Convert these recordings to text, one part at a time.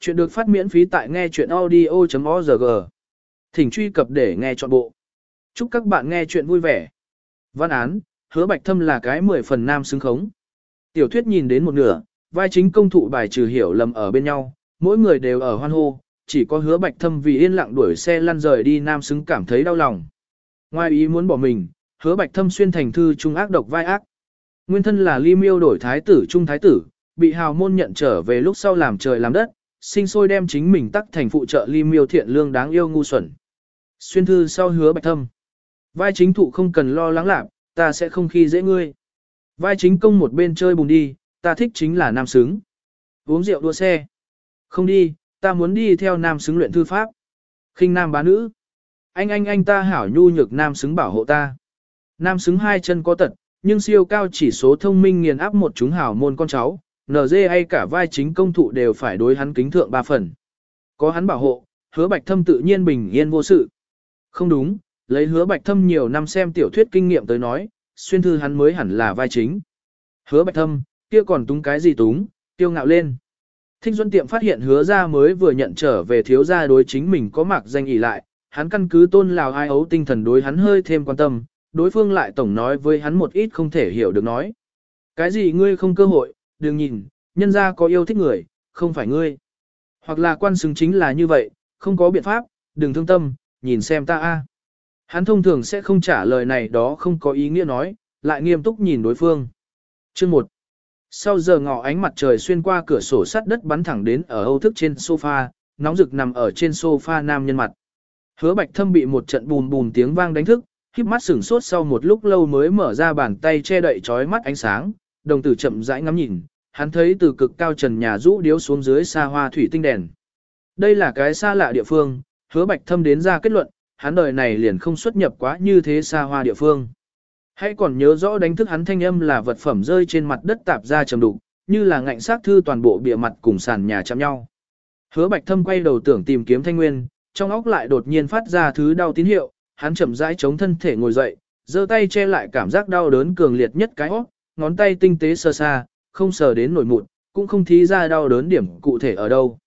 Chuyện được phát miễn phí tại nghe chuyện audio.org. Thỉnh truy cập để nghe trọn bộ. Chúc các bạn nghe chuyện vui vẻ. Văn án, hứa bạch thâm là cái mười phần nam xứng khống. Tiểu thuyết nhìn đến một nửa, vai chính công thụ bài trừ hiểu lầm ở bên nhau, mỗi người đều ở hoan hô, chỉ có hứa bạch thâm vì yên lặng đuổi xe lăn rời đi nam xứng cảm thấy đau lòng. Ngoài ý muốn bỏ mình, hứa bạch thâm xuyên thành thư trung ác độc vai ác. Nguyên thân là ly miêu đổi thái tử trung thái tử, bị hào môn nhận trở về lúc sau làm trời làm đất, sinh sôi đem chính mình tắc thành phụ trợ ly miêu thiện lương đáng yêu ngu xuẩn. Xuyên thư sau hứa bạch thâm. Vai chính thụ không cần lo lắng lạc, ta sẽ không khi dễ ngươi. Vai chính công một bên chơi bùn đi, ta thích chính là nam xứng. Uống rượu đua xe. Không đi, ta muốn đi theo nam xứng luyện thư pháp. khinh nam bá nữ. Anh anh anh ta hảo nhu nhược nam xứng bảo hộ ta. Nam xứng hai chân có tật, nhưng siêu cao chỉ số thông minh nghiền áp một chúng hảo môn con cháu, NG hay cả vai chính công thụ đều phải đối hắn kính thượng ba phần. Có hắn bảo hộ, hứa bạch thâm tự nhiên bình yên vô sự. Không đúng, lấy hứa bạch thâm nhiều năm xem tiểu thuyết kinh nghiệm tới nói, xuyên thư hắn mới hẳn là vai chính. Hứa bạch thâm, kia còn túng cái gì túng, tiêu ngạo lên. Thích Duân Tiệm phát hiện hứa ra mới vừa nhận trở về thiếu gia đối chính mình có mạc danh ỉ lại, hắn căn cứ tôn lào ai ấu tinh thần đối hắn hơi thêm quan tâm, đối phương lại tổng nói với hắn một ít không thể hiểu được nói. Cái gì ngươi không cơ hội, đừng nhìn, nhân ra có yêu thích người, không phải ngươi. Hoặc là quan xứng chính là như vậy, không có biện pháp, đừng thương tâm, nhìn xem ta a. Hắn thông thường sẽ không trả lời này đó không có ý nghĩa nói, lại nghiêm túc nhìn đối phương. Chương 1. Sau giờ ngọ ánh mặt trời xuyên qua cửa sổ sắt đất bắn thẳng đến ở âu thức trên sofa, nóng rực nằm ở trên sofa nam nhân mặt. Hứa bạch thâm bị một trận bùn bùn tiếng vang đánh thức, khiếp mắt sửng sốt sau một lúc lâu mới mở ra bàn tay che đậy trói mắt ánh sáng, đồng tử chậm rãi ngắm nhìn, hắn thấy từ cực cao trần nhà rũ điếu xuống dưới xa hoa thủy tinh đèn. Đây là cái xa lạ địa phương, hứa bạch thâm đến ra kết luận, hắn đời này liền không xuất nhập quá như thế xa hoa địa phương. Hãy còn nhớ rõ đánh thức hắn thanh âm là vật phẩm rơi trên mặt đất tạp ra trầm đục, như là ngạnh sát thư toàn bộ bìa mặt cùng sàn nhà chạm nhau. Hứa bạch thâm quay đầu tưởng tìm kiếm thanh nguyên, trong óc lại đột nhiên phát ra thứ đau tín hiệu, hắn chậm rãi chống thân thể ngồi dậy, giơ tay che lại cảm giác đau đớn cường liệt nhất cái óc, ngón tay tinh tế sơ xa, không sờ đến nổi mụn, cũng không thí ra đau đớn điểm cụ thể ở đâu.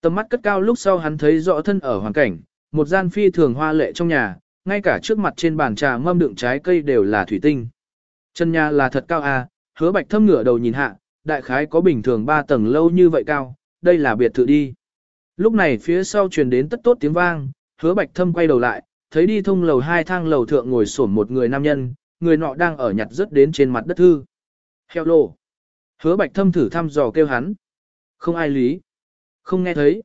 Tầm mắt cất cao lúc sau hắn thấy rõ thân ở hoàn cảnh, một gian phi thường hoa lệ trong nhà, ngay cả trước mặt trên bàn trà mâm đựng trái cây đều là thủy tinh. Chân nhà là thật cao à, hứa bạch thâm ngửa đầu nhìn hạ, đại khái có bình thường 3 tầng lâu như vậy cao, đây là biệt thự đi. Lúc này phía sau truyền đến tất tốt tiếng vang, hứa bạch thâm quay đầu lại, thấy đi thông lầu hai thang lầu thượng ngồi sổm một người nam nhân, người nọ đang ở nhặt rớt đến trên mặt đất thư. Heo lô. Hứa bạch thâm thử thăm dò kêu hắn. Không ai lý. Không nghe thấy.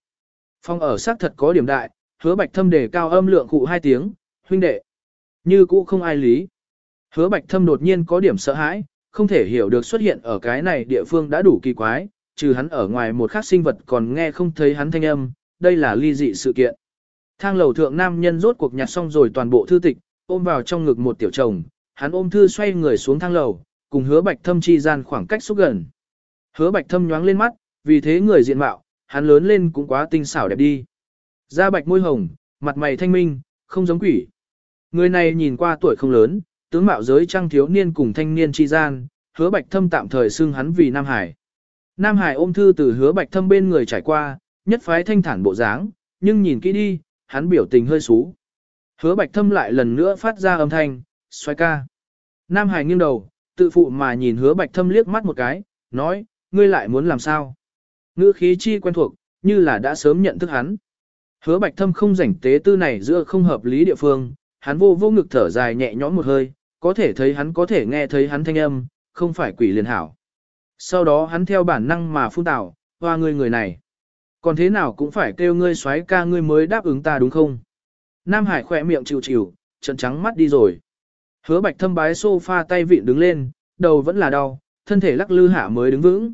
Phong ở xác thật có điểm đại, hứa bạch thâm đề cao âm lượng cụ hai tiếng, huynh đệ. Như cũ không ai lý. Hứa bạch thâm đột nhiên có điểm sợ hãi, không thể hiểu được xuất hiện ở cái này địa phương đã đủ kỳ quái, trừ hắn ở ngoài một khác sinh vật còn nghe không thấy hắn thanh âm, đây là ly dị sự kiện. Thang lầu thượng nam nhân rốt cuộc nhặt xong rồi toàn bộ thư tịch, ôm vào trong ngực một tiểu chồng, hắn ôm thư xoay người xuống thang lầu, cùng hứa bạch thâm chi gian khoảng cách xúc gần. Hứa bạch thâm nhoáng lên mắt, vì thế người diện mạo, hắn lớn lên cũng quá tinh xảo đẹp đi. Da bạch môi hồng, mặt mày thanh minh, không giống quỷ. Người này nhìn qua tuổi không lớn, tướng mạo giới trang thiếu niên cùng thanh niên chi gian, hứa bạch thâm tạm thời xưng hắn vì Nam Hải. Nam Hải ôm thư từ hứa bạch thâm bên người trải qua, nhất phái thanh thản bộ dáng, nhưng nhìn kỹ đi, hắn biểu tình hơi xú. Hứa bạch thâm lại lần nữa phát ra âm thanh, xoay ca. Nam Hải nghiêng đầu, tự phụ mà nhìn hứa bạch thâm liếc mắt một cái, nói, ngươi lại muốn làm sao? Ngữ khí chi quen thuộc, như là đã sớm nhận thức hắn. Hứa bạch thâm không rảnh tế tư này giữa không hợp lý địa phương, hắn vô vô ngực thở dài nhẹ nhõm một hơi, có thể thấy hắn có thể nghe thấy hắn thanh âm, không phải quỷ liền hảo. Sau đó hắn theo bản năng mà phun tạo, hoa ngươi người này. Còn thế nào cũng phải kêu ngươi xoáy ca ngươi mới đáp ứng ta đúng không? Nam Hải khỏe miệng chịu chịu, trận trắng mắt đi rồi. Hứa bạch thâm bái sofa tay vịn đứng lên, đầu vẫn là đau, thân thể lắc lư hạ mới đứng vững.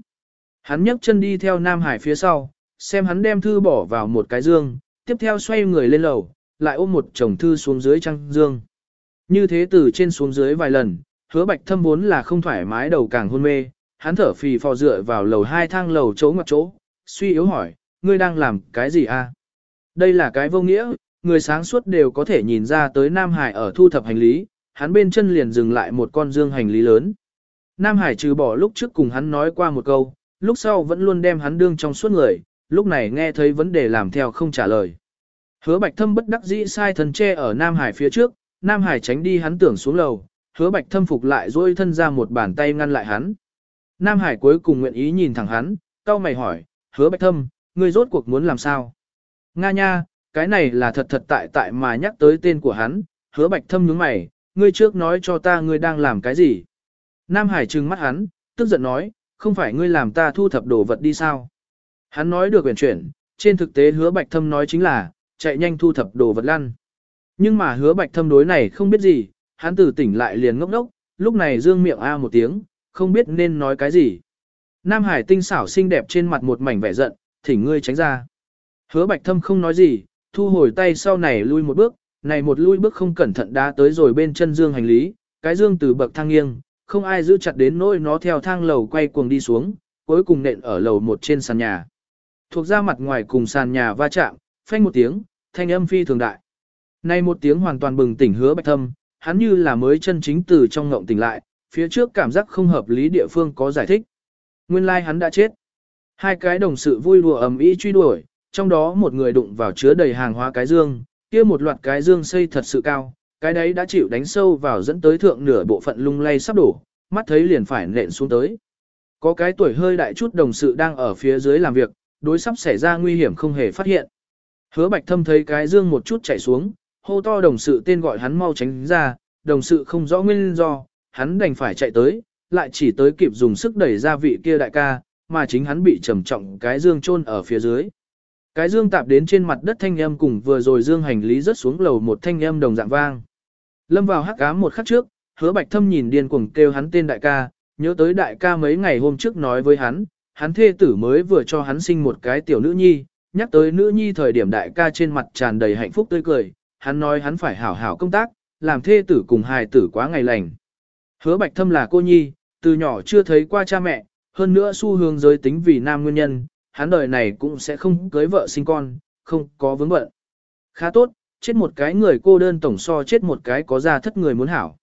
Hắn nhấc chân đi theo Nam Hải phía sau, xem hắn đem thư bỏ vào một cái dương, tiếp theo xoay người lên lầu, lại ôm một chồng thư xuống dưới trăng dương. Như thế từ trên xuống dưới vài lần, hứa bạch thâm vốn là không thoải mái đầu càng hôn mê, hắn thở phì phò dựa vào lầu hai thang lầu chỗ ngoặt chỗ, suy yếu hỏi, ngươi đang làm cái gì a? Đây là cái vô nghĩa, người sáng suốt đều có thể nhìn ra tới Nam Hải ở thu thập hành lý, hắn bên chân liền dừng lại một con dương hành lý lớn. Nam Hải trừ bỏ lúc trước cùng hắn nói qua một câu, lúc sau vẫn luôn đem hắn đương trong suốt người, lúc này nghe thấy vấn đề làm theo không trả lời. Hứa bạch thâm bất đắc dĩ sai thần che ở Nam Hải phía trước, Nam Hải tránh đi hắn tưởng xuống lầu, hứa bạch thâm phục lại dôi thân ra một bàn tay ngăn lại hắn. Nam Hải cuối cùng nguyện ý nhìn thẳng hắn, cau mày hỏi, hứa bạch thâm, ngươi rốt cuộc muốn làm sao? Nga nha, cái này là thật thật tại tại mà nhắc tới tên của hắn, hứa bạch thâm nhướng mày, ngươi trước nói cho ta ngươi đang làm cái gì? Nam Hải trừng mắt hắn, tức giận nói, không phải ngươi làm ta thu thập đồ vật đi sao? Hắn nói được quyển chuyển, trên thực tế hứa bạch thâm nói chính là, chạy nhanh thu thập đồ vật lăn. Nhưng mà hứa bạch thâm đối này không biết gì, hắn từ tỉnh lại liền ngốc ngốc, lúc này dương miệng a một tiếng, không biết nên nói cái gì. Nam Hải tinh xảo xinh đẹp trên mặt một mảnh vẻ giận, thỉnh ngươi tránh ra. Hứa bạch thâm không nói gì, thu hồi tay sau này lui một bước, này một lui bước không cẩn thận đã tới rồi bên chân dương hành lý, cái dương từ bậc thang nghiêng, không ai giữ chặt đến nỗi nó theo thang lầu quay cuồng đi xuống, cuối cùng nện ở lầu một trên sàn nhà. Thuộc ra mặt ngoài cùng sàn nhà va chạm, phanh một tiếng, thanh âm phi thường đại. nay một tiếng hoàn toàn bừng tỉnh hứa bạch thâm, hắn như là mới chân chính từ trong ngộng tỉnh lại, phía trước cảm giác không hợp lý địa phương có giải thích. Nguyên lai like hắn đã chết. Hai cái đồng sự vui đùa ầm ĩ truy đuổi, trong đó một người đụng vào chứa đầy hàng hóa cái dương, kia một loạt cái dương xây thật sự cao, cái đấy đã chịu đánh sâu vào dẫn tới thượng nửa bộ phận lung lay sắp đổ, mắt thấy liền phải nện xuống tới. Có cái tuổi hơi đại chút đồng sự đang ở phía dưới làm việc, đối sắp xảy ra nguy hiểm không hề phát hiện. Hứa bạch thâm thấy cái dương một chút chạy xuống, hô to đồng sự tên gọi hắn mau tránh ra, đồng sự không rõ nguyên do, hắn đành phải chạy tới, lại chỉ tới kịp dùng sức đẩy ra vị kia đại ca, mà chính hắn bị trầm trọng cái dương chôn ở phía dưới. Cái dương tạp đến trên mặt đất thanh âm cùng vừa rồi dương hành lý rớt xuống lầu một thanh âm đồng dạng vang. Lâm vào hắc ám một khắc trước, hứa bạch thâm nhìn điên cuồng kêu hắn tên đại ca, nhớ tới đại ca mấy ngày hôm trước nói với hắn, hắn thê tử mới vừa cho hắn sinh một cái tiểu nữ nhi, nhắc tới nữ nhi thời điểm đại ca trên mặt tràn đầy hạnh phúc tươi cười, hắn nói hắn phải hảo hảo công tác, làm thê tử cùng hài tử quá ngày lành. Hứa bạch thâm là cô nhi, từ nhỏ chưa thấy qua cha mẹ, hơn nữa xu hướng giới tính vì nam nguyên nhân, hắn đời này cũng sẽ không cưới vợ sinh con, không có vướng bận. Khá tốt, chết một cái người cô đơn tổng so chết một cái có ra thất người muốn hảo.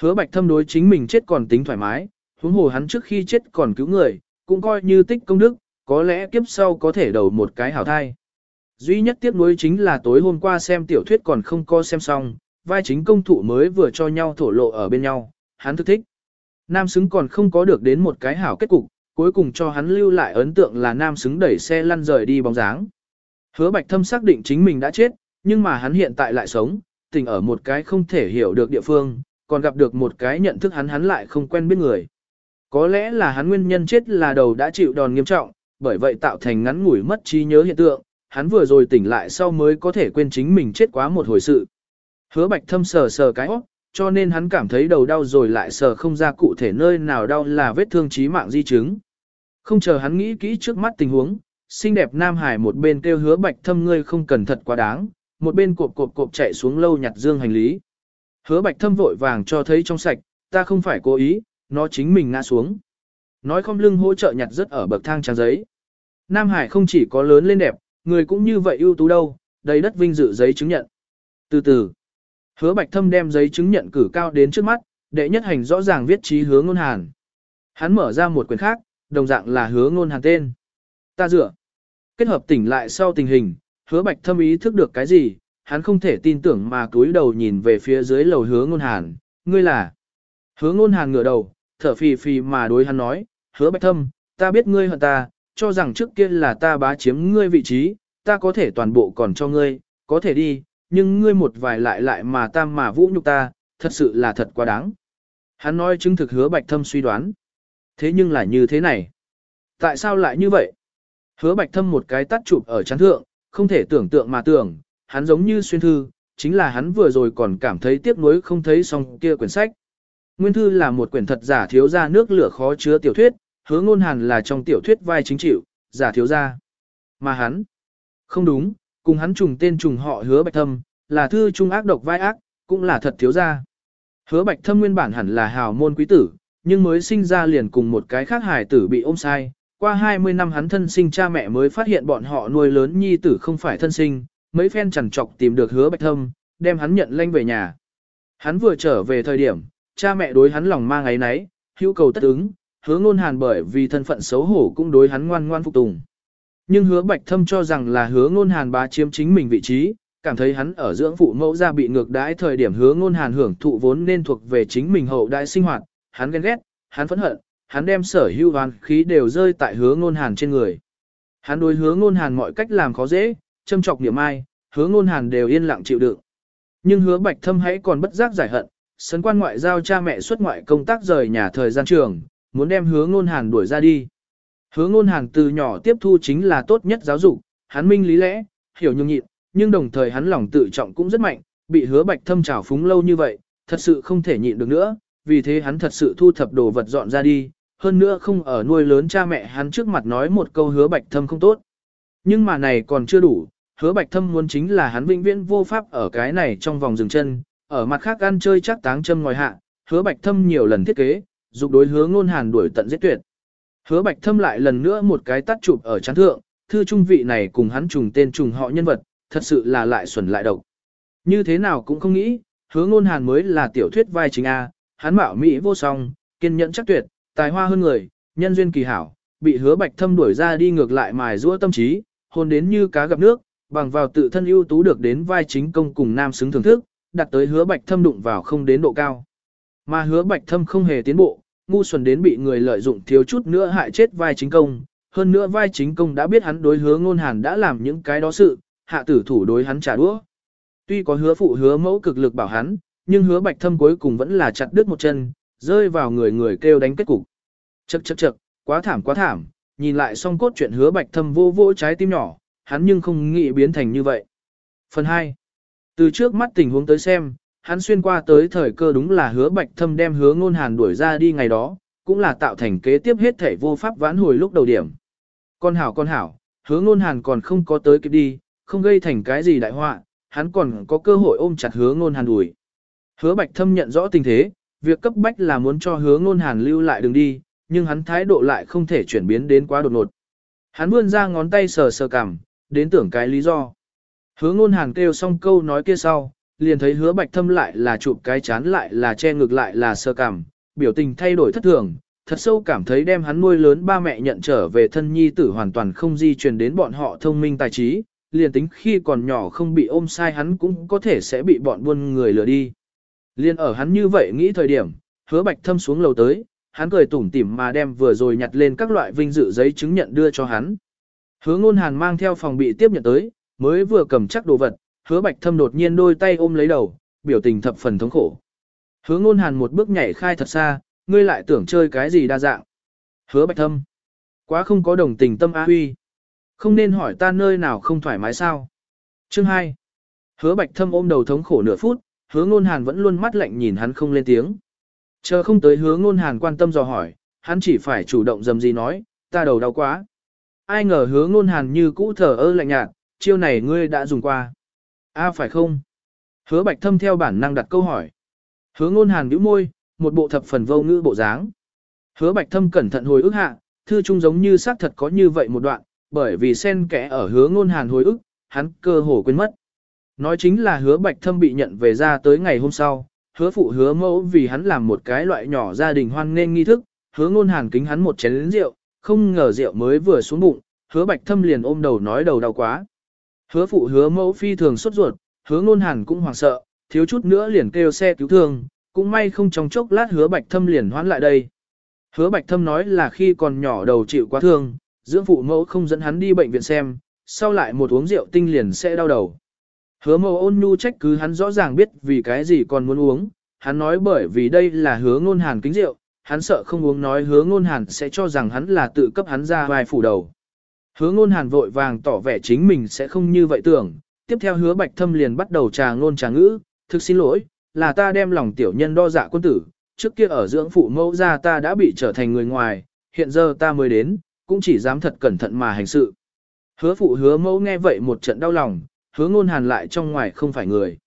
Hứa bạch thâm đối chính mình chết còn tính thoải mái, huống hồ hắn trước khi chết còn cứu người, cũng coi như tích công đức, có lẽ kiếp sau có thể đầu một cái hảo thai. Duy nhất tiếc nuối chính là tối hôm qua xem tiểu thuyết còn không có xem xong, vai chính công thụ mới vừa cho nhau thổ lộ ở bên nhau, hắn thức thích. Nam xứng còn không có được đến một cái hảo kết cục, cuối cùng cho hắn lưu lại ấn tượng là nam xứng đẩy xe lăn rời đi bóng dáng. Hứa bạch thâm xác định chính mình đã chết, nhưng mà hắn hiện tại lại sống, tình ở một cái không thể hiểu được địa phương, còn gặp được một cái nhận thức hắn hắn lại không quen biết người. Có lẽ là hắn nguyên nhân chết là đầu đã chịu đòn nghiêm trọng, bởi vậy tạo thành ngắn ngủi mất trí nhớ hiện tượng, hắn vừa rồi tỉnh lại sau mới có thể quên chính mình chết quá một hồi sự. Hứa bạch thâm sờ sờ cái óc, cho nên hắn cảm thấy đầu đau rồi lại sờ không ra cụ thể nơi nào đau là vết thương chí mạng di chứng. Không chờ hắn nghĩ kỹ trước mắt tình huống, xinh đẹp Nam Hải một bên kêu hứa bạch thâm ngươi không cần thật quá đáng, một bên cộp cộp cộp chạy xuống lâu nhặt dương hành lý. Hứa bạch thâm vội vàng cho thấy trong sạch, ta không phải cố ý, nó chính mình ngã xuống. Nói không lưng hỗ trợ nhặt rất ở bậc thang trang giấy. Nam Hải không chỉ có lớn lên đẹp, người cũng như vậy ưu tú đâu, đầy đất vinh dự giấy chứng nhận. Từ từ, hứa bạch thâm đem giấy chứng nhận cử cao đến trước mắt, đệ nhất hành rõ ràng viết trí hứa ngôn hàn. Hắn mở ra một quyển khác, đồng dạng là hứa ngôn hàn tên. Ta dựa. Kết hợp tỉnh lại sau tình hình, hứa bạch thâm ý thức được cái gì, hắn không thể tin tưởng mà cúi đầu nhìn về phía dưới lầu hứa ngôn hàn, ngươi là. Hứa ngôn hàn ngửa đầu, thở phì phì mà đối hắn nói, hứa bạch thâm, ta biết ngươi hận ta, cho rằng trước kia là ta bá chiếm ngươi vị trí, ta có thể toàn bộ còn cho ngươi, có thể đi, nhưng ngươi một vài lại lại mà tam mà vũ nhục ta, thật sự là thật quá đáng. Hắn nói chứng thực hứa bạch thâm suy đoán. Thế nhưng là như thế này. Tại sao lại như vậy? Hứa bạch thâm một cái tắt chụp ở chán thượng, không thể tưởng tượng mà tưởng, hắn giống như xuyên thư, chính là hắn vừa rồi còn cảm thấy tiếc nuối không thấy xong kia quyển sách. Nguyên thư là một quyển thật giả thiếu gia nước lửa khó chứa tiểu thuyết, hứa ngôn hàn là trong tiểu thuyết vai chính chịu, giả thiếu gia. Mà hắn, không đúng, cùng hắn trùng tên trùng họ hứa bạch thâm, là thư trung ác độc vai ác, cũng là thật thiếu gia. Hứa bạch thâm nguyên bản hẳn là hào môn quý tử, nhưng mới sinh ra liền cùng một cái khác hài tử bị ôm sai. Qua 20 năm hắn thân sinh cha mẹ mới phát hiện bọn họ nuôi lớn nhi tử không phải thân sinh, mấy phen chẳng chọc tìm được hứa bạch thâm, đem hắn nhận lanh về nhà. Hắn vừa trở về thời điểm, cha mẹ đối hắn lòng mang ấy náy, hữu cầu tất ứng, hứa ngôn hàn bởi vì thân phận xấu hổ cũng đối hắn ngoan ngoan phục tùng. Nhưng hứa bạch thâm cho rằng là hứa ngôn hàn bá chiếm chính mình vị trí, cảm thấy hắn ở dưỡng phụ mẫu ra bị ngược đãi thời điểm hứa ngôn hàn hưởng thụ vốn nên thuộc về chính mình hậu đại sinh hoạt, hắn ghen ghét, hắn phẫn hận, hắn đem sở hữu hoàn khí đều rơi tại hứa ngôn hàn trên người. Hắn đối hứa ngôn hàn mọi cách làm khó dễ, châm chọc niệm ai, hứa ngôn hàn đều yên lặng chịu đựng. Nhưng hứa bạch thâm hãy còn bất giác giải hận, sấn quan ngoại giao cha mẹ xuất ngoại công tác rời nhà thời gian trường, muốn đem hứa ngôn hàn đuổi ra đi. Hứa ngôn hàn từ nhỏ tiếp thu chính là tốt nhất giáo dục, hắn minh lý lẽ, hiểu nhung nhịn, nhưng đồng thời hắn lòng tự trọng cũng rất mạnh, bị hứa bạch thâm trào phúng lâu như vậy, thật sự không thể nhịn được nữa, vì thế hắn thật sự thu thập đồ vật dọn ra đi, hơn nữa không ở nuôi lớn cha mẹ hắn trước mặt nói một câu hứa bạch thâm không tốt. Nhưng mà này còn chưa đủ, hứa bạch thâm muốn chính là hắn vĩnh viễn vô pháp ở cái này trong vòng dừng chân, ở mặt khác ăn chơi chắc táng châm ngoài hạ, hứa bạch thâm nhiều lần thiết kế, dục đối hứa ngôn hàn đuổi tận giết tuyệt. Hứa bạch thâm lại lần nữa một cái tắt chụp ở chán thượng, thư trung vị này cùng hắn trùng tên trùng họ nhân vật, thật sự là lại xuẩn lại độc. Như thế nào cũng không nghĩ, hứa ngôn hàn mới là tiểu thuyết vai chính A, hắn bảo mỹ vô song, kiên nhẫn chắc tuyệt, tài hoa hơn người, nhân duyên kỳ hảo, bị hứa bạch thâm đuổi ra đi ngược lại mài rũa tâm trí, hôn đến như cá gặp nước, bằng vào tự thân ưu tú được đến vai chính công cùng nam xứng thưởng thức, đặt tới hứa bạch thâm đụng vào không đến độ cao. Mà hứa bạch thâm không hề tiến bộ, ngu xuẩn đến bị người lợi dụng thiếu chút nữa hại chết vai chính công. Hơn nữa vai chính công đã biết hắn đối hứa ngôn hàn đã làm những cái đó sự, hạ tử thủ đối hắn trả đũa. Tuy có hứa phụ hứa mẫu cực lực bảo hắn, nhưng hứa bạch thâm cuối cùng vẫn là chặt đứt một chân, rơi vào người người kêu đánh kết cục. Chậc chậc chậc, quá thảm quá thảm, nhìn lại xong cốt chuyện hứa bạch thâm vô vô trái tim nhỏ, hắn nhưng không nghĩ biến thành như vậy. Phần 2. Từ trước mắt tình huống tới xem, hắn xuyên qua tới thời cơ đúng là hứa bạch thâm đem hứa ngôn hàn đuổi ra đi ngày đó, cũng là tạo thành kế tiếp hết thể vô pháp vãn hồi lúc đầu điểm. Con hảo con hảo, hứa ngôn hàn còn không có tới kịp đi, không gây thành cái gì đại họa, hắn còn có cơ hội ôm chặt hứa ngôn hàn đuổi. Hứa bạch thâm nhận rõ tình thế, việc cấp bách là muốn cho hứa ngôn hàn lưu lại đường đi, nhưng hắn thái độ lại không thể chuyển biến đến quá đột ngột. Hắn vươn ra ngón tay sờ sờ cằm, đến tưởng cái lý do. Hứa ngôn hàn kêu xong câu nói kia sau, liền thấy hứa bạch thâm lại là chụp cái chán lại là che ngược lại là sờ cảm, biểu tình thay đổi thất thường, thật sâu cảm thấy đem hắn nuôi lớn ba mẹ nhận trở về thân nhi tử hoàn toàn không di truyền đến bọn họ thông minh tài trí, liền tính khi còn nhỏ không bị ôm sai hắn cũng có thể sẽ bị bọn buôn người lừa đi. Liên ở hắn như vậy nghĩ thời điểm, hứa bạch thâm xuống lầu tới, hắn cười tủm tỉm mà đem vừa rồi nhặt lên các loại vinh dự giấy chứng nhận đưa cho hắn. Hứa ngôn hàn mang theo phòng bị tiếp nhận tới, mới vừa cầm chắc đồ vật, hứa bạch thâm đột nhiên đôi tay ôm lấy đầu, biểu tình thập phần thống khổ. Hứa ngôn hàn một bước nhảy khai thật xa, ngươi lại tưởng chơi cái gì đa dạng. Hứa bạch thâm. Quá không có đồng tình tâm á huy. Không nên hỏi ta nơi nào không thoải mái sao. Chương 2. Hứa bạch thâm ôm đầu thống khổ nửa phút, hứa ngôn hàn vẫn luôn mắt lạnh nhìn hắn không lên tiếng. Chờ không tới hứa ngôn hàn quan tâm dò hỏi, hắn chỉ phải chủ động dầm gì nói, ta đầu đau quá. Ai ngờ hứa ngôn hàn như cũ thở ơ lạnh nhạt, chiêu này ngươi đã dùng qua. A phải không? Hứa bạch thâm theo bản năng đặt câu hỏi. Hứa ngôn hàn bĩu môi, một bộ thập phần vô ngữ bộ dáng. Hứa bạch thâm cẩn thận hồi ức hạ, thư trung giống như xác thật có như vậy một đoạn, bởi vì sen kẽ ở hứa ngôn hàn hồi ức, hắn cơ hồ quên mất. Nói chính là hứa bạch thâm bị nhận về ra tới ngày hôm sau, hứa phụ hứa mẫu vì hắn làm một cái loại nhỏ gia đình hoan nên nghi thức, hứa ngôn hàn kính hắn một chén rượu, không ngờ rượu mới vừa xuống bụng, hứa bạch thâm liền ôm đầu nói đầu đau quá. Hứa phụ hứa mẫu phi thường sốt ruột, hứa ngôn hàn cũng hoảng sợ, thiếu chút nữa liền kêu xe cứu thương, cũng may không trong chốc lát hứa bạch thâm liền hoán lại đây. Hứa bạch thâm nói là khi còn nhỏ đầu chịu quá thương, dưỡng phụ mẫu không dẫn hắn đi bệnh viện xem, sau lại một uống rượu tinh liền sẽ đau đầu. Hứa mộ ôn nhu trách cứ hắn rõ ràng biết vì cái gì còn muốn uống, hắn nói bởi vì đây là hứa ngôn hàn kính rượu, hắn sợ không uống nói hứa ngôn hàn sẽ cho rằng hắn là tự cấp hắn ra vài phủ đầu. Hứa ngôn hàn vội vàng tỏ vẻ chính mình sẽ không như vậy tưởng, tiếp theo hứa bạch thâm liền bắt đầu trà ngôn trà ngữ, thực xin lỗi, là ta đem lòng tiểu nhân đo dạ quân tử, trước kia ở dưỡng phụ mẫu ra ta đã bị trở thành người ngoài, hiện giờ ta mới đến, cũng chỉ dám thật cẩn thận mà hành sự. Hứa phụ hứa mẫu nghe vậy một trận đau lòng, hứa ngôn hàn lại trong ngoài không phải người.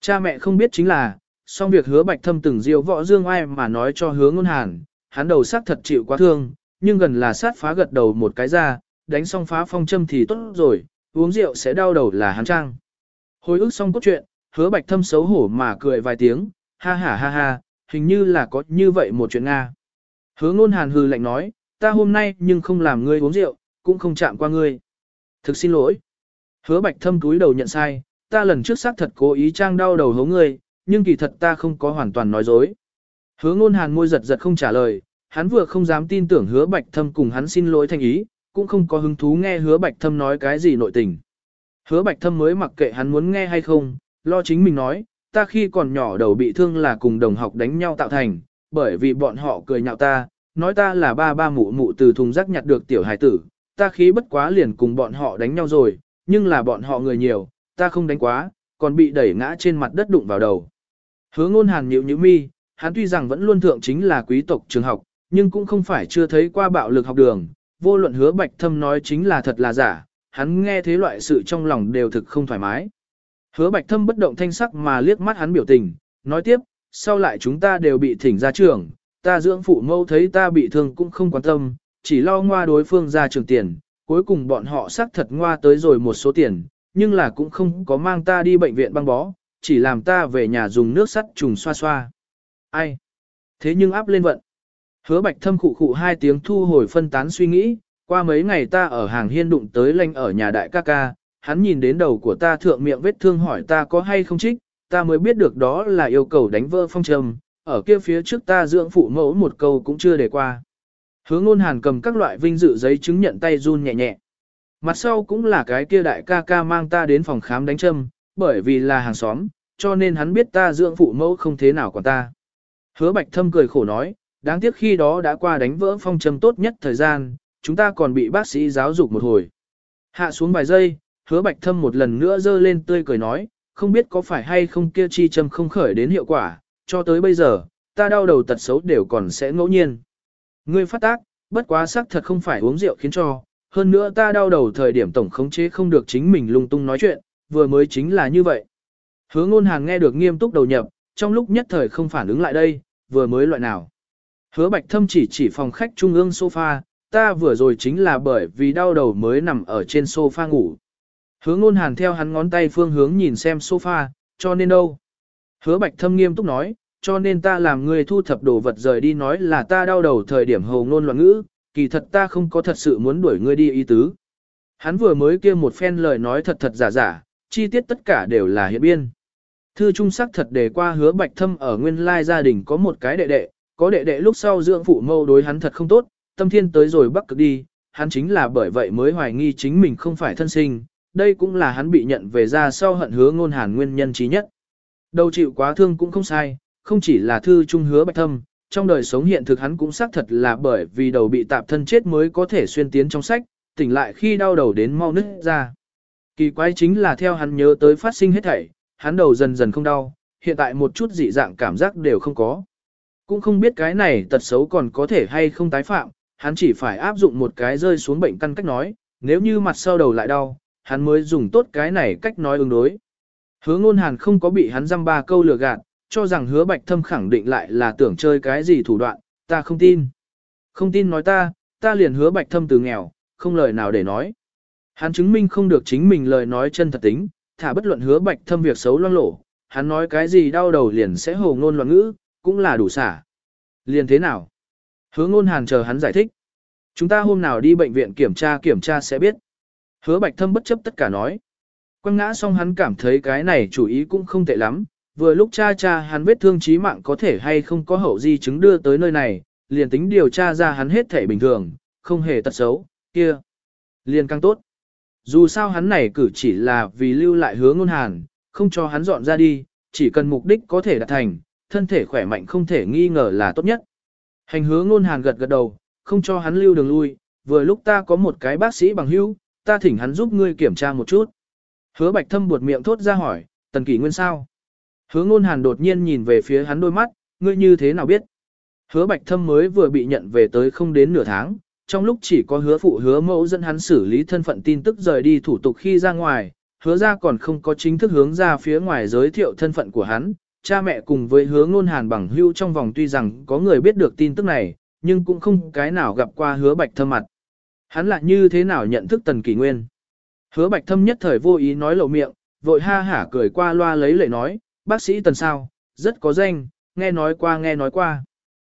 Cha mẹ không biết chính là, song việc hứa bạch thâm từng diêu võ dương ai mà nói cho hứa ngôn hàn, hắn đầu sát thật chịu quá thương, nhưng gần là sát phá gật đầu một cái ra, đánh xong phá phong châm thì tốt rồi, uống rượu sẽ đau đầu là hắn trang. Hồi ức xong cốt truyện, hứa bạch thâm xấu hổ mà cười vài tiếng, ha ha ha ha, hình như là có như vậy một chuyện Nga. Hứa ngôn hàn hừ lạnh nói, ta hôm nay nhưng không làm ngươi uống rượu, cũng không chạm qua ngươi. Thực xin lỗi. Hứa bạch thâm túi đầu nhận sai, ta lần trước xác thật cố ý trang đau đầu hố ngươi, nhưng kỳ thật ta không có hoàn toàn nói dối. Hứa ngôn hàn môi giật giật không trả lời, hắn vừa không dám tin tưởng hứa bạch thâm cùng hắn xin lỗi thành ý, cũng không có hứng thú nghe hứa bạch thâm nói cái gì nội tình. Hứa bạch thâm mới mặc kệ hắn muốn nghe hay không, lo chính mình nói, ta khi còn nhỏ đầu bị thương là cùng đồng học đánh nhau tạo thành, bởi vì bọn họ cười nhạo ta, nói ta là ba ba mụ mụ từ thùng rác nhặt được tiểu hài tử, ta khí bất quá liền cùng bọn họ đánh nhau rồi, nhưng là bọn họ người nhiều, ta không đánh quá, còn bị đẩy ngã trên mặt đất đụng vào đầu. Hứa ngôn hàn nhịu nhịu mi, hắn tuy rằng vẫn luôn thượng chính là quý tộc trường học, nhưng cũng không phải chưa thấy qua bạo lực học đường, vô luận hứa bạch thâm nói chính là thật là giả, hắn nghe thế loại sự trong lòng đều thực không thoải mái. Hứa bạch thâm bất động thanh sắc mà liếc mắt hắn biểu tình, nói tiếp, sau lại chúng ta đều bị thỉnh ra trường, ta dưỡng phụ mâu thấy ta bị thương cũng không quan tâm, chỉ lo ngoa đối phương ra trường tiền, cuối cùng bọn họ xác thật ngoa tới rồi một số tiền, nhưng là cũng không có mang ta đi bệnh viện băng bó, chỉ làm ta về nhà dùng nước sắt trùng xoa xoa. Ai? Thế nhưng áp lên vận. Hứa bạch thâm khụ khụ hai tiếng thu hồi phân tán suy nghĩ, qua mấy ngày ta ở hàng hiên đụng tới lanh ở nhà đại ca ca, hắn nhìn đến đầu của ta thượng miệng vết thương hỏi ta có hay không trích, ta mới biết được đó là yêu cầu đánh vỡ phong trầm, ở kia phía trước ta dưỡng phụ mẫu một câu cũng chưa để qua. Hứa ngôn hàn cầm các loại vinh dự giấy chứng nhận tay run nhẹ nhẹ. Mặt sau cũng là cái kia đại ca ca mang ta đến phòng khám đánh châm, bởi vì là hàng xóm, cho nên hắn biết ta dưỡng phụ mẫu không thế nào còn ta. Hứa bạch thâm cười khổ nói, đáng tiếc khi đó đã qua đánh vỡ phong châm tốt nhất thời gian, chúng ta còn bị bác sĩ giáo dục một hồi. Hạ xuống vài giây, hứa bạch thâm một lần nữa dơ lên tươi cười nói, không biết có phải hay không kia chi châm không khởi đến hiệu quả, cho tới bây giờ, ta đau đầu tật xấu đều còn sẽ ngẫu nhiên. Ngươi phát tác, bất quá xác thật không phải uống rượu khiến cho, hơn nữa ta đau đầu thời điểm tổng khống chế không được chính mình lung tung nói chuyện, vừa mới chính là như vậy. Hứa ngôn hàng nghe được nghiêm túc đầu nhập, trong lúc nhất thời không phản ứng lại đây, vừa mới loại nào. Hứa bạch thâm chỉ chỉ phòng khách trung ương sofa, ta vừa rồi chính là bởi vì đau đầu mới nằm ở trên sofa ngủ. Hứa ngôn hàn theo hắn ngón tay phương hướng nhìn xem sofa, cho nên đâu. Hứa bạch thâm nghiêm túc nói, cho nên ta làm người thu thập đồ vật rời đi nói là ta đau đầu thời điểm hầu ngôn loạn ngữ, kỳ thật ta không có thật sự muốn đuổi ngươi đi ý tứ. Hắn vừa mới kia một phen lời nói thật thật giả giả, chi tiết tất cả đều là hiện biên. Thư trung sắc thật đề qua hứa bạch thâm ở nguyên lai gia đình có một cái đệ đệ, có đệ đệ lúc sau dưỡng phụ mâu đối hắn thật không tốt, tâm thiên tới rồi bắc cực đi, hắn chính là bởi vậy mới hoài nghi chính mình không phải thân sinh, đây cũng là hắn bị nhận về ra sau hận hứa ngôn hàn nguyên nhân trí nhất. Đầu chịu quá thương cũng không sai, không chỉ là thư trung hứa bạch thâm, trong đời sống hiện thực hắn cũng xác thật là bởi vì đầu bị tạp thân chết mới có thể xuyên tiến trong sách, tỉnh lại khi đau đầu đến mau nứt ra. Kỳ quái chính là theo hắn nhớ tới phát sinh hết thảy, hắn đầu dần dần không đau, hiện tại một chút dị dạng cảm giác đều không có. Cũng không biết cái này tật xấu còn có thể hay không tái phạm, hắn chỉ phải áp dụng một cái rơi xuống bệnh căn cách nói, nếu như mặt sau đầu lại đau, hắn mới dùng tốt cái này cách nói ứng đối. Hứa ngôn hàn không có bị hắn dăm ba câu lừa gạt, cho rằng hứa bạch thâm khẳng định lại là tưởng chơi cái gì thủ đoạn, ta không tin. Không tin nói ta, ta liền hứa bạch thâm từ nghèo, không lời nào để nói. Hắn chứng minh không được chính mình lời nói chân thật tính, thả bất luận hứa bạch thâm việc xấu loang lổ, hắn nói cái gì đau đầu liền sẽ hồ ngôn loạn ngữ, cũng là đủ xả. Liền thế nào? Hứa ngôn hàn chờ hắn giải thích. Chúng ta hôm nào đi bệnh viện kiểm tra kiểm tra sẽ biết. Hứa bạch thâm bất chấp tất cả nói. Quăng ngã xong hắn cảm thấy cái này chủ ý cũng không tệ lắm, vừa lúc cha cha hắn vết thương chí mạng có thể hay không có hậu di chứng đưa tới nơi này, liền tính điều tra ra hắn hết thể bình thường, không hề tật xấu, kia. Liền càng tốt. Dù sao hắn này cử chỉ là vì lưu lại hứa ngôn hàn, không cho hắn dọn ra đi, chỉ cần mục đích có thể đạt thành, thân thể khỏe mạnh không thể nghi ngờ là tốt nhất. Hành hứa ngôn hàn gật gật đầu, không cho hắn lưu đường lui, vừa lúc ta có một cái bác sĩ bằng hữu, ta thỉnh hắn giúp ngươi kiểm tra một chút. Hứa bạch thâm buột miệng thốt ra hỏi, tần kỷ nguyên sao? Hứa ngôn hàn đột nhiên nhìn về phía hắn đôi mắt, ngươi như thế nào biết? Hứa bạch thâm mới vừa bị nhận về tới không đến nửa tháng, trong lúc chỉ có hứa phụ hứa mẫu dẫn hắn xử lý thân phận tin tức rời đi thủ tục khi ra ngoài, hứa ra còn không có chính thức hướng ra phía ngoài giới thiệu thân phận của hắn, cha mẹ cùng với hứa ngôn hàn bằng hưu trong vòng tuy rằng có người biết được tin tức này, nhưng cũng không cái nào gặp qua hứa bạch thâm mặt. Hắn lại như thế nào nhận thức tần kỷ nguyên? Hứa bạch thâm nhất thời vô ý nói lộ miệng, vội ha hả cười qua loa lấy lệ nói, bác sĩ tần sao, rất có danh, nghe nói qua nghe nói qua.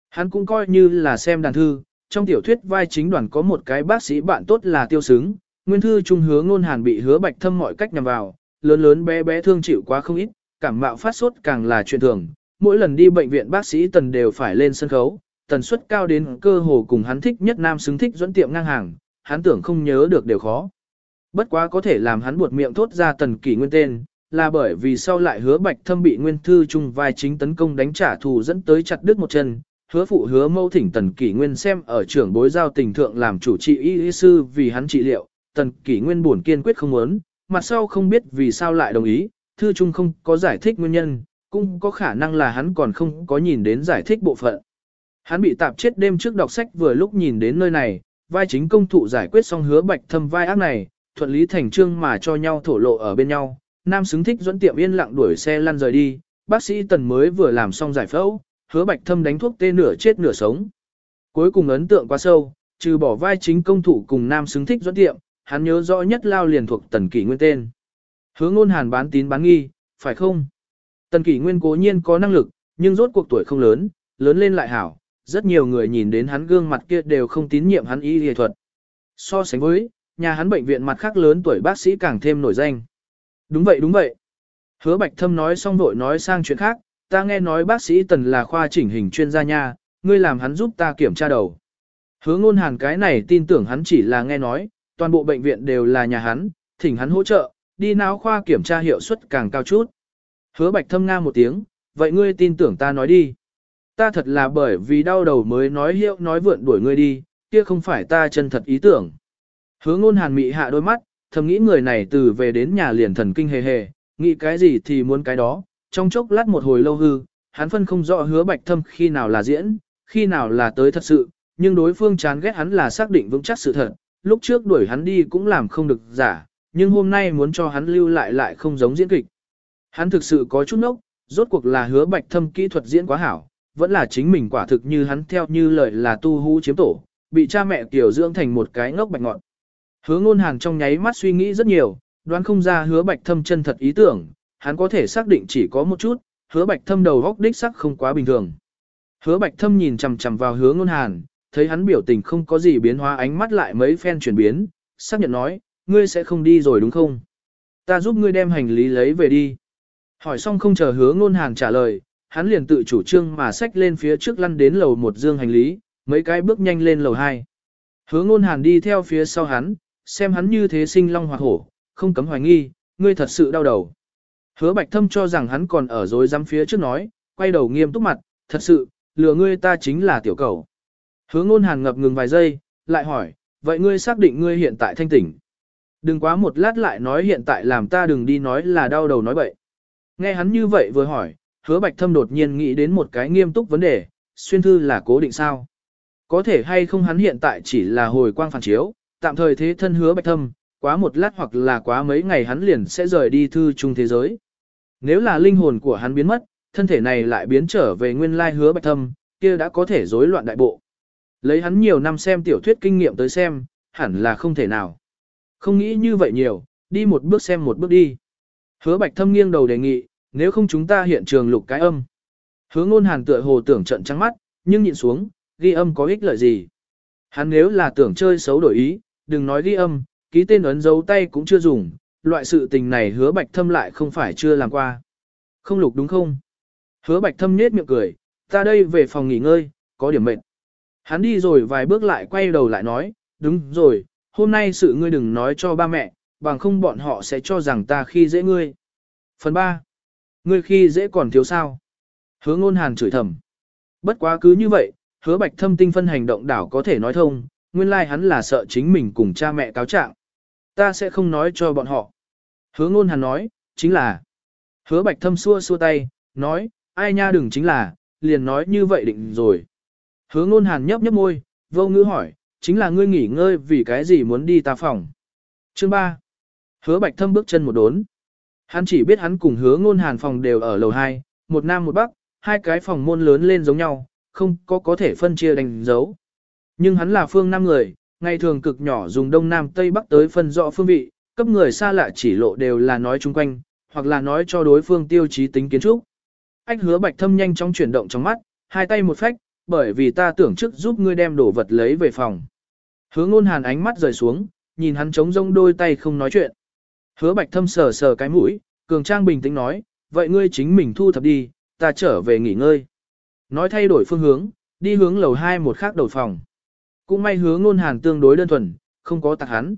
Hắn cũng coi như là xem đàn thư, trong tiểu thuyết vai chính đoàn có một cái bác sĩ bạn tốt là tiêu sướng, nguyên thư trung hứa ngôn hàn bị hứa bạch thâm mọi cách nhằm vào, lớn lớn bé bé thương chịu quá không ít, cảm mạo phát sốt càng là chuyện thường. Mỗi lần đi bệnh viện bác sĩ tần đều phải lên sân khấu, tần suất cao đến cơ hồ cùng hắn thích nhất nam xứng thích dẫn tiệm ngang hàng, hắn tưởng không nhớ được đều khó. Bất quá có thể làm hắn buột miệng thốt ra tần kỷ nguyên tên, là bởi vì sau lại hứa bạch thâm bị nguyên thư trung vai chính tấn công đánh trả thù dẫn tới chặt đứt một chân, hứa phụ hứa mâu thỉnh tần kỷ nguyên xem ở trưởng bối giao tình thượng làm chủ trị y, y sư vì hắn trị liệu, tần kỷ nguyên buồn kiên quyết không muốn, mặt sau không biết vì sao lại đồng ý, thư trung không có giải thích nguyên nhân, cũng có khả năng là hắn còn không có nhìn đến giải thích bộ phận. Hắn bị tạp chết đêm trước đọc sách vừa lúc nhìn đến nơi này, vai chính công thụ giải quyết xong hứa bạch thâm vai ác này, thuận lý thành trương mà cho nhau thổ lộ ở bên nhau, nam xứng thích dẫn tiệm yên lặng đuổi xe lăn rời đi, bác sĩ tần mới vừa làm xong giải phẫu, hứa bạch thâm đánh thuốc tê nửa chết nửa sống. Cuối cùng ấn tượng quá sâu, trừ bỏ vai chính công thủ cùng nam xứng thích dẫn tiệm, hắn nhớ rõ nhất lao liền thuộc tần kỷ nguyên tên. Hứa ngôn hàn bán tín bán nghi, phải không? Tần kỷ nguyên cố nhiên có năng lực, nhưng rốt cuộc tuổi không lớn, lớn lên lại hảo, rất nhiều người nhìn đến hắn gương mặt kia đều không tín nhiệm hắn y y thuật. So sánh với, nhà hắn bệnh viện mặt khác lớn tuổi bác sĩ càng thêm nổi danh. Đúng vậy đúng vậy. Hứa Bạch Thâm nói xong vội nói sang chuyện khác, ta nghe nói bác sĩ Tần là khoa chỉnh hình chuyên gia nha, ngươi làm hắn giúp ta kiểm tra đầu. Hứa ngôn hàn cái này tin tưởng hắn chỉ là nghe nói, toàn bộ bệnh viện đều là nhà hắn, thỉnh hắn hỗ trợ, đi não khoa kiểm tra hiệu suất càng cao chút. Hứa Bạch Thâm nga một tiếng, vậy ngươi tin tưởng ta nói đi. Ta thật là bởi vì đau đầu mới nói hiệu nói vượn đuổi ngươi đi, kia không phải ta chân thật ý tưởng. Hứa ngôn hàn mị hạ đôi mắt, thầm nghĩ người này từ về đến nhà liền thần kinh hề hề, nghĩ cái gì thì muốn cái đó, trong chốc lát một hồi lâu hư, hắn phân không rõ hứa bạch thâm khi nào là diễn, khi nào là tới thật sự, nhưng đối phương chán ghét hắn là xác định vững chắc sự thật, lúc trước đuổi hắn đi cũng làm không được giả, nhưng hôm nay muốn cho hắn lưu lại lại không giống diễn kịch. Hắn thực sự có chút nốc, rốt cuộc là hứa bạch thâm kỹ thuật diễn quá hảo, vẫn là chính mình quả thực như hắn theo như lời là tu hú chiếm tổ, bị cha mẹ tiểu dưỡng thành một cái ngốc bạch ngọn. Hứa ngôn hàn trong nháy mắt suy nghĩ rất nhiều, đoán không ra hứa bạch thâm chân thật ý tưởng, hắn có thể xác định chỉ có một chút, hứa bạch thâm đầu góc đích sắc không quá bình thường. Hứa bạch thâm nhìn chằm chằm vào hứa ngôn hàn, thấy hắn biểu tình không có gì biến hóa ánh mắt lại mấy phen chuyển biến, xác nhận nói, ngươi sẽ không đi rồi đúng không? Ta giúp ngươi đem hành lý lấy về đi. Hỏi xong không chờ hứa ngôn hàn trả lời, hắn liền tự chủ trương mà xách lên phía trước lăn đến lầu một dương hành lý, mấy cái bước nhanh lên lầu hai. Hứa ngôn hàn đi theo phía sau hắn, xem hắn như thế sinh long hoặc hổ, không cấm hoài nghi, ngươi thật sự đau đầu. Hứa bạch thâm cho rằng hắn còn ở dối dám phía trước nói, quay đầu nghiêm túc mặt, thật sự, lừa ngươi ta chính là tiểu cầu. Hứa ngôn hàn ngập ngừng vài giây, lại hỏi, vậy ngươi xác định ngươi hiện tại thanh tỉnh. Đừng quá một lát lại nói hiện tại làm ta đừng đi nói là đau đầu nói bậy. Nghe hắn như vậy vừa hỏi, hứa bạch thâm đột nhiên nghĩ đến một cái nghiêm túc vấn đề, xuyên thư là cố định sao? Có thể hay không hắn hiện tại chỉ là hồi quang phản chiếu, tạm thời thế thân hứa bạch thâm, quá một lát hoặc là quá mấy ngày hắn liền sẽ rời đi thư trung thế giới. Nếu là linh hồn của hắn biến mất, thân thể này lại biến trở về nguyên lai hứa bạch thâm, kia đã có thể rối loạn đại bộ. Lấy hắn nhiều năm xem tiểu thuyết kinh nghiệm tới xem, hẳn là không thể nào. Không nghĩ như vậy nhiều, đi một bước xem một bước đi. Hứa bạch thâm nghiêng đầu đề nghị, nếu không chúng ta hiện trường lục cái âm. Hứa ngôn hàn tựa hồ tưởng trận trắng mắt, nhưng nhịn xuống, ghi âm có ích lợi gì. Hắn nếu là tưởng chơi xấu đổi ý, đừng nói ghi âm, ký tên ấn dấu tay cũng chưa dùng, loại sự tình này hứa bạch thâm lại không phải chưa làm qua. Không lục đúng không? Hứa bạch thâm nhết miệng cười, ta đây về phòng nghỉ ngơi, có điểm mệt. Hắn đi rồi vài bước lại quay đầu lại nói, đúng rồi, hôm nay sự ngươi đừng nói cho ba mẹ, bằng không bọn họ sẽ cho rằng ta khi dễ ngươi. Phần 3. Ngươi khi dễ còn thiếu sao? Hứa ngôn hàn chửi thầm. Bất quá cứ như vậy, hứa bạch thâm tinh phân hành động đảo có thể nói thông, nguyên lai like hắn là sợ chính mình cùng cha mẹ cáo trạng. Ta sẽ không nói cho bọn họ. Hứa ngôn hàn nói, chính là. Hứa bạch thâm xua xua tay, nói, ai nha đừng chính là, liền nói như vậy định rồi. Hứa ngôn hàn nhấp nhấp môi, vô ngữ hỏi, chính là ngươi nghỉ ngơi vì cái gì muốn đi ta phòng. Chương 3. Hứa bạch thâm bước chân một đốn. Hắn chỉ biết hắn cùng hứa ngôn hàn phòng đều ở lầu 2, một nam một bắc, hai cái phòng môn lớn lên giống nhau, không có có thể phân chia đánh dấu. Nhưng hắn là phương nam người, ngày thường cực nhỏ dùng đông nam tây bắc tới phân rõ phương vị, cấp người xa lạ chỉ lộ đều là nói chung quanh, hoặc là nói cho đối phương tiêu chí tính kiến trúc. Ách hứa bạch thâm nhanh chóng chuyển động trong mắt, hai tay một phách, bởi vì ta tưởng trước giúp ngươi đem đồ vật lấy về phòng. Hứa ngôn hàn ánh mắt rời xuống, nhìn hắn chống rông đôi tay không nói chuyện. Hứa bạch thâm sờ sờ cái mũi, cường trang bình tĩnh nói, vậy ngươi chính mình thu thập đi, ta trở về nghỉ ngơi. Nói thay đổi phương hướng, đi hướng lầu 2 một khác đầu phòng. Cũng may hứa ngôn hàn tương đối đơn thuần, không có tạc hắn.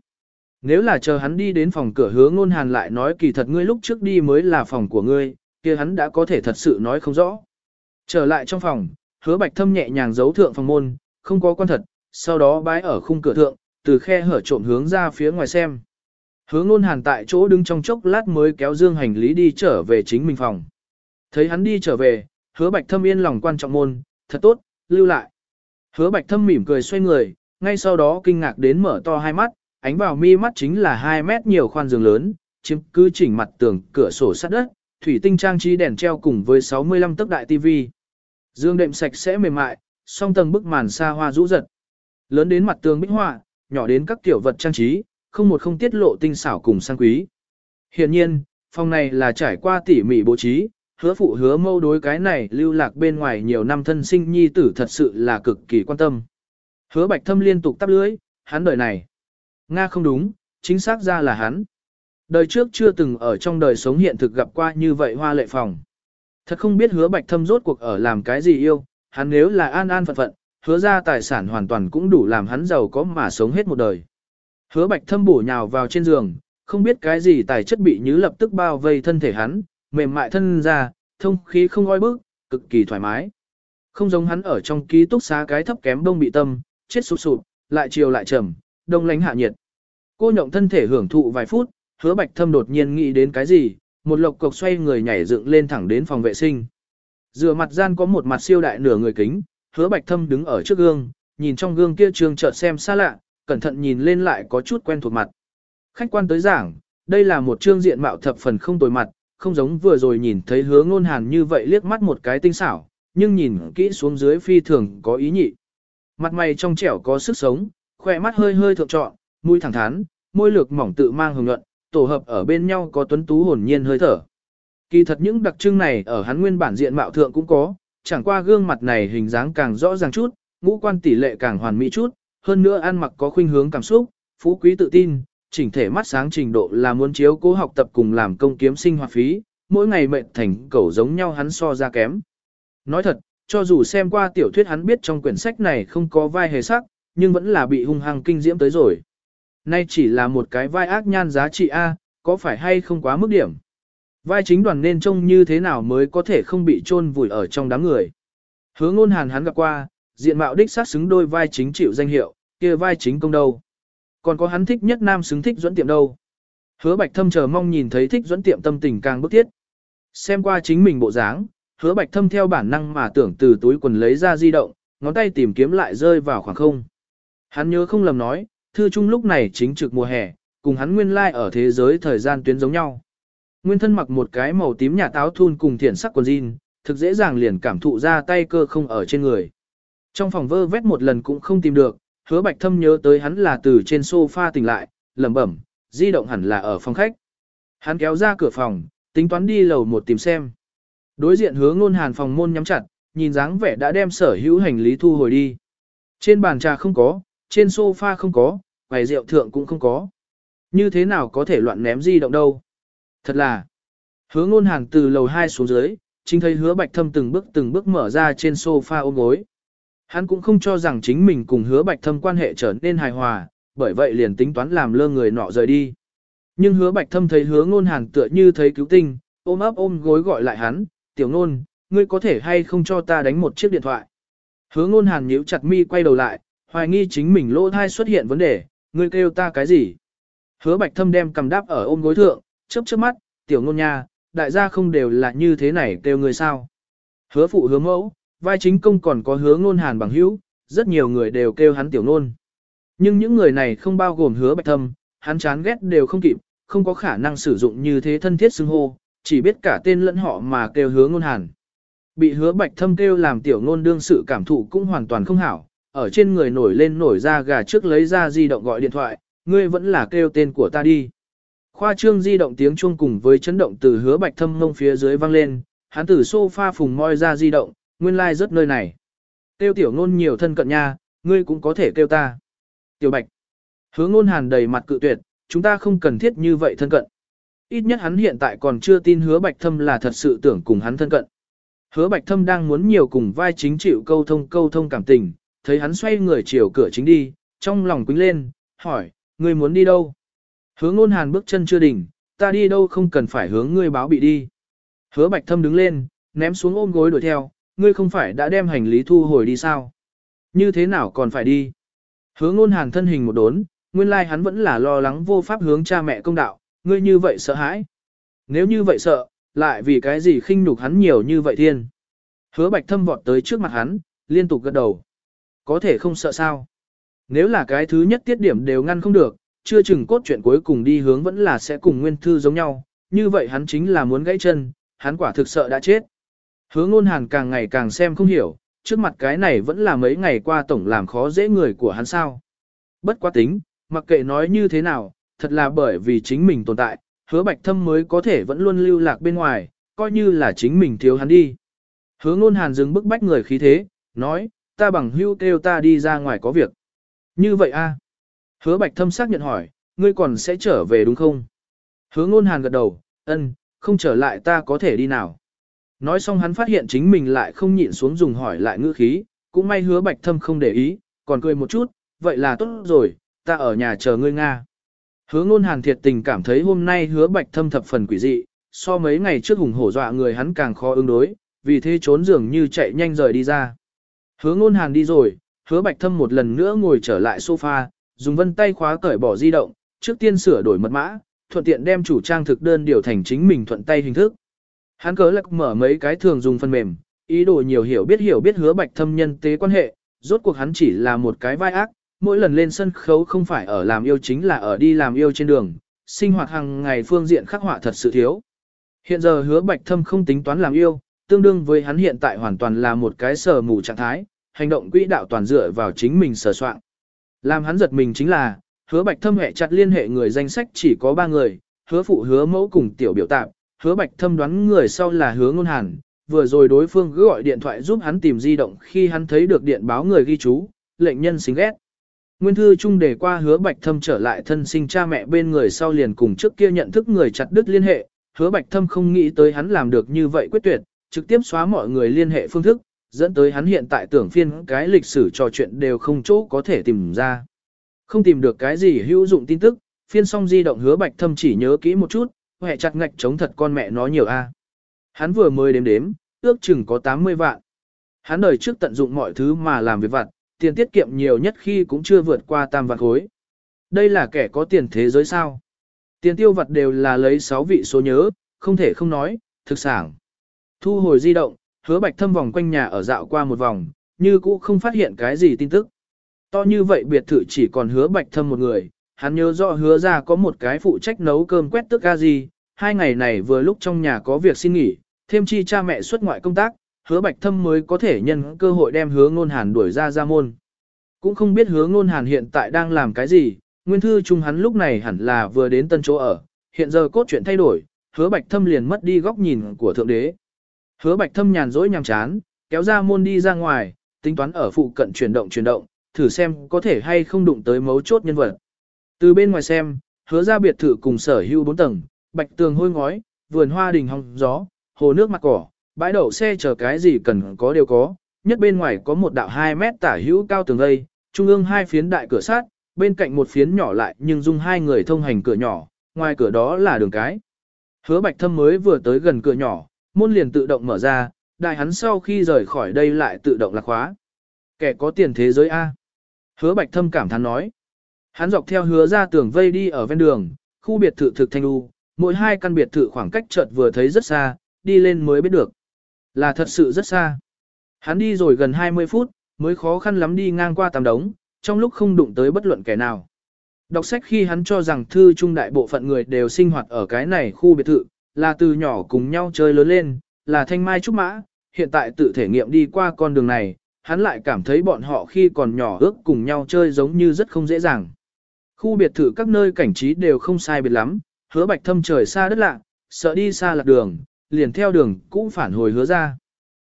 Nếu là chờ hắn đi đến phòng cửa hứa ngôn hàn lại nói kỳ thật ngươi lúc trước đi mới là phòng của ngươi, kia hắn đã có thể thật sự nói không rõ. Trở lại trong phòng, hứa bạch thâm nhẹ nhàng giấu thượng phòng môn, không có quan thật, sau đó bái ở khung cửa thượng, từ khe hở trộm hướng ra phía ngoài xem. Hứa ngôn hàn tại chỗ đứng trong chốc lát mới kéo dương hành lý đi trở về chính mình phòng. Thấy hắn đi trở về, hứa bạch thâm yên lòng quan trọng môn, thật tốt, lưu lại. Hứa bạch thâm mỉm cười xoay người, ngay sau đó kinh ngạc đến mở to hai mắt, ánh vào mi mắt chính là 2 mét nhiều khoan giường lớn, chiếm cứ chỉnh mặt tường, cửa sổ sắt đất, thủy tinh trang trí đèn treo cùng với 65 tấc đại tivi. Dương đệm sạch sẽ mềm mại, song tầng bức màn xa hoa rũ giật. Lớn đến mặt tường bích họa, nhỏ đến các tiểu vật trang trí, không một không tiết lộ tinh xảo cùng sang quý. Hiện nhiên, phòng này là trải qua tỉ mỉ bố trí, hứa phụ hứa mâu đối cái này lưu lạc bên ngoài nhiều năm thân sinh nhi tử thật sự là cực kỳ quan tâm. Hứa bạch thâm liên tục tắp lưới, hắn đời này. Nga không đúng, chính xác ra là hắn. Đời trước chưa từng ở trong đời sống hiện thực gặp qua như vậy hoa lệ phòng. Thật không biết hứa bạch thâm rốt cuộc ở làm cái gì yêu, hắn nếu là an an phận phận, hứa ra tài sản hoàn toàn cũng đủ làm hắn giàu có mà sống hết một đời. Hứa bạch thâm bổ nhào vào trên giường, không biết cái gì tài chất bị nhứ lập tức bao vây thân thể hắn, mềm mại thân ra, thông khí không oi bức, cực kỳ thoải mái. Không giống hắn ở trong ký túc xá cái thấp kém đông bị tâm, chết sụp sụp, lại chiều lại trầm, đông lánh hạ nhiệt. Cô nhộng thân thể hưởng thụ vài phút, hứa bạch thâm đột nhiên nghĩ đến cái gì, một lộc cộc xoay người nhảy dựng lên thẳng đến phòng vệ sinh. Dựa mặt gian có một mặt siêu đại nửa người kính, hứa bạch thâm đứng ở trước gương, nhìn trong gương kia trường chợt xem xa lạ, cẩn thận nhìn lên lại có chút quen thuộc mặt. Khách quan tới giảng, đây là một trương diện mạo thập phần không tồi mặt, không giống vừa rồi nhìn thấy hứa ngôn hàn như vậy liếc mắt một cái tinh xảo, nhưng nhìn kỹ xuống dưới phi thường có ý nhị. Mặt mày trong trẻo có sức sống, khỏe mắt hơi hơi thượng trọn, mũi thẳng thắn, môi lược mỏng tự mang hồng nhuận, tổ hợp ở bên nhau có tuấn tú hồn nhiên hơi thở. Kỳ thật những đặc trưng này ở hắn nguyên bản diện mạo thượng cũng có, chẳng qua gương mặt này hình dáng càng rõ ràng chút, ngũ quan tỷ lệ càng hoàn mỹ chút, hơn nữa ăn mặc có khuynh hướng cảm xúc, phú quý tự tin, chỉnh thể mắt sáng trình độ là muốn chiếu cố học tập cùng làm công kiếm sinh hoạt phí, mỗi ngày mệnh thành cẩu giống nhau hắn so ra kém. Nói thật, cho dù xem qua tiểu thuyết hắn biết trong quyển sách này không có vai hề sắc, nhưng vẫn là bị hung hăng kinh diễm tới rồi. Nay chỉ là một cái vai ác nhan giá trị A, có phải hay không quá mức điểm. Vai chính đoàn nên trông như thế nào mới có thể không bị chôn vùi ở trong đám người. Hứa ngôn hàn hắn gặp qua, diện mạo đích sát xứng đôi vai chính chịu danh hiệu, kia vai chính công đâu. Còn có hắn thích nhất nam xứng thích dẫn tiệm đâu. Hứa bạch thâm chờ mong nhìn thấy thích dẫn tiệm tâm tình càng bức thiết. Xem qua chính mình bộ dáng, hứa bạch thâm theo bản năng mà tưởng từ túi quần lấy ra di động, ngón tay tìm kiếm lại rơi vào khoảng không. Hắn nhớ không lầm nói, thư trung lúc này chính trực mùa hè, cùng hắn nguyên lai like ở thế giới thời gian tuyến giống nhau. Nguyên thân mặc một cái màu tím nhà táo thun cùng thiển sắc quần jean, thực dễ dàng liền cảm thụ ra tay cơ không ở trên người. Trong phòng vơ vét một lần cũng không tìm được, hứa bạch thâm nhớ tới hắn là từ trên sofa tỉnh lại, lẩm bẩm, di động hẳn là ở phòng khách. Hắn kéo ra cửa phòng, tính toán đi lầu một tìm xem. Đối diện hứa ngôn hàn phòng môn nhắm chặt, nhìn dáng vẻ đã đem sở hữu hành lý thu hồi đi. Trên bàn trà không có, trên sofa không có, quầy rượu thượng cũng không có. Như thế nào có thể loạn ném di động đâu? Thật là, hứa ngôn hàn từ lầu 2 xuống dưới, chính thấy hứa bạch thâm từng bước từng bước mở ra trên sofa ôm gối. Hắn cũng không cho rằng chính mình cùng hứa bạch thâm quan hệ trở nên hài hòa, bởi vậy liền tính toán làm lơ người nọ rời đi. Nhưng hứa bạch thâm thấy hứa ngôn hàn tựa như thấy cứu tinh, ôm ấp ôm gối gọi lại hắn, tiểu ngôn, ngươi có thể hay không cho ta đánh một chiếc điện thoại. Hứa ngôn hàn nhíu chặt mi quay đầu lại, hoài nghi chính mình lỗ thai xuất hiện vấn đề, ngươi kêu ta cái gì. Hứa bạch thâm đem cầm đáp ở ôm gối thượng, chớp chớp mắt, tiểu ngôn nha, đại gia không đều là như thế này kêu người sao. Hứa phụ hứa mẫu, vai chính công còn có hứa ngôn hàn bằng hữu, rất nhiều người đều kêu hắn tiểu ngôn. Nhưng những người này không bao gồm hứa bạch thâm, hắn chán ghét đều không kịp, không có khả năng sử dụng như thế thân thiết xưng hô, chỉ biết cả tên lẫn họ mà kêu hứa ngôn hàn. Bị hứa bạch thâm kêu làm tiểu ngôn đương sự cảm thụ cũng hoàn toàn không hảo, ở trên người nổi lên nổi ra gà trước lấy ra di động gọi điện thoại, ngươi vẫn là kêu tên của ta đi. Khoa trương di động tiếng chuông cùng với chấn động từ hứa bạch thâm ngông phía dưới vang lên, hắn từ sofa phùng moi ra di động, nguyên lai like rất nơi này. tiêu tiểu ngôn nhiều thân cận nha, ngươi cũng có thể kêu ta. Tiểu bạch. Hứa ngôn hàn đầy mặt cự tuyệt, chúng ta không cần thiết như vậy thân cận. Ít nhất hắn hiện tại còn chưa tin hứa bạch thâm là thật sự tưởng cùng hắn thân cận. Hứa bạch thâm đang muốn nhiều cùng vai chính chịu câu thông câu thông cảm tình, thấy hắn xoay người chiều cửa chính đi, trong lòng quính lên, hỏi, ngươi muốn đi đâu? Hứa ngôn hàn bước chân chưa đỉnh, ta đi đâu không cần phải hướng ngươi báo bị đi. Hứa bạch thâm đứng lên, ném xuống ôm gối đuổi theo, ngươi không phải đã đem hành lý thu hồi đi sao? Như thế nào còn phải đi? Hứa ngôn hàn thân hình một đốn, nguyên lai hắn vẫn là lo lắng vô pháp hướng cha mẹ công đạo, ngươi như vậy sợ hãi. Nếu như vậy sợ, lại vì cái gì khinh nhục hắn nhiều như vậy thiên. Hứa bạch thâm vọt tới trước mặt hắn, liên tục gật đầu. Có thể không sợ sao. Nếu là cái thứ nhất tiết điểm đều ngăn không được, chưa chừng cốt chuyện cuối cùng đi hướng vẫn là sẽ cùng nguyên thư giống nhau, như vậy hắn chính là muốn gãy chân, hắn quả thực sợ đã chết. Hứa ngôn hàn càng ngày càng xem không hiểu, trước mặt cái này vẫn là mấy ngày qua tổng làm khó dễ người của hắn sao. Bất quá tính, mặc kệ nói như thế nào, thật là bởi vì chính mình tồn tại, hứa bạch thâm mới có thể vẫn luôn lưu lạc bên ngoài, coi như là chính mình thiếu hắn đi. Hứa ngôn hàn dừng bức bách người khí thế, nói, ta bằng hưu kêu ta đi ra ngoài có việc. Như vậy a Hứa bạch thâm xác nhận hỏi, ngươi còn sẽ trở về đúng không? Hứa ngôn hàn gật đầu, ân, không trở lại ta có thể đi nào. Nói xong hắn phát hiện chính mình lại không nhịn xuống dùng hỏi lại ngữ khí, cũng may hứa bạch thâm không để ý, còn cười một chút, vậy là tốt rồi, ta ở nhà chờ ngươi Nga. Hứa ngôn hàn thiệt tình cảm thấy hôm nay hứa bạch thâm thập phần quỷ dị, so mấy ngày trước hùng hổ dọa người hắn càng khó ứng đối, vì thế trốn dường như chạy nhanh rời đi ra. Hứa ngôn hàn đi rồi, hứa bạch thâm một lần nữa ngồi trở lại sofa, dùng vân tay khóa cởi bỏ di động, trước tiên sửa đổi mật mã, thuận tiện đem chủ trang thực đơn điều thành chính mình thuận tay hình thức. Hắn cớ lạc mở mấy cái thường dùng phần mềm, ý đồ nhiều hiểu biết hiểu biết hứa bạch thâm nhân tế quan hệ, rốt cuộc hắn chỉ là một cái vai ác, mỗi lần lên sân khấu không phải ở làm yêu chính là ở đi làm yêu trên đường, sinh hoạt hàng ngày phương diện khắc họa thật sự thiếu. Hiện giờ hứa bạch thâm không tính toán làm yêu, tương đương với hắn hiện tại hoàn toàn là một cái sở mù trạng thái, hành động quỹ đạo toàn dựa vào chính mình sở soạn. Làm hắn giật mình chính là, hứa bạch thâm hệ chặt liên hệ người danh sách chỉ có ba người, hứa phụ hứa mẫu cùng tiểu biểu tạp, hứa bạch thâm đoán người sau là hứa ngôn hàn, vừa rồi đối phương cứ gọi điện thoại giúp hắn tìm di động khi hắn thấy được điện báo người ghi chú, lệnh nhân xính ghét. Nguyên thư chung để qua hứa bạch thâm trở lại thân sinh cha mẹ bên người sau liền cùng trước kia nhận thức người chặt đứt liên hệ, hứa bạch thâm không nghĩ tới hắn làm được như vậy quyết tuyệt, trực tiếp xóa mọi người liên hệ phương thức, dẫn tới hắn hiện tại tưởng phiên cái lịch sử trò chuyện đều không chỗ có thể tìm ra. Không tìm được cái gì hữu dụng tin tức, phiên xong di động hứa bạch thâm chỉ nhớ kỹ một chút, hệ chặt ngạch chống thật con mẹ nó nhiều a. Hắn vừa mới đếm đếm, ước chừng có 80 vạn. Hắn đời trước tận dụng mọi thứ mà làm việc vặt, tiền tiết kiệm nhiều nhất khi cũng chưa vượt qua tam vạn khối. Đây là kẻ có tiền thế giới sao. Tiền tiêu vặt đều là lấy 6 vị số nhớ, không thể không nói, thực sản. Thu hồi di động, hứa bạch thâm vòng quanh nhà ở dạo qua một vòng, như cũ không phát hiện cái gì tin tức. To như vậy biệt thự chỉ còn hứa bạch thâm một người, hắn nhớ rõ hứa ra có một cái phụ trách nấu cơm quét tức ga gì, hai ngày này vừa lúc trong nhà có việc xin nghỉ, thêm chi cha mẹ xuất ngoại công tác, hứa bạch thâm mới có thể nhân cơ hội đem hứa ngôn hàn đuổi ra ra môn. Cũng không biết hứa ngôn hàn hiện tại đang làm cái gì, nguyên thư chung hắn lúc này hẳn là vừa đến tân chỗ ở, hiện giờ cốt truyện thay đổi, hứa bạch thâm liền mất đi góc nhìn của thượng đế. Hứa bạch thâm nhàn rỗi nhàm chán, kéo ra môn đi ra ngoài, tính toán ở phụ cận chuyển động chuyển động, thử xem có thể hay không đụng tới mấu chốt nhân vật. Từ bên ngoài xem, hứa ra biệt thự cùng sở hữu 4 tầng, bạch tường hôi ngói, vườn hoa đình hong gió, hồ nước mặt cỏ, bãi đậu xe chờ cái gì cần có đều có, nhất bên ngoài có một đạo 2 mét tả hữu cao tường gây, trung ương hai phiến đại cửa sát, bên cạnh một phiến nhỏ lại nhưng dung hai người thông hành cửa nhỏ, ngoài cửa đó là đường cái. Hứa bạch thâm mới vừa tới gần cửa nhỏ, môn liền tự động mở ra, đại hắn sau khi rời khỏi đây lại tự động lạc khóa. Kẻ có tiền thế giới A. Hứa bạch thâm cảm thán nói. Hắn dọc theo hứa ra tường vây đi ở ven đường, khu biệt thự thực thanh u, mỗi hai căn biệt thự khoảng cách chợt vừa thấy rất xa, đi lên mới biết được. Là thật sự rất xa. Hắn đi rồi gần 20 phút, mới khó khăn lắm đi ngang qua tám đống, trong lúc không đụng tới bất luận kẻ nào. Đọc sách khi hắn cho rằng thư trung đại bộ phận người đều sinh hoạt ở cái này khu biệt thự, là từ nhỏ cùng nhau chơi lớn lên, là thanh mai trúc mã, hiện tại tự thể nghiệm đi qua con đường này, hắn lại cảm thấy bọn họ khi còn nhỏ ước cùng nhau chơi giống như rất không dễ dàng. Khu biệt thự các nơi cảnh trí đều không sai biệt lắm, hứa bạch thâm trời xa đất lạ, sợ đi xa lạc đường, liền theo đường cũng phản hồi hứa ra.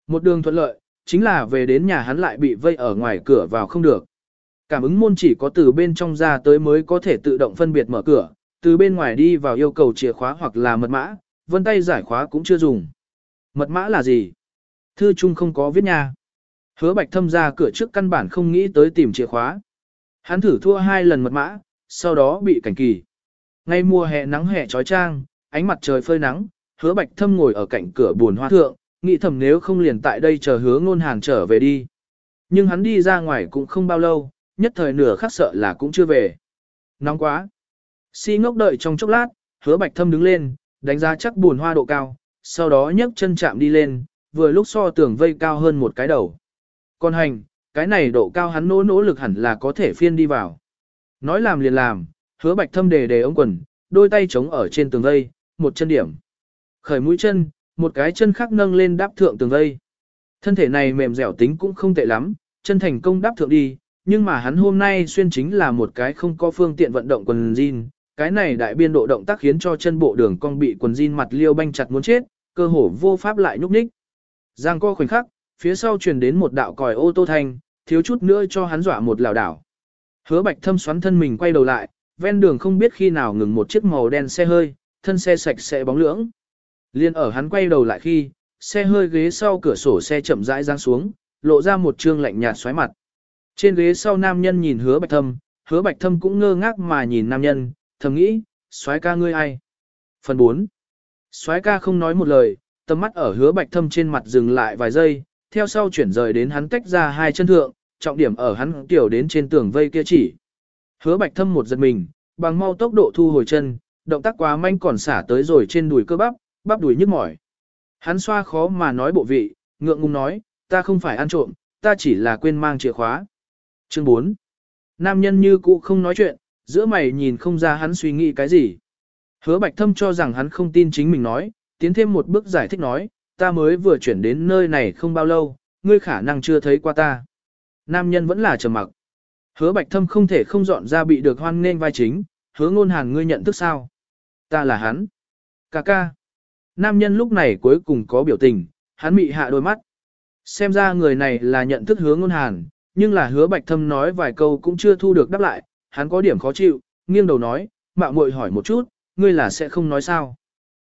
Một đường thuận lợi, chính là về đến nhà hắn lại bị vây ở ngoài cửa vào không được. Cảm ứng môn chỉ có từ bên trong ra tới mới có thể tự động phân biệt mở cửa, từ bên ngoài đi vào yêu cầu chìa khóa hoặc là mật mã, vân tay giải khóa cũng chưa dùng. Mật mã là gì? Thư chung không có viết nha. Hứa bạch thâm ra cửa trước căn bản không nghĩ tới tìm chìa khóa. Hắn thử thua hai lần mật mã, sau đó bị cảnh kỳ. Ngay mùa hè nắng hè trói trang, ánh mặt trời phơi nắng, hứa bạch thâm ngồi ở cạnh cửa buồn hoa thượng, nghĩ thầm nếu không liền tại đây chờ hứa ngôn hàng trở về đi. Nhưng hắn đi ra ngoài cũng không bao lâu, nhất thời nửa khắc sợ là cũng chưa về. Nóng quá. Si ngốc đợi trong chốc lát, hứa bạch thâm đứng lên, đánh giá chắc buồn hoa độ cao, sau đó nhấc chân chạm đi lên, vừa lúc so tường vây cao hơn một cái đầu. Còn hành, cái này độ cao hắn nỗ nỗ lực hẳn là có thể phiên đi vào. Nói làm liền làm, hứa bạch thâm đề đề ống quần, đôi tay chống ở trên tường vây, một chân điểm. Khởi mũi chân, một cái chân khác nâng lên đáp thượng tường vây. Thân thể này mềm dẻo tính cũng không tệ lắm, chân thành công đáp thượng đi, nhưng mà hắn hôm nay xuyên chính là một cái không có phương tiện vận động quần jean, cái này đại biên độ động tác khiến cho chân bộ đường cong bị quần jean mặt liêu banh chặt muốn chết, cơ hồ vô pháp lại nhúc nhích. Giang co khoảnh khắc, phía sau truyền đến một đạo còi ô tô thanh, thiếu chút nữa cho hắn dọa một lảo đảo. Hứa Bạch Thâm xoắn thân mình quay đầu lại, ven đường không biết khi nào ngừng một chiếc màu đen xe hơi, thân xe sạch sẽ bóng lưỡng. Liên ở hắn quay đầu lại khi, xe hơi ghế sau cửa sổ xe chậm rãi giáng xuống, lộ ra một trương lạnh nhạt xoáy mặt. Trên ghế sau nam nhân nhìn hứa bạch thâm, hứa bạch thâm cũng ngơ ngác mà nhìn nam nhân, thầm nghĩ, xoáy ca ngươi ai? Phần 4. Xoáy ca không nói một lời, tầm mắt ở hứa bạch thâm trên mặt dừng lại vài giây, theo sau chuyển rời đến hắn tách ra hai chân thượng, trọng điểm ở hắn tiểu đến trên tường vây kia chỉ. Hứa bạch thâm một giật mình, bằng mau tốc độ thu hồi chân, động tác quá manh còn xả tới rồi trên đùi cơ bắp, bắp đùi nhức mỏi. Hắn xoa khó mà nói bộ vị, ngượng ngùng nói, ta không phải ăn trộm, ta chỉ là quên mang chìa khóa. Chương 4. Nam nhân như cũ không nói chuyện, giữa mày nhìn không ra hắn suy nghĩ cái gì. Hứa bạch thâm cho rằng hắn không tin chính mình nói, tiến thêm một bước giải thích nói, ta mới vừa chuyển đến nơi này không bao lâu, ngươi khả năng chưa thấy qua ta. Nam nhân vẫn là trầm mặc. Hứa bạch thâm không thể không dọn ra bị được hoan nên vai chính, hứa ngôn hàn ngươi nhận thức sao? Ta là hắn. Cà ca. Nam nhân lúc này cuối cùng có biểu tình, hắn mị hạ đôi mắt. Xem ra người này là nhận thức hứa ngôn hàn, nhưng là hứa bạch thâm nói vài câu cũng chưa thu được đáp lại, hắn có điểm khó chịu, nghiêng đầu nói, mạo muội hỏi một chút, ngươi là sẽ không nói sao.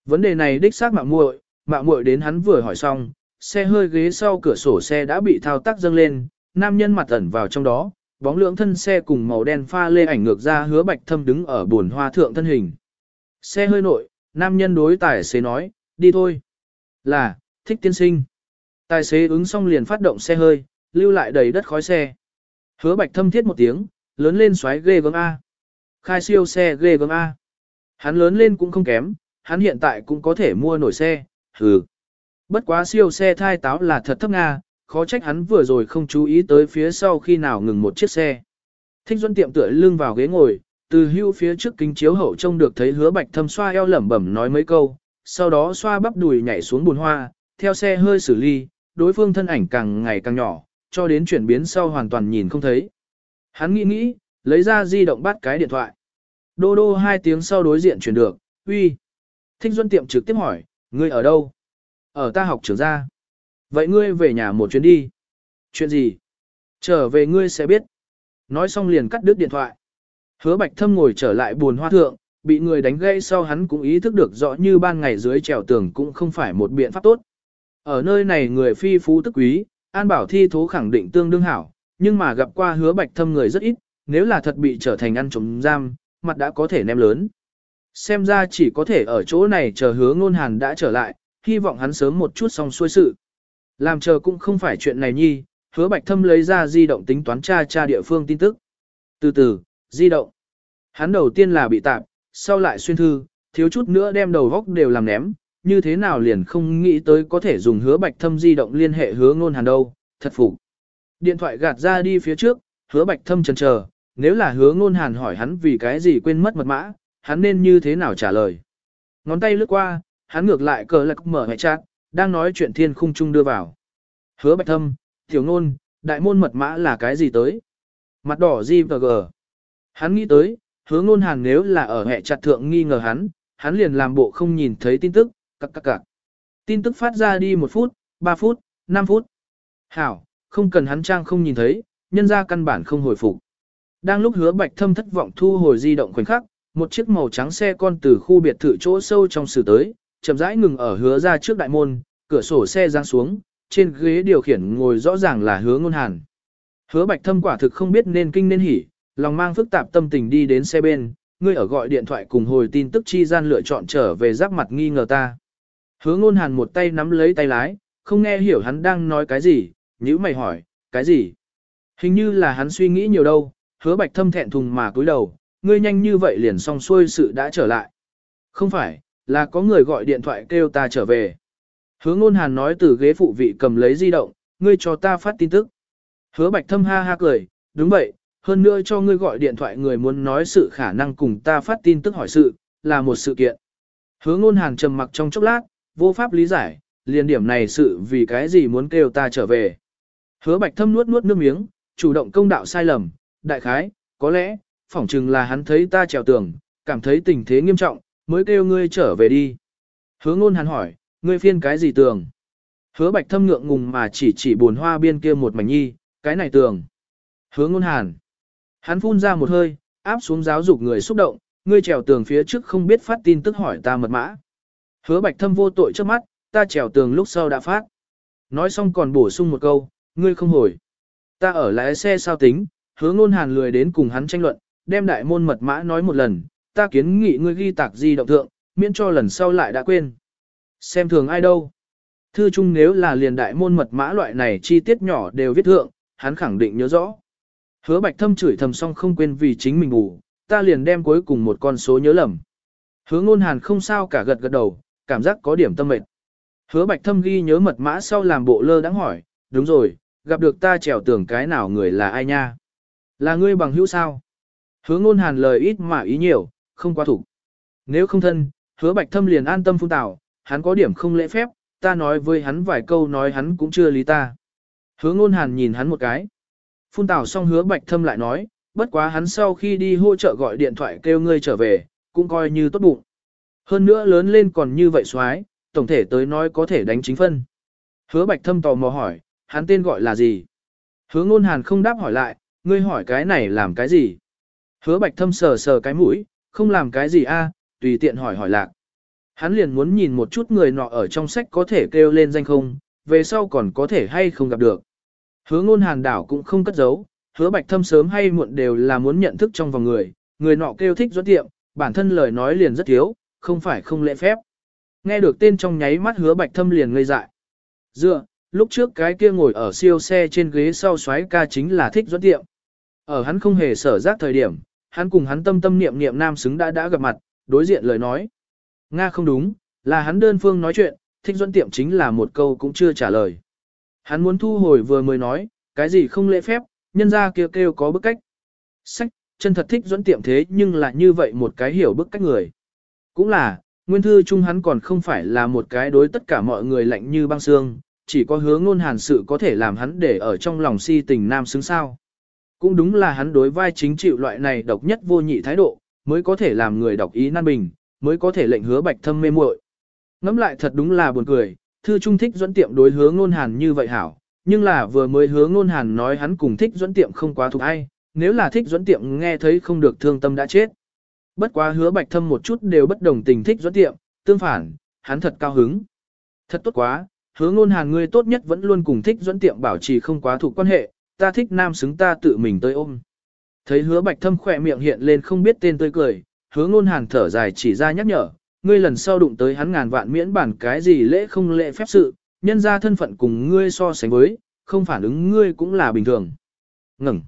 Vấn đề này đích xác mạo muội, mạo muội đến hắn vừa hỏi xong, xe hơi ghế sau cửa sổ xe đã bị thao tác dâng lên, nam nhân mặt ẩn vào trong đó, bóng lượng thân xe cùng màu đen pha lê ảnh ngược ra hứa bạch thâm đứng ở buồn hoa thượng thân hình. Xe hơi nội, nam nhân đối tài xế nói, đi thôi. Là, thích tiên sinh. Tài xế ứng xong liền phát động xe hơi, lưu lại đầy đất khói xe. Hứa bạch thâm thiết một tiếng, lớn lên xoáy ghê gớm A. Khai siêu xe ghê gớm A. Hắn lớn lên cũng không kém, hắn hiện tại cũng có thể mua nổi xe, hừ. Bất quá siêu xe thai táo là thật thấp Nga, khó trách hắn vừa rồi không chú ý tới phía sau khi nào ngừng một chiếc xe. Thích Duân tiệm tựa lưng vào ghế ngồi, từ hưu phía trước kính chiếu hậu trông được thấy hứa bạch thâm xoa eo lẩm bẩm nói mấy câu, sau đó xoa bắp đùi nhảy xuống bùn hoa, theo xe hơi xử ly, đối phương thân ảnh càng ngày càng nhỏ, cho đến chuyển biến sau hoàn toàn nhìn không thấy. Hắn nghĩ nghĩ, lấy ra di động bắt cái điện thoại. Đô đô hai tiếng sau đối diện chuyển được, uy. Thích Duân tiệm trực tiếp hỏi, ngươi ở đâu? Ở ta học trưởng gia. Vậy ngươi về nhà một chuyến đi. Chuyện gì? Trở về ngươi sẽ biết. Nói xong liền cắt đứt điện thoại. Hứa bạch thâm ngồi trở lại buồn hoa thượng, bị người đánh gây sau hắn cũng ý thức được rõ như ban ngày dưới trèo tường cũng không phải một biện pháp tốt. Ở nơi này người phi phú tức quý, An Bảo thi thố khẳng định tương đương hảo, nhưng mà gặp qua hứa bạch thâm người rất ít, nếu là thật bị trở thành ăn trống giam, mặt đã có thể ném lớn. Xem ra chỉ có thể ở chỗ này chờ hứa ngôn hàn đã trở lại, hy vọng hắn sớm một chút xong xuôi sự. Làm chờ cũng không phải chuyện này nhi, hứa bạch thâm lấy ra di động tính toán tra tra địa phương tin tức. Từ từ, di động. Hắn đầu tiên là bị tạp, sau lại xuyên thư, thiếu chút nữa đem đầu góc đều làm ném, như thế nào liền không nghĩ tới có thể dùng hứa bạch thâm di động liên hệ hứa ngôn hàn đâu, thật phục. Điện thoại gạt ra đi phía trước, hứa bạch thâm chần chờ, nếu là hứa ngôn hàn hỏi hắn vì cái gì quên mất mật mã, hắn nên như thế nào trả lời. Ngón tay lướt qua, hắn ngược lại cờ lạc mở hệ chát, đang nói chuyện thiên khung trung đưa vào. Hứa bạch thâm, tiểu ngôn, đại môn mật mã là cái gì tới? Mặt đỏ gì và gờ. Hắn nghĩ tới, hứa ngôn hàng nếu là ở hệ chặt thượng nghi ngờ hắn, hắn liền làm bộ không nhìn thấy tin tức, cặc cặc cặc. Tin tức phát ra đi một phút, 3 phút, 5 phút. Hảo, không cần hắn trang không nhìn thấy, nhân ra căn bản không hồi phục. Đang lúc hứa bạch thâm thất vọng thu hồi di động khoảnh khắc, một chiếc màu trắng xe con từ khu biệt thự chỗ sâu trong sử tới, chậm rãi ngừng ở hứa ra trước đại môn, cửa sổ xe giáng xuống, trên ghế điều khiển ngồi rõ ràng là hứa ngôn hàn. Hứa bạch thâm quả thực không biết nên kinh nên hỉ, lòng mang phức tạp tâm tình đi đến xe bên, ngươi ở gọi điện thoại cùng hồi tin tức chi gian lựa chọn trở về giáp mặt nghi ngờ ta. Hứa ngôn hàn một tay nắm lấy tay lái, không nghe hiểu hắn đang nói cái gì, nhữ mày hỏi, cái gì? Hình như là hắn suy nghĩ nhiều đâu, hứa bạch thâm thẹn thùng mà cúi đầu, ngươi nhanh như vậy liền xong xuôi sự đã trở lại. Không phải, là có người gọi điện thoại kêu ta trở về. Hứa ngôn hàn nói từ ghế phụ vị cầm lấy di động, ngươi cho ta phát tin tức. Hứa bạch thâm ha ha cười, đúng vậy, hơn nữa cho ngươi gọi điện thoại người muốn nói sự khả năng cùng ta phát tin tức hỏi sự, là một sự kiện. Hứa ngôn hàn trầm mặc trong chốc lát, vô pháp lý giải, liền điểm này sự vì cái gì muốn kêu ta trở về. Hứa bạch thâm nuốt nuốt nước miếng, chủ động công đạo sai lầm, đại khái, có lẽ, phỏng chừng là hắn thấy ta trèo tường, cảm thấy tình thế nghiêm trọng, mới kêu ngươi trở về đi. Hứa ngôn hắn hỏi, ngươi phiên cái gì tường? Hứa bạch thâm ngượng ngùng mà chỉ chỉ buồn hoa biên kia một mảnh nhi, cái này tường. Hứa ngôn hàn. Hắn phun ra một hơi, áp xuống giáo dục người xúc động, ngươi trèo tường phía trước không biết phát tin tức hỏi ta mật mã. Hứa bạch thâm vô tội trước mắt, ta trèo tường lúc sau đã phát. Nói xong còn bổ sung một câu, ngươi không hồi. Ta ở lái xe sao tính, hứa ngôn hàn lười đến cùng hắn tranh luận, đem đại môn mật mã nói một lần, ta kiến nghị ngươi ghi tạc di động thượng, miễn cho lần sau lại đã quên. Xem thường ai đâu. Thư chung nếu là liền đại môn mật mã loại này chi tiết nhỏ đều viết thượng, hắn khẳng định nhớ rõ. Hứa bạch thâm chửi thầm xong không quên vì chính mình ngủ, ta liền đem cuối cùng một con số nhớ lầm. Hứa ngôn hàn không sao cả gật gật đầu, cảm giác có điểm tâm mệt. Hứa bạch thâm ghi nhớ mật mã sau làm bộ lơ đắng hỏi, đúng rồi, gặp được ta trèo tưởng cái nào người là ai nha? Là ngươi bằng hữu sao? Hứa ngôn hàn lời ít mà ý nhiều, không quá thủ. Nếu không thân, hứa bạch thâm liền an tâm phun tảo, hắn có điểm không lễ phép, ta nói với hắn vài câu nói hắn cũng chưa lý ta. Hứa ngôn hàn nhìn hắn một cái. Phun tảo xong hứa bạch thâm lại nói, bất quá hắn sau khi đi hỗ trợ gọi điện thoại kêu ngươi trở về, cũng coi như tốt bụng. Hơn nữa lớn lên còn như vậy xoái, tổng thể tới nói có thể đánh chính phân. Hứa bạch thâm tò mò hỏi, hắn tên gọi là gì? Hứa ngôn hàn không đáp hỏi lại, ngươi hỏi cái này làm cái gì? Hứa bạch thâm sờ sờ cái mũi, không làm cái gì a, tùy tiện hỏi hỏi lạc. Hắn liền muốn nhìn một chút người nọ ở trong sách có thể kêu lên danh không, về sau còn có thể hay không gặp được. Hứa ngôn hàn đảo cũng không cất giấu, hứa bạch thâm sớm hay muộn đều là muốn nhận thức trong vòng người, người nọ kêu thích doãn tiệm, bản thân lời nói liền rất thiếu, không phải không lễ phép. Nghe được tên trong nháy mắt hứa bạch thâm liền ngây dại. Dựa, lúc trước cái kia ngồi ở siêu xe trên ghế sau xoáy ca chính là thích doãn tiệm. Ở hắn không hề sở giác thời điểm, hắn cùng hắn tâm tâm niệm niệm nam xứng đã đã gặp mặt, đối diện lời nói. Nga không đúng, là hắn đơn phương nói chuyện, thích dẫn tiệm chính là một câu cũng chưa trả lời. Hắn muốn thu hồi vừa mới nói, cái gì không lễ phép, nhân ra kêu kêu có bức cách. Sách, chân thật thích dẫn tiệm thế nhưng là như vậy một cái hiểu bức cách người. Cũng là, nguyên thư chung hắn còn không phải là một cái đối tất cả mọi người lạnh như băng xương, chỉ có hứa ngôn hàn sự có thể làm hắn để ở trong lòng si tình nam xứng sao. Cũng đúng là hắn đối vai chính chịu loại này độc nhất vô nhị thái độ, mới có thể làm người đọc ý nan bình, mới có thể lệnh hứa bạch thâm mê muội. Ngắm lại thật đúng là buồn cười, thư trung thích dẫn tiệm đối hướng ngôn hàn như vậy hảo, nhưng là vừa mới hứa ngôn hàn nói hắn cùng thích dẫn tiệm không quá thuộc ai, nếu là thích dẫn tiệm nghe thấy không được thương tâm đã chết. Bất quá hứa bạch thâm một chút đều bất đồng tình thích dẫn tiệm, tương phản, hắn thật cao hứng. Thật tốt quá, hứa ngôn hàn ngươi tốt nhất vẫn luôn cùng thích dẫn tiệm bảo trì không quá thuộc quan hệ, ta thích nam xứng ta tự mình tới ôm. Thấy hứa bạch thâm khỏe miệng hiện lên không biết tên tươi cười, hứa ngôn hàn thở dài chỉ ra nhắc nhở, ngươi lần sau đụng tới hắn ngàn vạn miễn bản cái gì lễ không lễ phép sự, nhân ra thân phận cùng ngươi so sánh với, không phản ứng ngươi cũng là bình thường. Ngừng.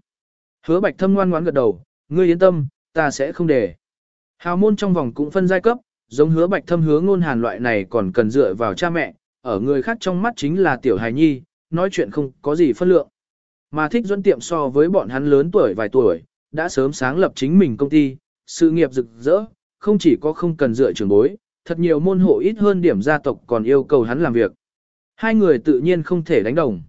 Hứa bạch thâm ngoan ngoãn gật đầu, ngươi yên tâm, ta sẽ không để. Hào môn trong vòng cũng phân giai cấp, giống hứa bạch thâm hứa ngôn hàn loại này còn cần dựa vào cha mẹ, ở người khác trong mắt chính là tiểu hài nhi, nói chuyện không có gì phân lượng. Mà thích dẫn tiệm so với bọn hắn lớn tuổi vài tuổi, đã sớm sáng lập chính mình công ty, sự nghiệp rực rỡ, không chỉ có không cần dựa trường bối, thật nhiều môn hộ ít hơn điểm gia tộc còn yêu cầu hắn làm việc. Hai người tự nhiên không thể đánh đồng.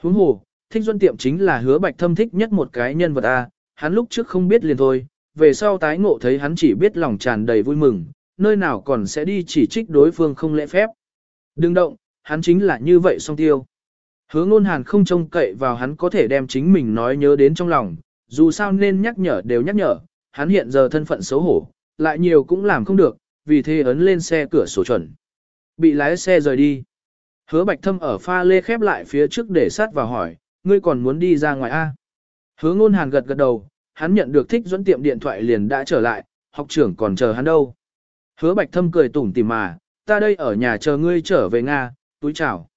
Huống hồ, thích duân tiệm chính là hứa bạch thâm thích nhất một cái nhân vật A, hắn lúc trước không biết liền thôi, về sau tái ngộ thấy hắn chỉ biết lòng tràn đầy vui mừng, nơi nào còn sẽ đi chỉ trích đối phương không lễ phép. Đừng động, hắn chính là như vậy song tiêu. Hứa ngôn hàn không trông cậy vào hắn có thể đem chính mình nói nhớ đến trong lòng, dù sao nên nhắc nhở đều nhắc nhở, hắn hiện giờ thân phận xấu hổ, lại nhiều cũng làm không được, vì thế ấn lên xe cửa sổ chuẩn. Bị lái xe rời đi. Hứa bạch thâm ở pha lê khép lại phía trước để sát vào hỏi, ngươi còn muốn đi ra ngoài A. Hứa ngôn hàn gật gật đầu, hắn nhận được thích dẫn tiệm điện thoại liền đã trở lại, học trưởng còn chờ hắn đâu. Hứa bạch thâm cười tủm tỉm mà, ta đây ở nhà chờ ngươi trở về Nga, túi chào.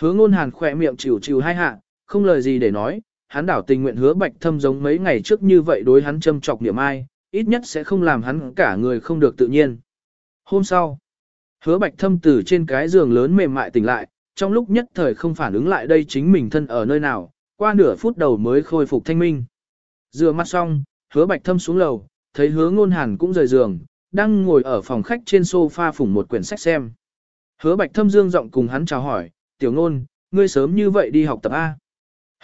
Hứa ngôn hàn khỏe miệng chịu chịu hai hạ, không lời gì để nói, hắn đảo tình nguyện hứa bạch thâm giống mấy ngày trước như vậy đối hắn châm trọc niệm ai, ít nhất sẽ không làm hắn cả người không được tự nhiên. Hôm sau, hứa bạch thâm từ trên cái giường lớn mềm mại tỉnh lại, trong lúc nhất thời không phản ứng lại đây chính mình thân ở nơi nào, qua nửa phút đầu mới khôi phục thanh minh. Rửa mặt xong, hứa bạch thâm xuống lầu, thấy hứa ngôn hàn cũng rời giường, đang ngồi ở phòng khách trên sofa phủng một quyển sách xem. Hứa bạch thâm dương giọng cùng hắn chào hỏi, tiểu ngôn, ngươi sớm như vậy đi học tập A.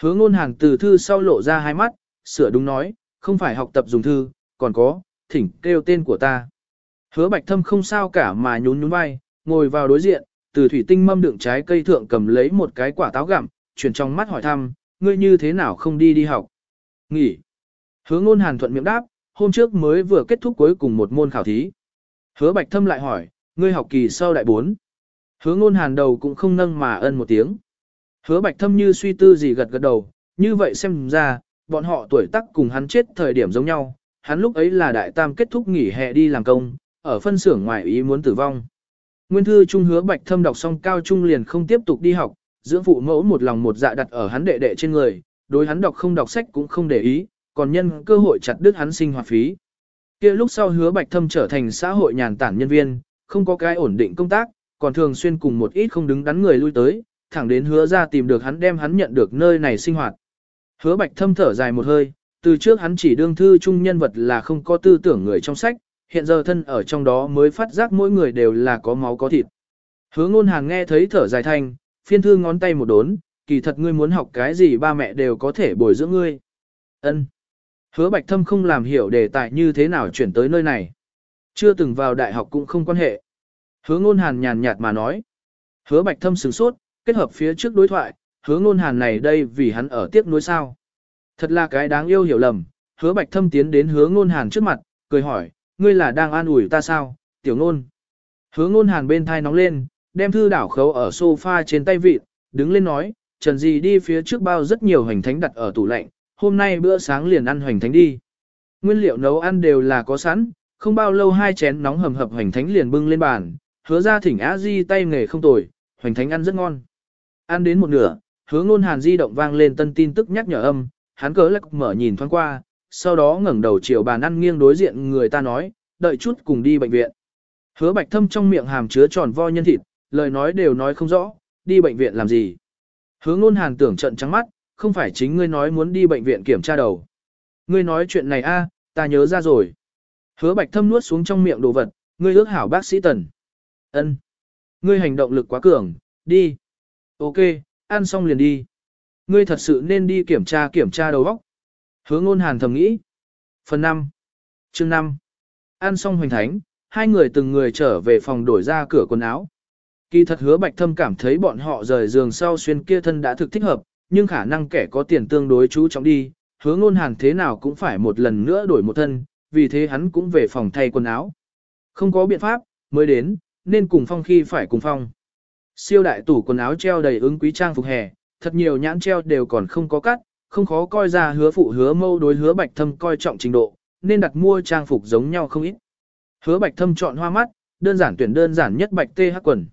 Hứa ngôn hàng từ thư sau lộ ra hai mắt, sửa đúng nói, không phải học tập dùng thư, còn có, thỉnh kêu tên của ta. Hứa bạch thâm không sao cả mà nhún nhún vai, ngồi vào đối diện, từ thủy tinh mâm đựng trái cây thượng cầm lấy một cái quả táo gặm, chuyển trong mắt hỏi thăm, ngươi như thế nào không đi đi học? Nghỉ. Hứa ngôn hàn thuận miệng đáp, hôm trước mới vừa kết thúc cuối cùng một môn khảo thí. Hứa bạch thâm lại hỏi, ngươi học kỳ sau đại 4. Hứa ngôn hàn đầu cũng không nâng mà ân một tiếng. Hứa bạch thâm như suy tư gì gật gật đầu, như vậy xem ra, bọn họ tuổi tác cùng hắn chết thời điểm giống nhau, hắn lúc ấy là đại tam kết thúc nghỉ hè đi làm công, ở phân xưởng ngoài ý muốn tử vong. Nguyên thư trung hứa bạch thâm đọc xong cao trung liền không tiếp tục đi học, dưỡng phụ mẫu một lòng một dạ đặt ở hắn đệ đệ trên người, đối hắn đọc không đọc sách cũng không để ý, còn nhân cơ hội chặt đứt hắn sinh hoạt phí. Kia lúc sau hứa bạch thâm trở thành xã hội nhàn tản nhân viên, không có cái ổn định công tác, còn thường xuyên cùng một ít không đứng đắn người lui tới, thẳng đến hứa ra tìm được hắn đem hắn nhận được nơi này sinh hoạt. Hứa bạch thâm thở dài một hơi, từ trước hắn chỉ đương thư trung nhân vật là không có tư tưởng người trong sách, hiện giờ thân ở trong đó mới phát giác mỗi người đều là có máu có thịt. Hứa ngôn hàng nghe thấy thở dài thanh, phiên thư ngón tay một đốn, kỳ thật ngươi muốn học cái gì ba mẹ đều có thể bồi dưỡng ngươi. Ân. Hứa bạch thâm không làm hiểu đề tài như thế nào chuyển tới nơi này. Chưa từng vào đại học cũng không quan hệ. Hứa ngôn hàn nhàn nhạt mà nói. Hứa bạch thâm sửng sốt, kết hợp phía trước đối thoại, hứa ngôn hàn này đây vì hắn ở tiếp nuối sao. Thật là cái đáng yêu hiểu lầm, hứa bạch thâm tiến đến hứa ngôn hàn trước mặt, cười hỏi, ngươi là đang an ủi ta sao, tiểu ngôn. Hứa ngôn hàn bên thai nóng lên, đem thư đảo khấu ở sofa trên tay vịt, đứng lên nói, trần gì đi phía trước bao rất nhiều hoành thánh đặt ở tủ lạnh, hôm nay bữa sáng liền ăn hoành thánh đi. Nguyên liệu nấu ăn đều là có sẵn, không bao lâu hai chén nóng hầm hập hoành thánh liền bưng lên bàn, hứa ra thỉnh á di tay nghề không tồi, hoành thánh ăn rất ngon. Ăn đến một nửa, hứa ngôn hàn di động vang lên tân tin tức nhắc nhở âm, hắn cớ lắc mở nhìn thoáng qua, sau đó ngẩng đầu chiều bàn ăn nghiêng đối diện người ta nói, đợi chút cùng đi bệnh viện. Hứa bạch thâm trong miệng hàm chứa tròn vo nhân thịt, lời nói đều nói không rõ, đi bệnh viện làm gì. Hứa ngôn hàn tưởng trận trắng mắt, không phải chính ngươi nói muốn đi bệnh viện kiểm tra đầu. Ngươi nói chuyện này a, ta nhớ ra rồi. Hứa bạch thâm nuốt xuống trong miệng đồ vật, ngươi ước hảo bác sĩ tần ân Ngươi hành động lực quá cường, đi. Ok, ăn xong liền đi. Ngươi thật sự nên đi kiểm tra kiểm tra đầu óc. Hứa ngôn hàn thầm nghĩ. Phần 5. Chương 5. Ăn xong hoành thánh, hai người từng người trở về phòng đổi ra cửa quần áo. Kỳ thật hứa bạch thâm cảm thấy bọn họ rời giường sau xuyên kia thân đã thực thích hợp, nhưng khả năng kẻ có tiền tương đối chú trọng đi, hứa ngôn hàn thế nào cũng phải một lần nữa đổi một thân, vì thế hắn cũng về phòng thay quần áo. Không có biện pháp, mới đến, nên cùng phong khi phải cùng phong. Siêu đại tủ quần áo treo đầy ứng quý trang phục hè, thật nhiều nhãn treo đều còn không có cắt, không khó coi ra hứa phụ hứa mâu đối hứa bạch thâm coi trọng trình độ, nên đặt mua trang phục giống nhau không ít. Hứa bạch thâm chọn hoa mắt, đơn giản tuyển đơn giản nhất bạch tê hắc quần.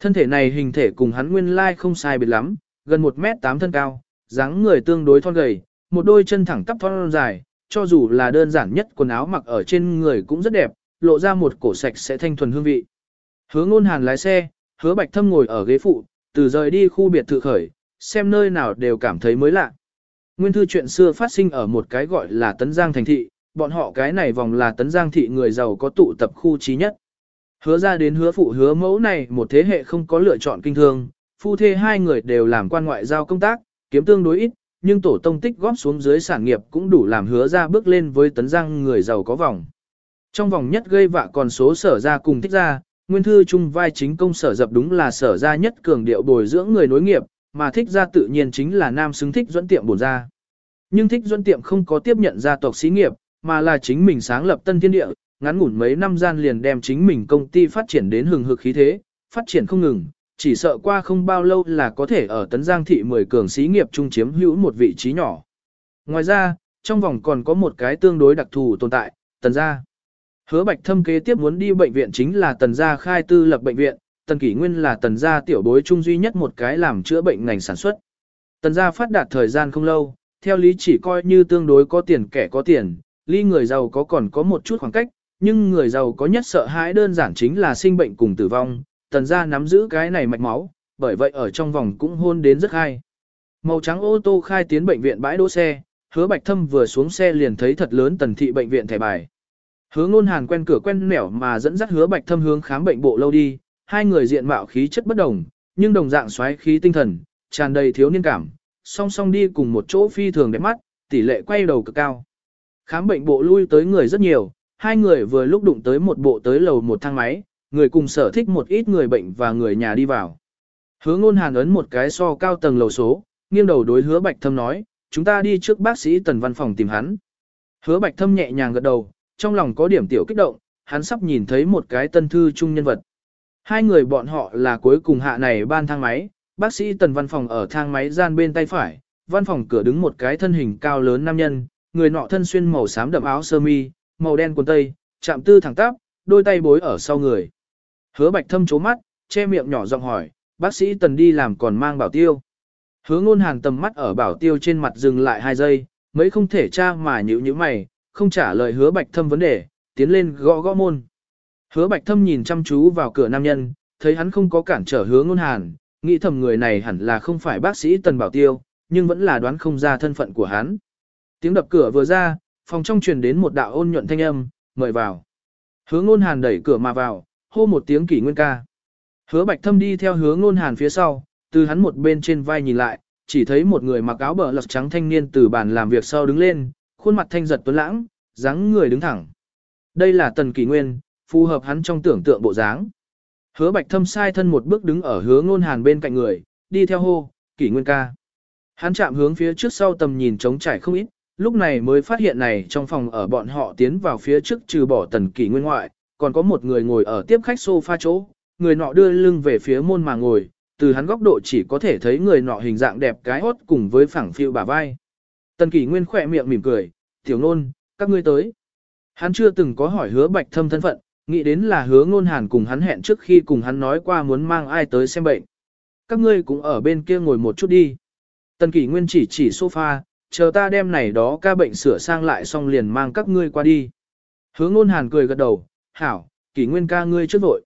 Thân thể này hình thể cùng hắn nguyên lai không sai biệt lắm, gần 1 mét 8 thân cao, dáng người tương đối thon gầy, một đôi chân thẳng tắp thon dài, cho dù là đơn giản nhất quần áo mặc ở trên người cũng rất đẹp, lộ ra một cổ sạch sẽ thanh thuần hương vị. Hứa ngôn hàn lái xe, hứa bạch thâm ngồi ở ghế phụ, từ rời đi khu biệt thự khởi, xem nơi nào đều cảm thấy mới lạ. Nguyên thư chuyện xưa phát sinh ở một cái gọi là Tấn Giang thành thị, bọn họ cái này vòng là Tấn Giang thị người giàu có tụ tập khu trí nhất. Hứa ra đến hứa phụ hứa mẫu này một thế hệ không có lựa chọn kinh thương, phu thê hai người đều làm quan ngoại giao công tác, kiếm tương đối ít, nhưng tổ tông tích góp xuống dưới sản nghiệp cũng đủ làm hứa ra bước lên với Tấn Giang người giàu có vòng. Trong vòng nhất gây vạ còn số sở ra cùng thích ra, nguyên thư chung vai chính công sở dập đúng là sở ra nhất cường điệu bồi dưỡng người nối nghiệp, mà thích ra tự nhiên chính là nam xứng thích dẫn tiệm bổn ra. Nhưng thích dẫn tiệm không có tiếp nhận gia tộc xí nghiệp, mà là chính mình sáng lập tân thiên địa, ngắn ngủn mấy năm gian liền đem chính mình công ty phát triển đến hừng hực khí thế, phát triển không ngừng, chỉ sợ qua không bao lâu là có thể ở Tấn Giang thị 10 cường xí nghiệp trung chiếm hữu một vị trí nhỏ. Ngoài ra, trong vòng còn có một cái tương đối đặc thù tồn tại, Tần Gia. Hứa Bạch Thâm kế tiếp muốn đi bệnh viện chính là Tần Gia khai tư lập bệnh viện, Tần Kỷ Nguyên là Tần Gia tiểu bối trung duy nhất một cái làm chữa bệnh ngành sản xuất. Tần Gia phát đạt thời gian không lâu, theo lý chỉ coi như tương đối có tiền kẻ có tiền, ly người giàu có còn có một chút khoảng cách, nhưng người giàu có nhất sợ hãi đơn giản chính là sinh bệnh cùng tử vong, Tần Gia nắm giữ cái này mạch máu, bởi vậy ở trong vòng cũng hôn đến rất hay. Màu trắng ô tô khai tiến bệnh viện bãi đỗ xe, hứa bạch thâm vừa xuống xe liền thấy thật lớn tần thị bệnh viện thẻ bài. Hứa ngôn hàn quen cửa quen nẻo mà dẫn dắt hứa bạch thâm hướng khám bệnh bộ lâu đi, hai người diện mạo khí chất bất đồng, nhưng đồng dạng xoáy khí tinh thần, tràn đầy thiếu niên cảm, song song đi cùng một chỗ phi thường đẹp mắt, tỷ lệ quay đầu cực cao. Khám bệnh bộ lui tới người rất nhiều, hai người vừa lúc đụng tới một bộ tới lầu một thang máy, người cùng sở thích một ít người bệnh và người nhà đi vào. Hứa ngôn hàn ấn một cái so cao tầng lầu số, nghiêng đầu đối hứa bạch thâm nói, chúng ta đi trước bác sĩ tần văn phòng tìm hắn. Hứa bạch thâm nhẹ nhàng gật đầu, trong lòng có điểm tiểu kích động, hắn sắp nhìn thấy một cái tân thư Chung nhân vật. Hai người bọn họ là cuối cùng hạ này ban thang máy, bác sĩ tần văn phòng ở thang máy gian bên tay phải, văn phòng cửa đứng một cái thân hình cao lớn nam nhân, người nọ thân xuyên màu xám đậm áo sơ mi, màu đen quần tây, chạm tư thẳng tắp, đôi tay bối ở sau người. Hứa bạch thâm chố mắt, che miệng nhỏ giọng hỏi, bác sĩ tần đi làm còn mang bảo tiêu. Hứa ngôn hàng tầm mắt ở bảo tiêu trên mặt dừng lại hai giây, mấy không thể tra mà nhữ như mày, không trả lời hứa bạch thâm vấn đề, tiến lên gõ gõ môn. Hứa bạch thâm nhìn chăm chú vào cửa nam nhân, thấy hắn không có cản trở hứa ngôn hàn, nghĩ thầm người này hẳn là không phải bác sĩ tần bảo tiêu, nhưng vẫn là đoán không ra thân phận của hắn. Tiếng đập cửa vừa ra, phòng trong truyền đến một đạo ôn nhuận thanh âm, mời vào. Hứa ngôn hàn đẩy cửa mà vào, hô một tiếng kỷ nguyên ca. Hứa bạch thâm đi theo hứa ngôn hàn phía sau, từ hắn một bên trên vai nhìn lại, chỉ thấy một người mặc áo bờ lật trắng thanh niên từ bàn làm việc sau đứng lên, khuôn mặt thanh giật tuấn lãng, dáng người đứng thẳng. Đây là tần kỷ nguyên, phù hợp hắn trong tưởng tượng bộ dáng. Hứa bạch thâm sai thân một bước đứng ở hứa ngôn hàn bên cạnh người, đi theo hô, kỷ nguyên ca. Hắn chạm hướng phía trước sau tầm nhìn trống trải không ít, lúc này mới phát hiện này trong phòng ở bọn họ tiến vào phía trước trừ bỏ tần kỷ nguyên ngoại, còn có một người ngồi ở tiếp khách sofa chỗ, người nọ đưa lưng về phía môn mà ngồi, từ hắn góc độ chỉ có thể thấy người nọ hình dạng đẹp cái hốt cùng với phẳng phiu bả vai. Tần kỷ nguyên khỏe miệng mỉm cười, tiểu nôn, các ngươi tới. Hắn chưa từng có hỏi hứa bạch thâm thân phận, nghĩ đến là hứa ngôn hàn cùng hắn hẹn trước khi cùng hắn nói qua muốn mang ai tới xem bệnh. Các ngươi cũng ở bên kia ngồi một chút đi. Tần kỷ nguyên chỉ chỉ sofa, chờ ta đem này đó ca bệnh sửa sang lại xong liền mang các ngươi qua đi. Hứa ngôn hàn cười gật đầu, hảo, kỷ nguyên ca ngươi trước vội.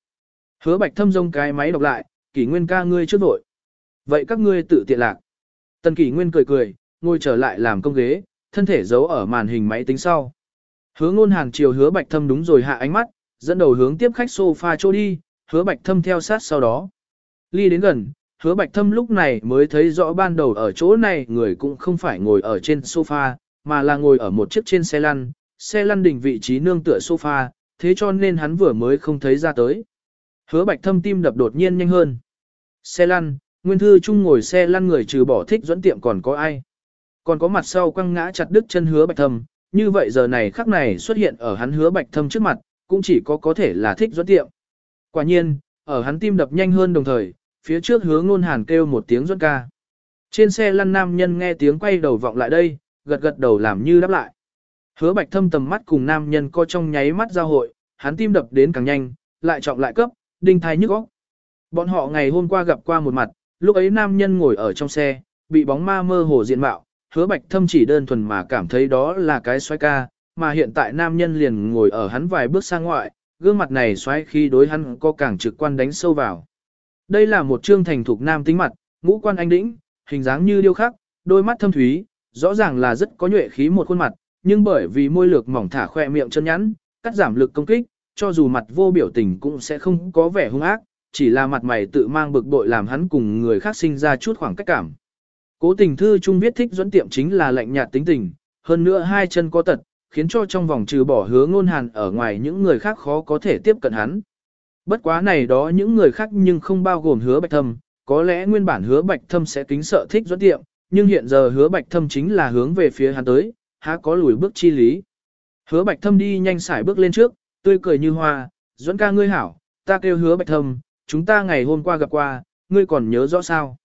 Hứa bạch thâm rông cái máy đọc lại, kỷ nguyên ca ngươi trước vội. Vậy các ngươi tự tiện lạc. Tần kỷ nguyên cười cười, ngồi trở lại làm công ghế, thân thể giấu ở màn hình máy tính sau. Hứa ngôn hàng chiều hứa bạch thâm đúng rồi hạ ánh mắt, dẫn đầu hướng tiếp khách sofa chỗ đi, hứa bạch thâm theo sát sau đó. Ly đến gần, hứa bạch thâm lúc này mới thấy rõ ban đầu ở chỗ này người cũng không phải ngồi ở trên sofa, mà là ngồi ở một chiếc trên xe lăn, xe lăn đỉnh vị trí nương tựa sofa, thế cho nên hắn vừa mới không thấy ra tới. Hứa bạch thâm tim đập đột nhiên nhanh hơn. Xe lăn, nguyên thư chung ngồi xe lăn người trừ bỏ thích dẫn tiệm còn có ai. Còn có mặt sau quăng ngã chặt đứt chân hứa bạch thâm, như vậy giờ này khắc này xuất hiện ở hắn hứa bạch thâm trước mặt, cũng chỉ có có thể là thích dẫn tiệm. Quả nhiên, ở hắn tim đập nhanh hơn đồng thời, phía trước hứa ngôn hàn kêu một tiếng dẫn ca. Trên xe lăn nam nhân nghe tiếng quay đầu vọng lại đây, gật gật đầu làm như đáp lại. Hứa bạch thâm tầm mắt cùng nam nhân co trong nháy mắt giao hội, hắn tim đập đến càng nhanh, lại trọng lại cấp, đinh thai nhức óc. Bọn họ ngày hôm qua gặp qua một mặt, lúc ấy nam nhân ngồi ở trong xe, bị bóng ma mơ hồ diện mạo, hứa bạch thâm chỉ đơn thuần mà cảm thấy đó là cái xoay ca, mà hiện tại nam nhân liền ngồi ở hắn vài bước sang ngoại, gương mặt này xoay khi đối hắn có càng trực quan đánh sâu vào. Đây là một trương thành thục nam tính mặt, ngũ quan anh đĩnh, hình dáng như điêu khắc, đôi mắt thâm thúy, rõ ràng là rất có nhuệ khí một khuôn mặt, nhưng bởi vì môi lược mỏng thả khoe miệng chân nhắn, cắt giảm lực công kích, cho dù mặt vô biểu tình cũng sẽ không có vẻ hung ác, chỉ là mặt mày tự mang bực bội làm hắn cùng người khác sinh ra chút khoảng cách cảm. Cố tình thư trung viết thích dẫn tiệm chính là lạnh nhạt tính tình, hơn nữa hai chân có tật, khiến cho trong vòng trừ bỏ hứa ngôn hàn ở ngoài những người khác khó có thể tiếp cận hắn. Bất quá này đó những người khác nhưng không bao gồm hứa bạch thâm, có lẽ nguyên bản hứa bạch thâm sẽ kính sợ thích dẫn tiệm, nhưng hiện giờ hứa bạch thâm chính là hướng về phía hắn tới, há có lùi bước chi lý. Hứa bạch thâm đi nhanh sải bước lên trước, tươi cười như hoa, dẫn ca ngươi hảo, ta kêu hứa bạch thâm, chúng ta ngày hôm qua gặp qua, ngươi còn nhớ rõ sao?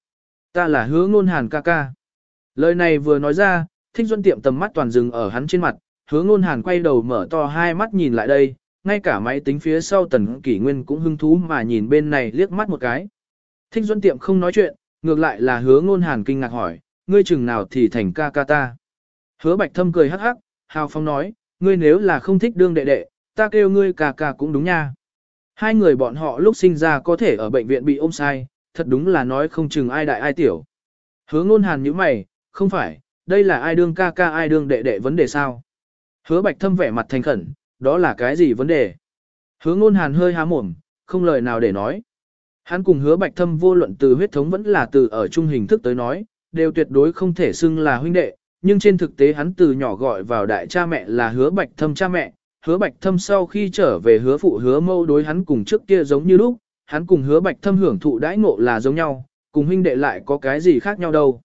Ta là hứa ngôn hàn ca ca. Lời này vừa nói ra, thích duân tiệm tầm mắt toàn dừng ở hắn trên mặt, hứa ngôn hàn quay đầu mở to hai mắt nhìn lại đây, ngay cả máy tính phía sau tần kỷ nguyên cũng hưng thú mà nhìn bên này liếc mắt một cái. Thích duân tiệm không nói chuyện, ngược lại là hứa ngôn hàn kinh ngạc hỏi, ngươi chừng nào thì thành ca ca ta. Hứa bạch thâm cười hắc hắc, hào phong nói, ngươi nếu là không thích đương đệ đệ, ta kêu ngươi ca ca cũng đúng nha. Hai người bọn họ lúc sinh ra có thể ở bệnh viện bị ôm sai, thật đúng là nói không chừng ai đại ai tiểu. Hứa ngôn hàn như mày, không phải, đây là ai đương ca ca ai đương đệ đệ vấn đề sao? Hứa bạch thâm vẻ mặt thành khẩn, đó là cái gì vấn đề? Hứa ngôn hàn hơi há mồm, không lời nào để nói. Hắn cùng hứa bạch thâm vô luận từ huyết thống vẫn là từ ở trung hình thức tới nói, đều tuyệt đối không thể xưng là huynh đệ, nhưng trên thực tế hắn từ nhỏ gọi vào đại cha mẹ là hứa bạch thâm cha mẹ, hứa bạch thâm sau khi trở về hứa phụ hứa mâu đối hắn cùng trước kia giống như lúc, hắn cùng hứa bạch thâm hưởng thụ đãi ngộ là giống nhau, cùng huynh đệ lại có cái gì khác nhau đâu.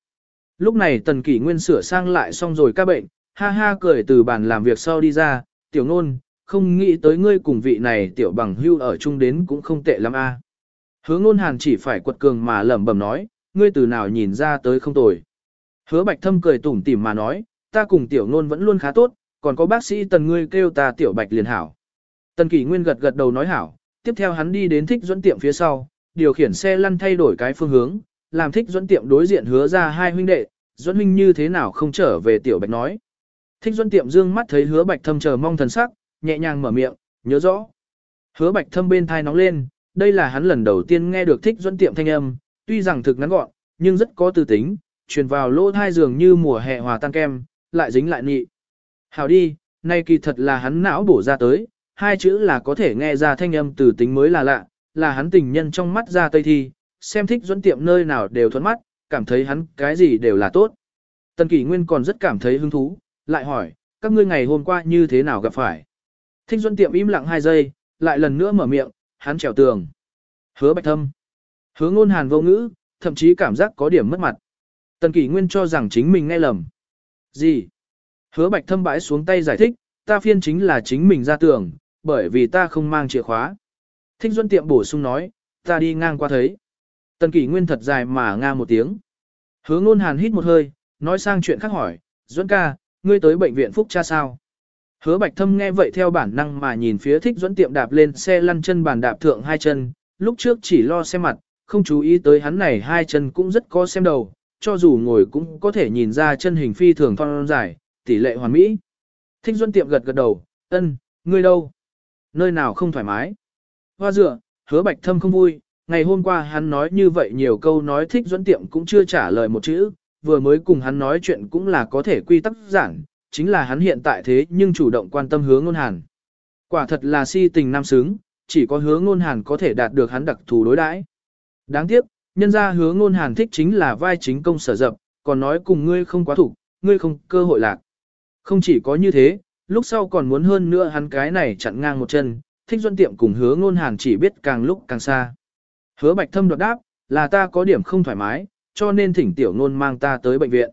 Lúc này tần kỷ nguyên sửa sang lại xong rồi các bệnh, ha ha cười từ bàn làm việc sau đi ra, tiểu nôn, không nghĩ tới ngươi cùng vị này tiểu bằng hưu ở chung đến cũng không tệ lắm a. Hứa ngôn hàn chỉ phải quật cường mà lẩm bẩm nói, ngươi từ nào nhìn ra tới không tồi. Hứa bạch thâm cười tủm tỉm mà nói, ta cùng tiểu nôn vẫn luôn khá tốt, còn có bác sĩ tần ngươi kêu ta tiểu bạch liền hảo. Tần kỷ nguyên gật gật đầu nói hảo, tiếp theo hắn đi đến thích dẫn tiệm phía sau, điều khiển xe lăn thay đổi cái phương hướng, làm thích dẫn tiệm đối diện hứa ra hai huynh đệ, dẫn huynh như thế nào không trở về tiểu bạch nói. Thích dẫn tiệm dương mắt thấy hứa bạch thâm chờ mong thần sắc, nhẹ nhàng mở miệng, nhớ rõ. Hứa bạch thâm bên thai nóng lên, đây là hắn lần đầu tiên nghe được thích dẫn tiệm thanh âm, tuy rằng thực ngắn gọn, nhưng rất có tư tính, truyền vào lỗ thai dường như mùa hè hòa tan kem, lại dính lại nị. Hào đi, nay kỳ thật là hắn não bổ ra tới, hai chữ là có thể nghe ra thanh âm từ tính mới là lạ, là hắn tình nhân trong mắt ra tây thi, xem thích dẫn tiệm nơi nào đều thuẫn mắt, cảm thấy hắn cái gì đều là tốt. Tần kỷ nguyên còn rất cảm thấy hứng thú, lại hỏi, các ngươi ngày hôm qua như thế nào gặp phải. Thích dẫn tiệm im lặng hai giây, lại lần nữa mở miệng, hắn trèo tường. Hứa bạch thâm. Hứa ngôn hàn vô ngữ, thậm chí cảm giác có điểm mất mặt. Tần kỷ nguyên cho rằng chính mình nghe lầm. Gì? Hứa bạch thâm bãi xuống tay giải thích, ta phiên chính là chính mình ra tường, bởi vì ta không mang chìa khóa. Thích Duân tiệm bổ sung nói, ta đi ngang qua thấy. Tần kỷ nguyên thật dài mà nga một tiếng. Hứa ngôn hàn hít một hơi, nói sang chuyện khác hỏi, Duân ca, ngươi tới bệnh viện phúc cha sao? Hứa bạch thâm nghe vậy theo bản năng mà nhìn phía thích Duân tiệm đạp lên xe lăn chân bàn đạp thượng hai chân, lúc trước chỉ lo xem mặt, không chú ý tới hắn này hai chân cũng rất có xem đầu, cho dù ngồi cũng có thể nhìn ra chân hình phi thường thon dài, tỷ lệ hoàn mỹ. Thích Duân tiệm gật gật đầu, ân, ngươi đâu? Nơi nào không thoải mái? Hoa dựa, hứa bạch thâm không vui, ngày hôm qua hắn nói như vậy nhiều câu nói thích dẫn tiệm cũng chưa trả lời một chữ, vừa mới cùng hắn nói chuyện cũng là có thể quy tắc giản, chính là hắn hiện tại thế nhưng chủ động quan tâm hướng ngôn hàn. Quả thật là si tình nam sướng, chỉ có hứa ngôn hàn có thể đạt được hắn đặc thù đối đãi. Đáng tiếc, nhân ra hứa ngôn hàn thích chính là vai chính công sở dập, còn nói cùng ngươi không quá thủ, ngươi không cơ hội lạc. Không chỉ có như thế, lúc sau còn muốn hơn nữa hắn cái này chặn ngang một chân, thích duân tiệm cùng hứa ngôn hàn chỉ biết càng lúc càng xa. Hứa bạch thâm đột đáp, là ta có điểm không thoải mái, cho nên thỉnh tiểu ngôn mang ta tới bệnh viện.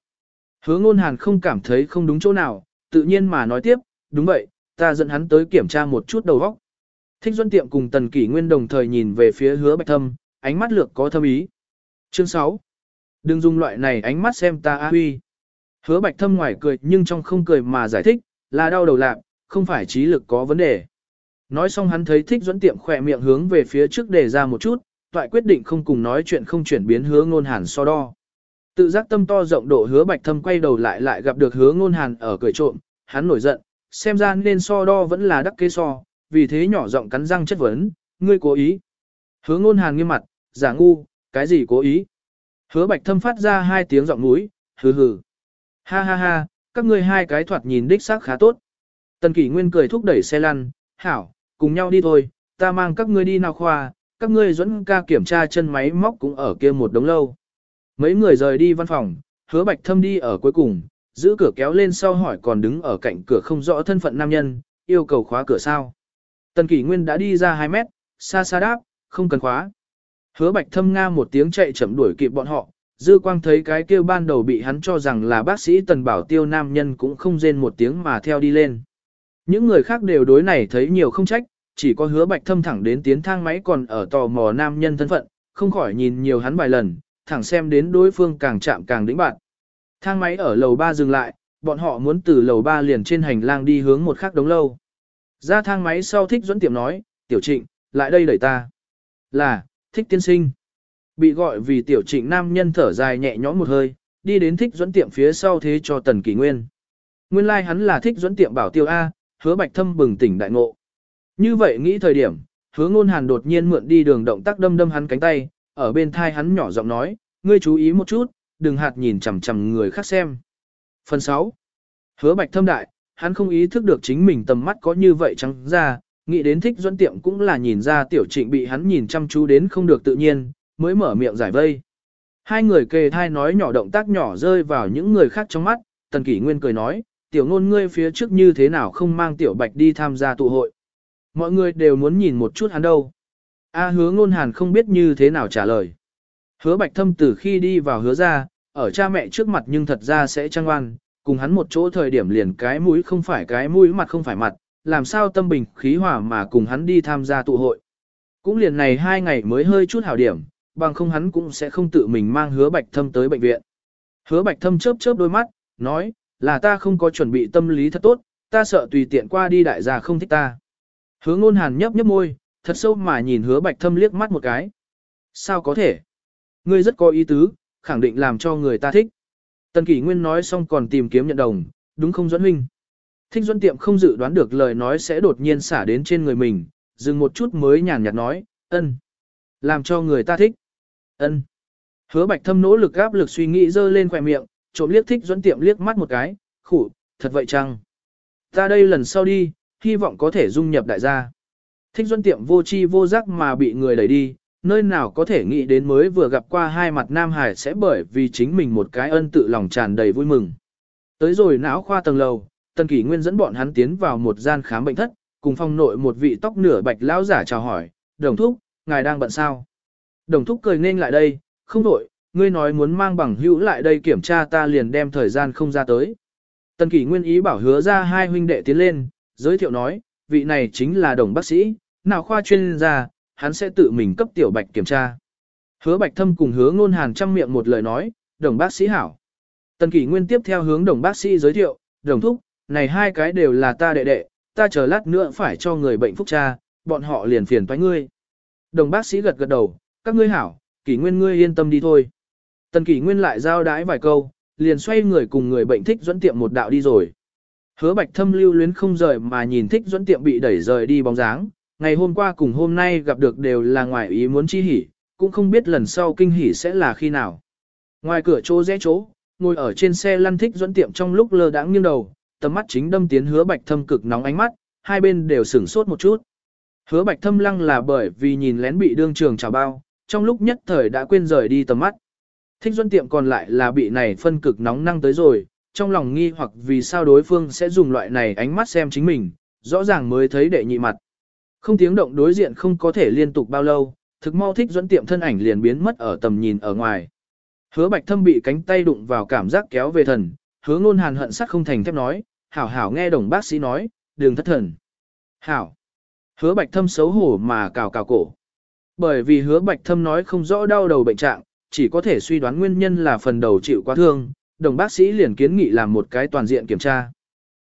Hứa ngôn hàn không cảm thấy không đúng chỗ nào, tự nhiên mà nói tiếp, đúng vậy, ta dẫn hắn tới kiểm tra một chút đầu óc. Thích Duân Tiệm cùng Tần Kỷ Nguyên đồng thời nhìn về phía Hứa Bạch Thâm, ánh mắt lược có thâm ý. Chương 6. Đừng dùng loại này ánh mắt xem ta a huy. Hứa Bạch Thâm ngoài cười nhưng trong không cười mà giải thích, là đau đầu lạc, không phải trí lực có vấn đề. Nói xong hắn thấy thích dẫn tiệm khỏe miệng hướng về phía trước để ra một chút, toại quyết định không cùng nói chuyện không chuyển biến hứa ngôn hàn so đo. Tự giác tâm to rộng độ hứa bạch thâm quay đầu lại lại gặp được hứa ngôn hàn ở cười trộm, hắn nổi giận, xem ra nên so đo vẫn là đắc kế so, vì thế nhỏ giọng cắn răng chất vấn, ngươi cố ý. Hứa ngôn hàn nghiêm mặt, giả ngu, cái gì cố ý. Hứa bạch thâm phát ra hai tiếng giọng núi, hừ hừ. Ha ha ha, các ngươi hai cái thoạt nhìn đích xác khá tốt. Tần kỷ nguyên cười thúc đẩy xe lăn, hảo, cùng nhau đi thôi, ta mang các ngươi đi nào khoa, các ngươi dẫn ca kiểm tra chân máy móc cũng ở kia một đống lâu. Mấy người rời đi văn phòng, hứa bạch thâm đi ở cuối cùng, giữ cửa kéo lên sau hỏi còn đứng ở cạnh cửa không rõ thân phận nam nhân, yêu cầu khóa cửa sao. Tần kỷ nguyên đã đi ra 2 mét, xa xa đáp, không cần khóa. Hứa bạch thâm nga một tiếng chạy chậm đuổi kịp bọn họ, dư quang thấy cái kêu ban đầu bị hắn cho rằng là bác sĩ tần bảo tiêu nam nhân cũng không rên một tiếng mà theo đi lên. Những người khác đều đối này thấy nhiều không trách, chỉ có hứa bạch thâm thẳng đến tiến thang máy còn ở tò mò nam nhân thân phận, không khỏi nhìn nhiều hắn vài lần, thẳng xem đến đối phương càng chạm càng đĩnh bạn. Thang máy ở lầu 3 dừng lại, bọn họ muốn từ lầu 3 liền trên hành lang đi hướng một khác đống lâu. Ra thang máy sau thích dẫn tiệm nói, tiểu trịnh, lại đây đẩy ta. Là, thích tiên sinh. Bị gọi vì tiểu trịnh nam nhân thở dài nhẹ nhõm một hơi, đi đến thích dẫn tiệm phía sau thế cho tần kỷ nguyên. Nguyên lai like hắn là thích dẫn tiệm bảo tiêu A, hứa bạch thâm bừng tỉnh đại ngộ. Như vậy nghĩ thời điểm, hứa ngôn hàn đột nhiên mượn đi đường động tác đâm đâm hắn cánh tay, ở bên thai hắn nhỏ giọng nói, ngươi chú ý một chút, đừng hạt nhìn chằm chằm người khác xem. Phần 6. Hứa bạch thâm đại, hắn không ý thức được chính mình tầm mắt có như vậy trắng ra, nghĩ đến thích dẫn tiệm cũng là nhìn ra tiểu trịnh bị hắn nhìn chăm chú đến không được tự nhiên, mới mở miệng giải vây. Hai người kề thai nói nhỏ động tác nhỏ rơi vào những người khác trong mắt, tần kỷ nguyên cười nói, tiểu ngôn ngươi phía trước như thế nào không mang tiểu bạch đi tham gia tụ hội. Mọi người đều muốn nhìn một chút hắn đâu. A hứa ngôn hàn không biết như thế nào trả lời. Hứa bạch thâm từ khi đi vào hứa ra, ở cha mẹ trước mặt nhưng thật ra sẽ trăng oan, cùng hắn một chỗ thời điểm liền cái mũi không phải cái mũi mặt không phải mặt, làm sao tâm bình khí hòa mà cùng hắn đi tham gia tụ hội. Cũng liền này hai ngày mới hơi chút hảo điểm, bằng không hắn cũng sẽ không tự mình mang hứa bạch thâm tới bệnh viện. Hứa bạch thâm chớp chớp đôi mắt, nói, là ta không có chuẩn bị tâm lý thật tốt, ta sợ tùy tiện qua đi đại gia không thích ta. Hứa ngôn hàn nhấp nhấp môi, thật sâu mà nhìn hứa bạch thâm liếc mắt một cái. Sao có thể? Ngươi rất có ý tứ, khẳng định làm cho người ta thích. Tần kỷ nguyên nói xong còn tìm kiếm nhận đồng, đúng không Duẫn huynh. Thích Duẫn tiệm không dự đoán được lời nói sẽ đột nhiên xả đến trên người mình, dừng một chút mới nhàn nhạt nói, ân. Làm cho người ta thích ân. Hứa bạch thâm nỗ lực gáp lực suy nghĩ dơ lên khỏe miệng, trộm liếc thích dẫn tiệm liếc mắt một cái, khủ, thật vậy chăng? Ta đây lần sau đi, hy vọng có thể dung nhập đại gia. Thích dẫn tiệm vô chi vô giác mà bị người đẩy đi, nơi nào có thể nghĩ đến mới vừa gặp qua hai mặt Nam Hải sẽ bởi vì chính mình một cái ân tự lòng tràn đầy vui mừng. Tới rồi não khoa tầng lầu, Tần Kỷ Nguyên dẫn bọn hắn tiến vào một gian khám bệnh thất, cùng phong nội một vị tóc nửa bạch lão giả chào hỏi, đồng thúc, ngài đang bận sao? Đồng thúc cười nên lại đây, không đổi, ngươi nói muốn mang bằng hữu lại đây kiểm tra ta liền đem thời gian không ra tới. Tần Kỷ Nguyên ý bảo hứa ra hai huynh đệ tiến lên, giới thiệu nói, vị này chính là đồng bác sĩ, nào khoa chuyên gia, hắn sẽ tự mình cấp tiểu bạch kiểm tra. Hứa bạch thâm cùng hứa ngôn hàn trăm miệng một lời nói, đồng bác sĩ hảo. Tần kỷ nguyên tiếp theo hướng đồng bác sĩ giới thiệu, đồng thúc, này hai cái đều là ta đệ đệ, ta chờ lát nữa phải cho người bệnh phúc cha, bọn họ liền phiền toái ngươi. Đồng bác sĩ gật gật đầu, các ngươi hảo, kỷ nguyên ngươi yên tâm đi thôi. Tần kỷ nguyên lại giao đái vài câu, liền xoay người cùng người bệnh thích dẫn tiệm một đạo đi rồi. Hứa bạch thâm lưu luyến không rời mà nhìn thích dẫn tiệm bị đẩy rời đi bóng dáng, ngày hôm qua cùng hôm nay gặp được đều là ngoài ý muốn chi hỉ, cũng không biết lần sau kinh hỉ sẽ là khi nào. Ngoài cửa chỗ rẽ chỗ, ngồi ở trên xe lăn thích dẫn tiệm trong lúc lơ đãng nghiêng đầu, tầm mắt chính đâm tiến hứa bạch thâm cực nóng ánh mắt, hai bên đều sửng sốt một chút. Hứa bạch thâm lăng là bởi vì nhìn lén bị đương trường trào bao, trong lúc nhất thời đã quên rời đi tầm mắt. Thích Duân tiệm còn lại là bị này phân cực nóng năng tới rồi, trong lòng nghi hoặc vì sao đối phương sẽ dùng loại này ánh mắt xem chính mình, rõ ràng mới thấy đệ nhị mặt. Không tiếng động đối diện không có thể liên tục bao lâu, thực mau thích Duân tiệm thân ảnh liền biến mất ở tầm nhìn ở ngoài. Hứa bạch thâm bị cánh tay đụng vào cảm giác kéo về thần, hứa ngôn hàn hận sắt không thành thép nói, hảo hảo nghe đồng bác sĩ nói, đừng thất thần. Hảo. Hứa bạch thâm xấu hổ mà cào cào cổ. Bởi vì hứa bạch thâm nói không rõ đau đầu bệnh trạng, chỉ có thể suy đoán nguyên nhân là phần đầu chịu quá thương, đồng bác sĩ liền kiến nghị làm một cái toàn diện kiểm tra.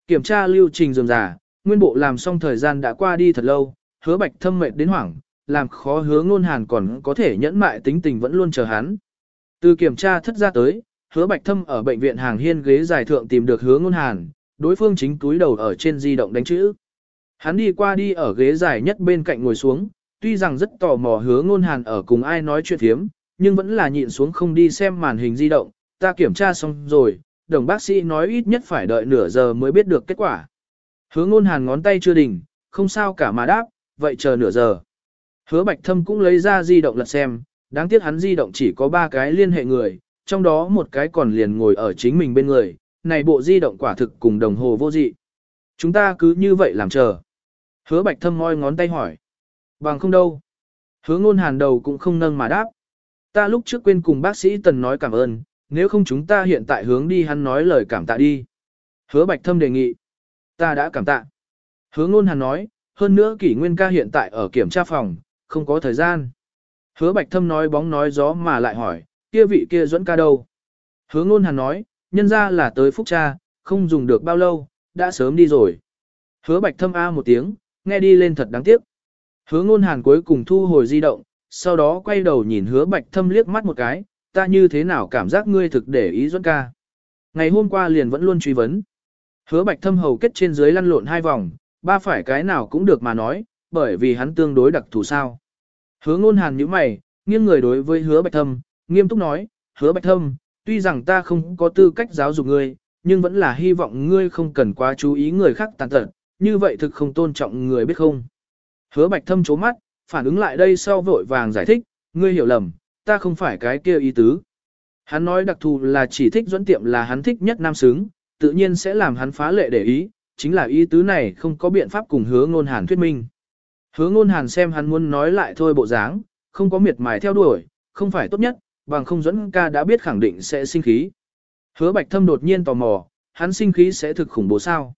Kiểm tra lưu trình dườm giả, nguyên bộ làm xong thời gian đã qua đi thật lâu, hứa bạch thâm mệt đến hoảng, làm khó hứa ngôn hàn còn có thể nhẫn mại tính tình vẫn luôn chờ hắn. Từ kiểm tra thất ra tới, hứa bạch thâm ở bệnh viện hàng hiên ghế dài thượng tìm được hứa ngôn hàn, đối phương chính túi đầu ở trên di động đánh chữ. Hắn đi qua đi ở ghế dài nhất bên cạnh ngồi xuống, tuy rằng rất tò mò hứa ngôn hàn ở cùng ai nói chuyện thiếm, nhưng vẫn là nhịn xuống không đi xem màn hình di động, ta kiểm tra xong rồi, đồng bác sĩ nói ít nhất phải đợi nửa giờ mới biết được kết quả. Hứa ngôn hàn ngón tay chưa đỉnh, không sao cả mà đáp, vậy chờ nửa giờ. Hứa bạch thâm cũng lấy ra di động lật xem, đáng tiếc hắn di động chỉ có ba cái liên hệ người, trong đó một cái còn liền ngồi ở chính mình bên người, này bộ di động quả thực cùng đồng hồ vô dị. Chúng ta cứ như vậy làm chờ. Hứa bạch thâm ngoi ngón tay hỏi. Bằng không đâu. Hứa ngôn hàn đầu cũng không nâng mà đáp. Ta lúc trước quên cùng bác sĩ Tần nói cảm ơn, nếu không chúng ta hiện tại hướng đi hắn nói lời cảm tạ đi. Hứa Bạch Thâm đề nghị. Ta đã cảm tạ. Hứa ngôn hàn nói, hơn nữa kỷ nguyên ca hiện tại ở kiểm tra phòng, không có thời gian. Hứa Bạch Thâm nói bóng nói gió mà lại hỏi, kia vị kia dẫn ca đâu? Hứa ngôn hàn nói, nhân ra là tới phúc cha, không dùng được bao lâu, đã sớm đi rồi. Hứa Bạch Thâm A một tiếng, nghe đi lên thật đáng tiếc. Hứa ngôn hàn cuối cùng thu hồi di động, sau đó quay đầu nhìn hứa Bạch Thâm liếc mắt một cái, ta như thế nào cảm giác ngươi thực để ý Duẫn ca. Ngày hôm qua liền vẫn luôn truy vấn. Hứa Bạch Thâm hầu kết trên dưới lăn lộn hai vòng, ba phải cái nào cũng được mà nói, bởi vì hắn tương đối đặc thù sao. Hứa ngôn hàn như mày, nghiêng người đối với hứa Bạch Thâm, nghiêm túc nói, hứa Bạch Thâm, tuy rằng ta không có tư cách giáo dục ngươi, nhưng vẫn là hy vọng ngươi không cần quá chú ý người khác tàn tật, như vậy thực không tôn trọng người biết không. Hứa Bạch Thâm chố mắt, phản ứng lại đây sau vội vàng giải thích, ngươi hiểu lầm, ta không phải cái kia ý tứ. Hắn nói đặc thù là chỉ thích dẫn tiệm là hắn thích nhất nam xứng, tự nhiên sẽ làm hắn phá lệ để ý, chính là ý tứ này không có biện pháp cùng hứa ngôn hàn thuyết minh. Hứa ngôn hàn xem hắn muốn nói lại thôi bộ dáng, không có miệt mài theo đuổi, không phải tốt nhất, bằng không dẫn ca đã biết khẳng định sẽ sinh khí. Hứa bạch thâm đột nhiên tò mò, hắn sinh khí sẽ thực khủng bố sao.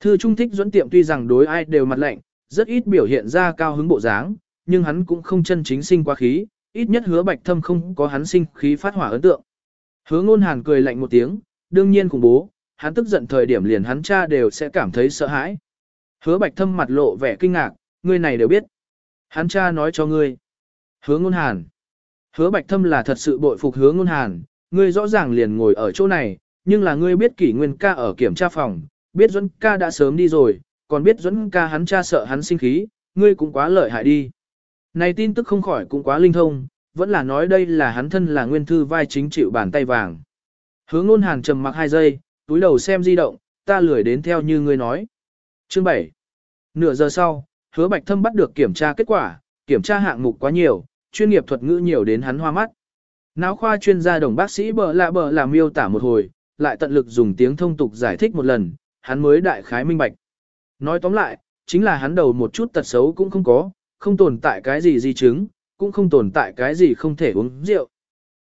Thư trung thích dẫn tiệm tuy rằng đối ai đều mặt lạnh, rất ít biểu hiện ra cao hứng bộ dáng, nhưng hắn cũng không chân chính sinh quá khí, ít nhất hứa bạch thâm không có hắn sinh khí phát hỏa ấn tượng. Hứa ngôn hàn cười lạnh một tiếng, đương nhiên khủng bố, hắn tức giận thời điểm liền hắn cha đều sẽ cảm thấy sợ hãi. Hứa bạch thâm mặt lộ vẻ kinh ngạc, ngươi này đều biết. Hắn cha nói cho ngươi. Hứa ngôn hàn. Hứa bạch thâm là thật sự bội phục hứa ngôn hàn, ngươi rõ ràng liền ngồi ở chỗ này, nhưng là ngươi biết kỷ nguyên ca ở kiểm tra phòng, biết dẫn ca đã sớm đi rồi, còn biết dẫn ca hắn cha sợ hắn sinh khí, ngươi cũng quá lợi hại đi. Này tin tức không khỏi cũng quá linh thông, vẫn là nói đây là hắn thân là nguyên thư vai chính chịu bàn tay vàng. hướng ngôn hàn trầm mặc hai giây, túi đầu xem di động, ta lười đến theo như ngươi nói. Chương 7. Nửa giờ sau, hứa bạch thâm bắt được kiểm tra kết quả, kiểm tra hạng mục quá nhiều, chuyên nghiệp thuật ngữ nhiều đến hắn hoa mắt. Náo khoa chuyên gia đồng bác sĩ bờ lạ bờ làm miêu tả một hồi, lại tận lực dùng tiếng thông tục giải thích một lần, hắn mới đại khái minh bạch. Nói tóm lại, chính là hắn đầu một chút tật xấu cũng không có, không tồn tại cái gì di chứng, cũng không tồn tại cái gì không thể uống rượu.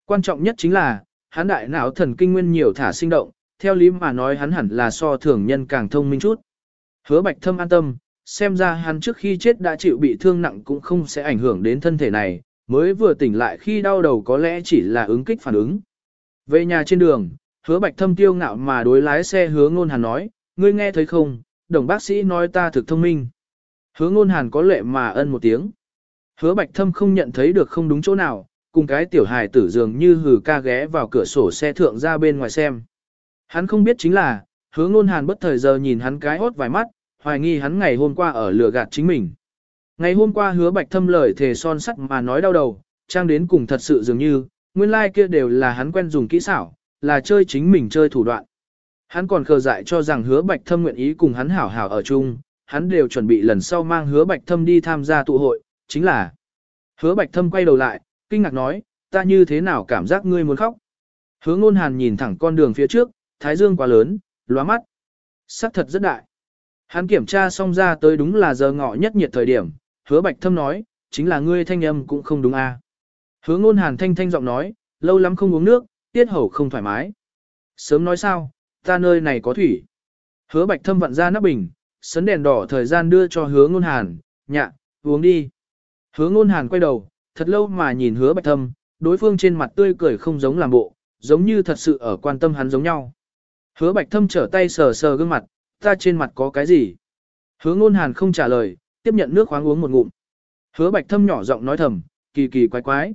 Quan trọng nhất chính là, hắn đại não thần kinh nguyên nhiều thả sinh động, theo lý mà nói hắn hẳn là so thường nhân càng thông minh chút. Hứa bạch thâm an tâm, xem ra hắn trước khi chết đã chịu bị thương nặng cũng không sẽ ảnh hưởng đến thân thể này, mới vừa tỉnh lại khi đau đầu có lẽ chỉ là ứng kích phản ứng. Về nhà trên đường, hứa bạch thâm tiêu ngạo mà đối lái xe hứa ngôn hắn nói, ngươi nghe thấy không, đồng bác sĩ nói ta thực thông minh. Hứa ngôn hàn có lệ mà ân một tiếng. Hứa bạch thâm không nhận thấy được không đúng chỗ nào, cùng cái tiểu hài tử dường như hừ ca ghé vào cửa sổ xe thượng ra bên ngoài xem. Hắn không biết chính là, hứa ngôn hàn bất thời giờ nhìn hắn cái hốt vài mắt, hoài nghi hắn ngày hôm qua ở lừa gạt chính mình. Ngày hôm qua hứa bạch thâm lời thề son sắt mà nói đau đầu, trang đến cùng thật sự dường như, nguyên lai like kia đều là hắn quen dùng kỹ xảo, là chơi chính mình chơi thủ đoạn. Hắn còn khờ dại cho rằng hứa bạch thâm nguyện ý cùng hắn hảo hảo ở chung, hắn đều chuẩn bị lần sau mang hứa bạch thâm đi tham gia tụ hội, chính là hứa bạch thâm quay đầu lại, kinh ngạc nói, ta như thế nào cảm giác ngươi muốn khóc. Hứa ngôn hàn nhìn thẳng con đường phía trước, thái dương quá lớn, lóa mắt. Sắc thật rất đại. Hắn kiểm tra xong ra tới đúng là giờ ngọ nhất nhiệt thời điểm, hứa bạch thâm nói, chính là ngươi thanh âm cũng không đúng a. À. Hứa ngôn hàn thanh thanh giọng nói, lâu lắm không uống nước, tiết hầu không thoải mái. Sớm nói sao, ta nơi này có thủy. Hứa bạch thâm vặn ra nắp bình, sấn đèn đỏ thời gian đưa cho hứa ngôn hàn, nhạ, uống đi. Hứa ngôn hàn quay đầu, thật lâu mà nhìn hứa bạch thâm, đối phương trên mặt tươi cười không giống làm bộ, giống như thật sự ở quan tâm hắn giống nhau. Hứa bạch thâm trở tay sờ sờ gương mặt, ta trên mặt có cái gì? Hứa ngôn hàn không trả lời, tiếp nhận nước khoáng uống một ngụm. Hứa bạch thâm nhỏ giọng nói thầm, kỳ kỳ quái quái.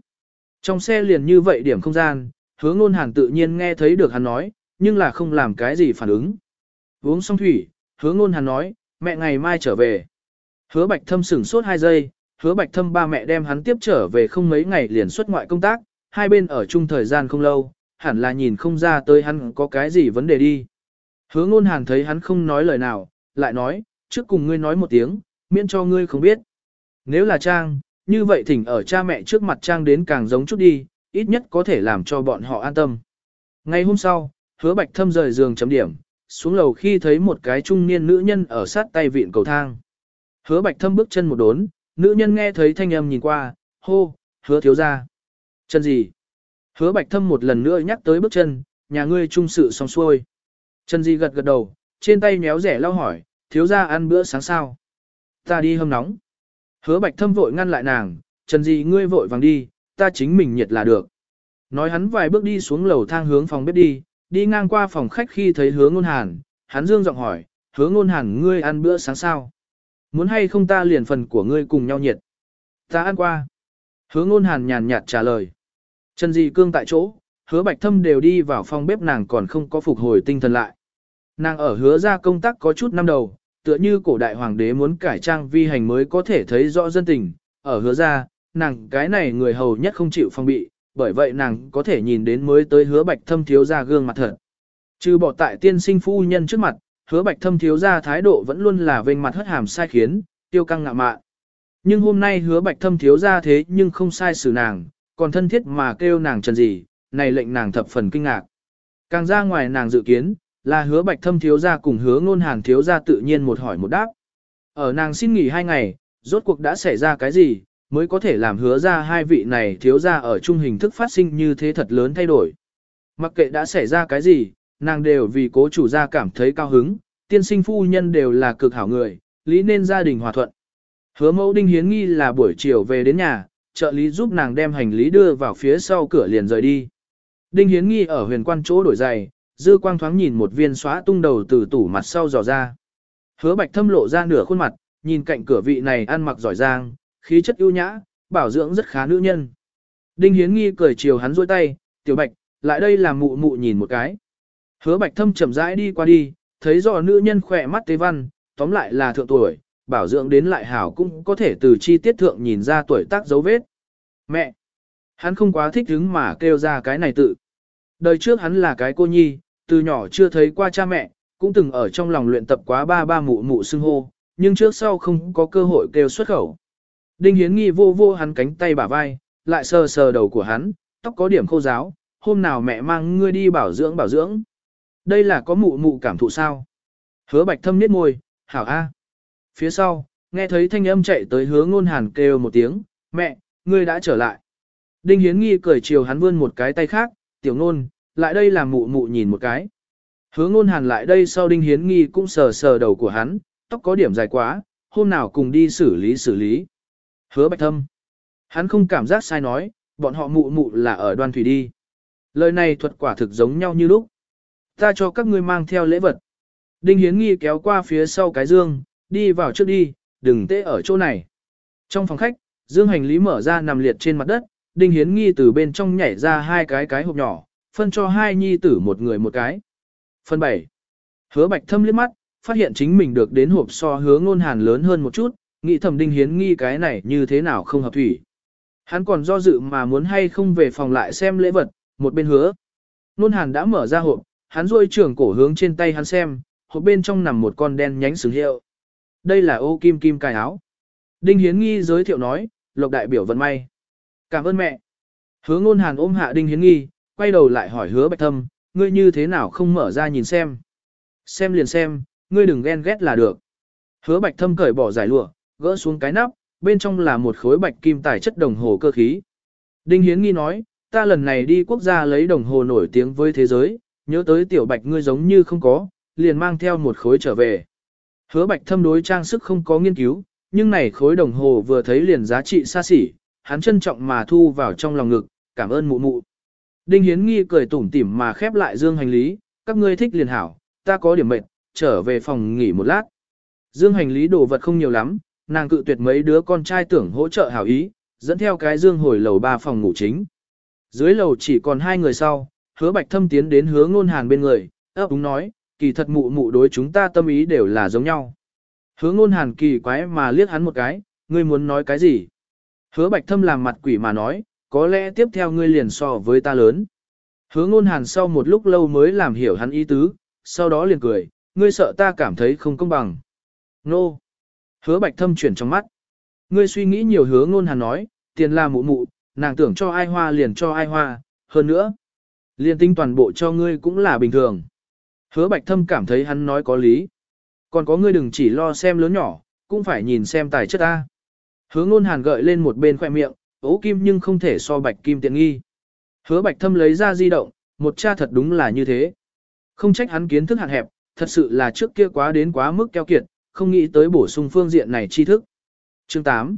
Trong xe liền như vậy điểm không gian, hứa ngôn hàn tự nhiên nghe thấy được hắn nói, nhưng là không làm cái gì phản ứng. Uống xong thủy, hứa ngôn hàn nói, mẹ ngày mai trở về. Hứa bạch thâm sửng sốt 2 giây, hứa bạch thâm ba mẹ đem hắn tiếp trở về không mấy ngày liền xuất ngoại công tác, hai bên ở chung thời gian không lâu, hẳn là nhìn không ra tới hắn có cái gì vấn đề đi. Hứa ngôn hàn thấy hắn không nói lời nào, lại nói, trước cùng ngươi nói một tiếng, miễn cho ngươi không biết. Nếu là Trang, như vậy thỉnh ở cha mẹ trước mặt Trang đến càng giống chút đi, ít nhất có thể làm cho bọn họ an tâm. Ngày hôm sau, hứa bạch thâm rời giường chấm điểm, xuống lầu khi thấy một cái trung niên nữ nhân ở sát tay vịn cầu thang. Hứa bạch thâm bước chân một đốn, nữ nhân nghe thấy thanh âm nhìn qua, hô, hứa thiếu ra. Chân gì? Hứa bạch thâm một lần nữa nhắc tới bước chân, nhà ngươi trung sự xong xuôi. Chân gì gật gật đầu, trên tay méo rẻ lau hỏi, thiếu ra ăn bữa sáng sao? Ta đi hâm nóng. Hứa bạch thâm vội ngăn lại nàng, Trần gì ngươi vội vàng đi, ta chính mình nhiệt là được. Nói hắn vài bước đi xuống lầu thang hướng phòng bếp đi, đi ngang qua phòng khách khi thấy hứa ngôn hàn, hắn dương giọng hỏi, hứa ngôn hàn ngươi ăn bữa sáng sao? Muốn hay không ta liền phần của ngươi cùng nhau nhiệt? Ta ăn qua. Hứa ngôn hàn nhàn nhạt trả lời. Trần Dị Cương tại chỗ, hứa bạch thâm đều đi vào phòng bếp nàng còn không có phục hồi tinh thần lại. Nàng ở hứa ra công tác có chút năm đầu, tựa như cổ đại hoàng đế muốn cải trang vi hành mới có thể thấy rõ dân tình, ở hứa ra, nàng cái này người hầu nhất không chịu phong bị, bởi vậy nàng có thể nhìn đến mới tới hứa bạch thâm thiếu ra gương mặt thật. Trừ bỏ tại tiên sinh phu nhân trước mặt, hứa bạch thâm thiếu ra thái độ vẫn luôn là vênh mặt hất hàm sai khiến, tiêu căng ngạ mạn. Nhưng hôm nay hứa bạch thâm thiếu ra thế nhưng không sai xử nàng, còn thân thiết mà kêu nàng trần gì, này lệnh nàng thập phần kinh ngạc. Càng ra ngoài nàng dự kiến, là hứa bạch thâm thiếu ra cùng hứa ngôn hàn thiếu ra tự nhiên một hỏi một đáp. Ở nàng xin nghỉ hai ngày, rốt cuộc đã xảy ra cái gì, mới có thể làm hứa ra hai vị này thiếu ra ở chung hình thức phát sinh như thế thật lớn thay đổi. Mặc kệ đã xảy ra cái gì, nàng đều vì cố chủ gia cảm thấy cao hứng, tiên sinh phu nhân đều là cực hảo người, lý nên gia đình hòa thuận. Hứa mẫu đinh hiến nghi là buổi chiều về đến nhà, trợ lý giúp nàng đem hành lý đưa vào phía sau cửa liền rời đi. Đinh hiến nghi ở huyền quan chỗ đổi giày, dư quang thoáng nhìn một viên xóa tung đầu từ tủ mặt sau dò ra. Hứa bạch thâm lộ ra nửa khuôn mặt, nhìn cạnh cửa vị này ăn mặc giỏi giang, khí chất ưu nhã, bảo dưỡng rất khá nữ nhân. Đinh hiến nghi cười chiều hắn rôi tay, tiểu bạch, lại đây làm mụ mụ nhìn một cái. Hứa bạch thâm chậm rãi đi qua đi, thấy rõ nữ nhân khỏe mắt tế văn, tóm lại là thượng tuổi, bảo dưỡng đến lại hảo cũng có thể từ chi tiết thượng nhìn ra tuổi tác dấu vết. Mẹ! Hắn không quá thích hứng mà kêu ra cái này tự. Đời trước hắn là cái cô nhi, từ nhỏ chưa thấy qua cha mẹ, cũng từng ở trong lòng luyện tập quá ba ba mụ mụ xưng hô, nhưng trước sau không có cơ hội kêu xuất khẩu. Đinh Hiến nghi vô vô hắn cánh tay bả vai, lại sờ sờ đầu của hắn, tóc có điểm khô giáo, hôm nào mẹ mang ngươi đi bảo dưỡng bảo dưỡng. Đây là có mụ mụ cảm thụ sao? Hứa bạch thâm niết môi, hảo a. Phía sau, nghe thấy thanh âm chạy tới hứa ngôn hàn kêu một tiếng, mẹ, ngươi đã trở lại. Đinh Hiến nghi cười chiều hắn vươn một cái tay khác, tiểu ngôn, lại đây làm mụ mụ nhìn một cái. Hứa ngôn hàn lại đây sau Đinh Hiến nghi cũng sờ sờ đầu của hắn, tóc có điểm dài quá, hôm nào cùng đi xử lý xử lý. Hứa bạch thâm. Hắn không cảm giác sai nói, bọn họ mụ mụ là ở đoan thủy đi. Lời này thuật quả thực giống nhau như lúc. Ta cho các ngươi mang theo lễ vật. Đinh Hiến Nghi kéo qua phía sau cái dương, đi vào trước đi, đừng tê ở chỗ này. Trong phòng khách, dương hành lý mở ra nằm liệt trên mặt đất, Đinh Hiến Nghi từ bên trong nhảy ra hai cái cái hộp nhỏ, phân cho hai nhi tử một người một cái. Phần 7. Hứa Bạch Thâm liếc mắt, phát hiện chính mình được đến hộp so hứa ngôn hàn lớn hơn một chút, nghĩ thẩm Đinh Hiến Nghi cái này như thế nào không hợp thủy. Hắn còn do dự mà muốn hay không về phòng lại xem lễ vật, một bên hứa. Nôn hàn đã mở ra hộp, hắn ruôi trưởng cổ hướng trên tay hắn xem, hộp bên trong nằm một con đen nhánh sừng hiệu. Đây là ô kim kim cài áo. Đinh Hiến Nghi giới thiệu nói, lộc đại biểu vận may. Cảm ơn mẹ. Hứa ngôn hàn ôm hạ Đinh Hiến Nghi, quay đầu lại hỏi hứa bạch thâm, ngươi như thế nào không mở ra nhìn xem. Xem liền xem, ngươi đừng ghen ghét là được. Hứa bạch thâm cởi bỏ giải lụa, gỡ xuống cái nắp, bên trong là một khối bạch kim tài chất đồng hồ cơ khí. Đinh Hiến Nghi nói, ta lần này đi quốc gia lấy đồng hồ nổi tiếng với thế giới, nhớ tới tiểu bạch ngươi giống như không có, liền mang theo một khối trở về. Hứa bạch thâm đối trang sức không có nghiên cứu, nhưng này khối đồng hồ vừa thấy liền giá trị xa xỉ, hắn trân trọng mà thu vào trong lòng ngực, cảm ơn mụ mụ. Đinh Hiến Nghi cười tủm tỉm mà khép lại dương hành lý, các ngươi thích liền hảo, ta có điểm mệt, trở về phòng nghỉ một lát. Dương hành lý đồ vật không nhiều lắm, nàng cự tuyệt mấy đứa con trai tưởng hỗ trợ hảo ý, dẫn theo cái dương hồi lầu ba phòng ngủ chính. Dưới lầu chỉ còn hai người sau, hứa bạch thâm tiến đến hứa ngôn hàn bên người, ấp úng nói, kỳ thật mụ mụ đối chúng ta tâm ý đều là giống nhau. Hứa ngôn hàn kỳ quái mà liếc hắn một cái, ngươi muốn nói cái gì? Hứa bạch thâm làm mặt quỷ mà nói, có lẽ tiếp theo ngươi liền so với ta lớn. Hứa ngôn hàn sau một lúc lâu mới làm hiểu hắn ý tứ, sau đó liền cười, ngươi sợ ta cảm thấy không công bằng. Nô! Hứa bạch thâm chuyển trong mắt. Ngươi suy nghĩ nhiều hứa ngôn hàn nói, tiền là mụ mụ, nàng tưởng cho ai hoa liền cho ai hoa, hơn nữa. liền tinh toàn bộ cho ngươi cũng là bình thường. Hứa bạch thâm cảm thấy hắn nói có lý. Còn có ngươi đừng chỉ lo xem lớn nhỏ, cũng phải nhìn xem tài chất ta. Hứa ngôn hàn gợi lên một bên khoe miệng, ố kim nhưng không thể so bạch kim tiện nghi. Hứa bạch thâm lấy ra di động, một cha thật đúng là như thế. Không trách hắn kiến thức hạn hẹp, thật sự là trước kia quá đến quá mức keo kiệt, không nghĩ tới bổ sung phương diện này tri thức. Chương 8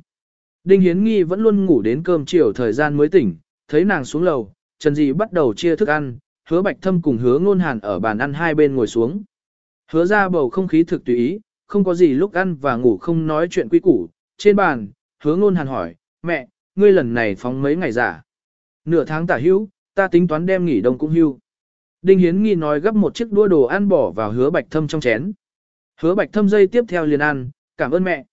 Đinh Hiến Nghi vẫn luôn ngủ đến cơm chiều thời gian mới tỉnh, thấy nàng xuống lầu, Trần Dị bắt đầu chia thức ăn, hứa bạch thâm cùng hứa ngôn hàn ở bàn ăn hai bên ngồi xuống. Hứa ra bầu không khí thực tùy ý, không có gì lúc ăn và ngủ không nói chuyện quy củ. Trên bàn, hứa ngôn hàn hỏi, mẹ, ngươi lần này phóng mấy ngày giả. Nửa tháng tả hữu, ta tính toán đem nghỉ đông cũng hưu. Đinh Hiến Nghi nói gấp một chiếc đũa đồ ăn bỏ vào hứa bạch thâm trong chén. Hứa bạch thâm dây tiếp theo liền ăn, cảm ơn mẹ.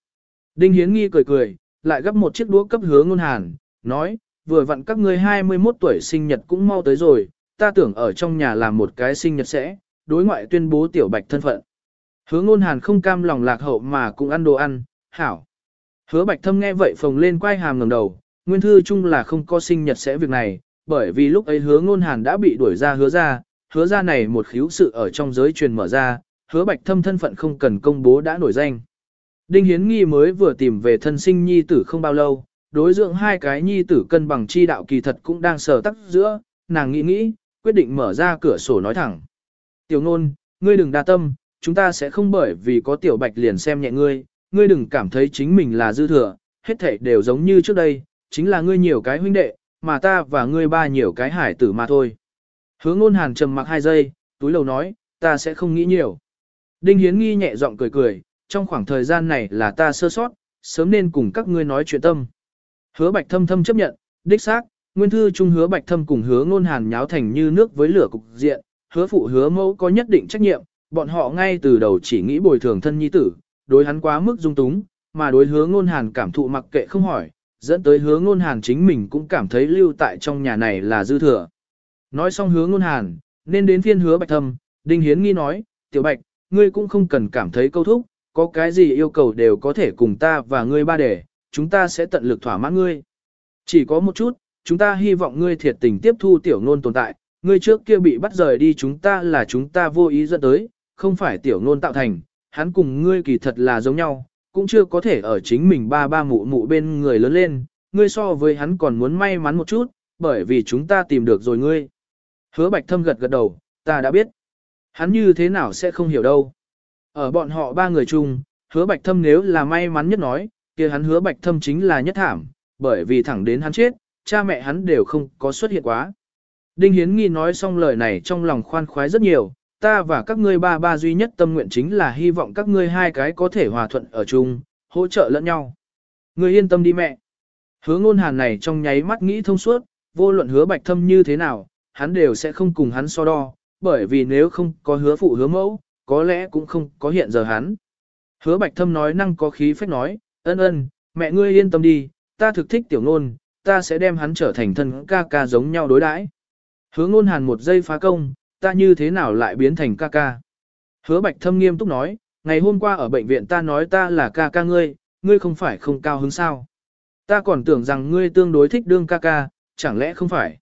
Đinh Hiến Nghi cười cười, lại gấp một chiếc đũa cấp hứa ngôn hàn, nói, vừa vặn các ngươi 21 tuổi sinh nhật cũng mau tới rồi, ta tưởng ở trong nhà làm một cái sinh nhật sẽ, đối ngoại tuyên bố tiểu bạch thân phận. Hứa ngôn hàn không cam lòng lạc hậu mà cũng ăn đồ ăn, hảo. Hứa bạch thâm nghe vậy phồng lên quay hàm ngầm đầu, nguyên thư chung là không có sinh nhật sẽ việc này, bởi vì lúc ấy hứa ngôn hàn đã bị đuổi ra hứa ra, hứa ra này một khíu sự ở trong giới truyền mở ra, hứa bạch thâm thân phận không cần công bố đã nổi danh. Đinh Hiến Nghi mới vừa tìm về thân sinh nhi tử không bao lâu, đối dưỡng hai cái nhi tử cân bằng chi đạo kỳ thật cũng đang sờ tắc giữa, nàng nghĩ nghĩ, quyết định mở ra cửa sổ nói thẳng. Tiểu ngôn, ngươi đừng đa tâm, chúng ta sẽ không bởi vì có tiểu bạch liền xem nhẹ ngươi, ngươi đừng cảm thấy chính mình là dư thừa, hết thảy đều giống như trước đây, chính là ngươi nhiều cái huynh đệ, mà ta và ngươi ba nhiều cái hải tử mà thôi. Hứa ngôn hàn trầm mặc hai giây, túi lầu nói, ta sẽ không nghĩ nhiều. Đinh Hiến nghi nhẹ giọng cười cười, trong khoảng thời gian này là ta sơ sót, sớm nên cùng các ngươi nói chuyện tâm. Hứa bạch thâm thâm chấp nhận, đích xác, nguyên thư trung hứa bạch thâm cùng hứa ngôn hàn nháo thành như nước với lửa cục diện, hứa phụ hứa mẫu có nhất định trách nhiệm, bọn họ ngay từ đầu chỉ nghĩ bồi thường thân nhi tử, đối hắn quá mức dung túng, mà đối hứa ngôn hàn cảm thụ mặc kệ không hỏi, dẫn tới hứa ngôn hàn chính mình cũng cảm thấy lưu tại trong nhà này là dư thừa. Nói xong hứa ngôn hàn, nên đến phiên hứa bạch thâm, đinh hiến nghi nói, tiểu bạch, ngươi cũng không cần cảm thấy câu thúc, có cái gì yêu cầu đều có thể cùng ta và ngươi ba để, chúng ta sẽ tận lực thỏa mãn ngươi. Chỉ có một chút, chúng ta hy vọng ngươi thiệt tình tiếp thu tiểu ngôn tồn tại, ngươi trước kia bị bắt rời đi chúng ta là chúng ta vô ý dẫn tới, không phải tiểu ngôn tạo thành, hắn cùng ngươi kỳ thật là giống nhau, cũng chưa có thể ở chính mình ba ba mụ mụ bên người lớn lên, ngươi so với hắn còn muốn may mắn một chút, bởi vì chúng ta tìm được rồi ngươi. Hứa bạch thâm gật gật đầu, ta đã biết. Hắn như thế nào sẽ không hiểu đâu. Ở bọn họ ba người chung, hứa bạch thâm nếu là may mắn nhất nói, kia hắn hứa bạch thâm chính là nhất thảm, bởi vì thẳng đến hắn chết, cha mẹ hắn đều không có xuất hiện quá. Đinh Hiến Nghi nói xong lời này trong lòng khoan khoái rất nhiều, ta và các ngươi ba ba duy nhất tâm nguyện chính là hy vọng các ngươi hai cái có thể hòa thuận ở chung, hỗ trợ lẫn nhau. Ngươi yên tâm đi mẹ. Hứa ngôn hàn này trong nháy mắt nghĩ thông suốt, vô luận hứa bạch thâm như thế nào, hắn đều sẽ không cùng hắn so đo, bởi vì nếu không có hứa phụ hứa mẫu, có lẽ cũng không có hiện giờ hắn. Hứa bạch thâm nói năng có khí phách nói, ân ân, mẹ ngươi yên tâm đi, ta thực thích tiểu ngôn, ta sẽ đem hắn trở thành thân ca ca giống nhau đối đãi. Hứa ngôn hàn một giây phá công, ta như thế nào lại biến thành ca ca. Hứa bạch thâm nghiêm túc nói, ngày hôm qua ở bệnh viện ta nói ta là ca ca ngươi, ngươi không phải không cao hứng sao. Ta còn tưởng rằng ngươi tương đối thích đương ca ca, chẳng lẽ không phải.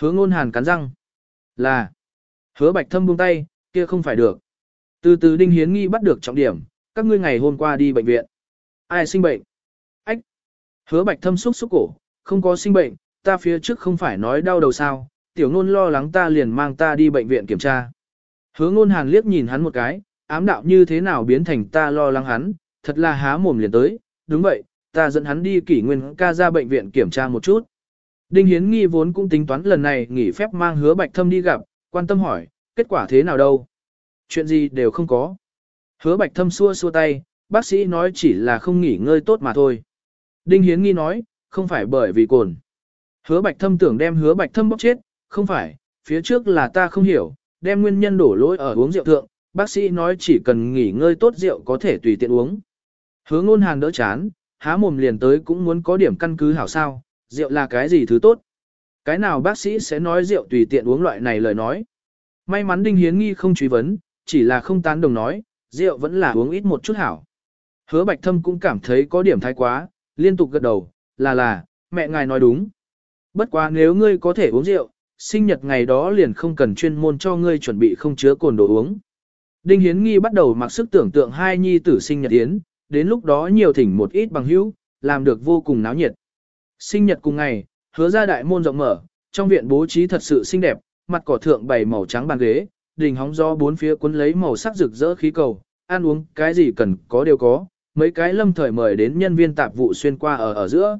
Hứa ngôn hàn cắn răng. Là. Hứa bạch thâm buông tay, kia không phải được. Từ từ đinh hiến nghi bắt được trọng điểm, các ngươi ngày hôm qua đi bệnh viện. Ai sinh bệnh? Ách. Hứa bạch thâm xúc xúc cổ, không có sinh bệnh, ta phía trước không phải nói đau đầu sao, tiểu ngôn lo lắng ta liền mang ta đi bệnh viện kiểm tra. Hứa ngôn hàn liếc nhìn hắn một cái, ám đạo như thế nào biến thành ta lo lắng hắn, thật là há mồm liền tới, đúng vậy, ta dẫn hắn đi kỷ nguyên ca ra bệnh viện kiểm tra một chút. Đinh Hiến Nghi vốn cũng tính toán lần này nghỉ phép mang hứa bạch thâm đi gặp, quan tâm hỏi, kết quả thế nào đâu? Chuyện gì đều không có. Hứa bạch thâm xua xua tay, bác sĩ nói chỉ là không nghỉ ngơi tốt mà thôi. Đinh Hiến Nghi nói, không phải bởi vì cồn. Hứa bạch thâm tưởng đem hứa bạch thâm bóc chết, không phải, phía trước là ta không hiểu, đem nguyên nhân đổ lỗi ở uống rượu thượng, bác sĩ nói chỉ cần nghỉ ngơi tốt rượu có thể tùy tiện uống. Hứa ngôn hàng đỡ chán, há mồm liền tới cũng muốn có điểm căn cứ hảo sao, rượu là cái gì thứ tốt. Cái nào bác sĩ sẽ nói rượu tùy tiện uống loại này lời nói. May mắn Đinh Hiến Nghi không truy vấn, chỉ là không tán đồng nói, rượu vẫn là uống ít một chút hảo. Hứa Bạch Thâm cũng cảm thấy có điểm thái quá, liên tục gật đầu, là là, mẹ ngài nói đúng. Bất quá nếu ngươi có thể uống rượu, sinh nhật ngày đó liền không cần chuyên môn cho ngươi chuẩn bị không chứa cồn đồ uống. Đinh Hiến Nghi bắt đầu mặc sức tưởng tượng hai nhi tử sinh nhật yến, đến lúc đó nhiều thỉnh một ít bằng hữu, làm được vô cùng náo nhiệt. Sinh nhật cùng ngày, hứa ra đại môn rộng mở, trong viện bố trí thật sự xinh đẹp, mặt cỏ thượng bày màu trắng bàn ghế, đình hóng do bốn phía cuốn lấy màu sắc rực rỡ khí cầu, ăn uống cái gì cần có đều có, mấy cái lâm thời mời đến nhân viên tạp vụ xuyên qua ở ở giữa.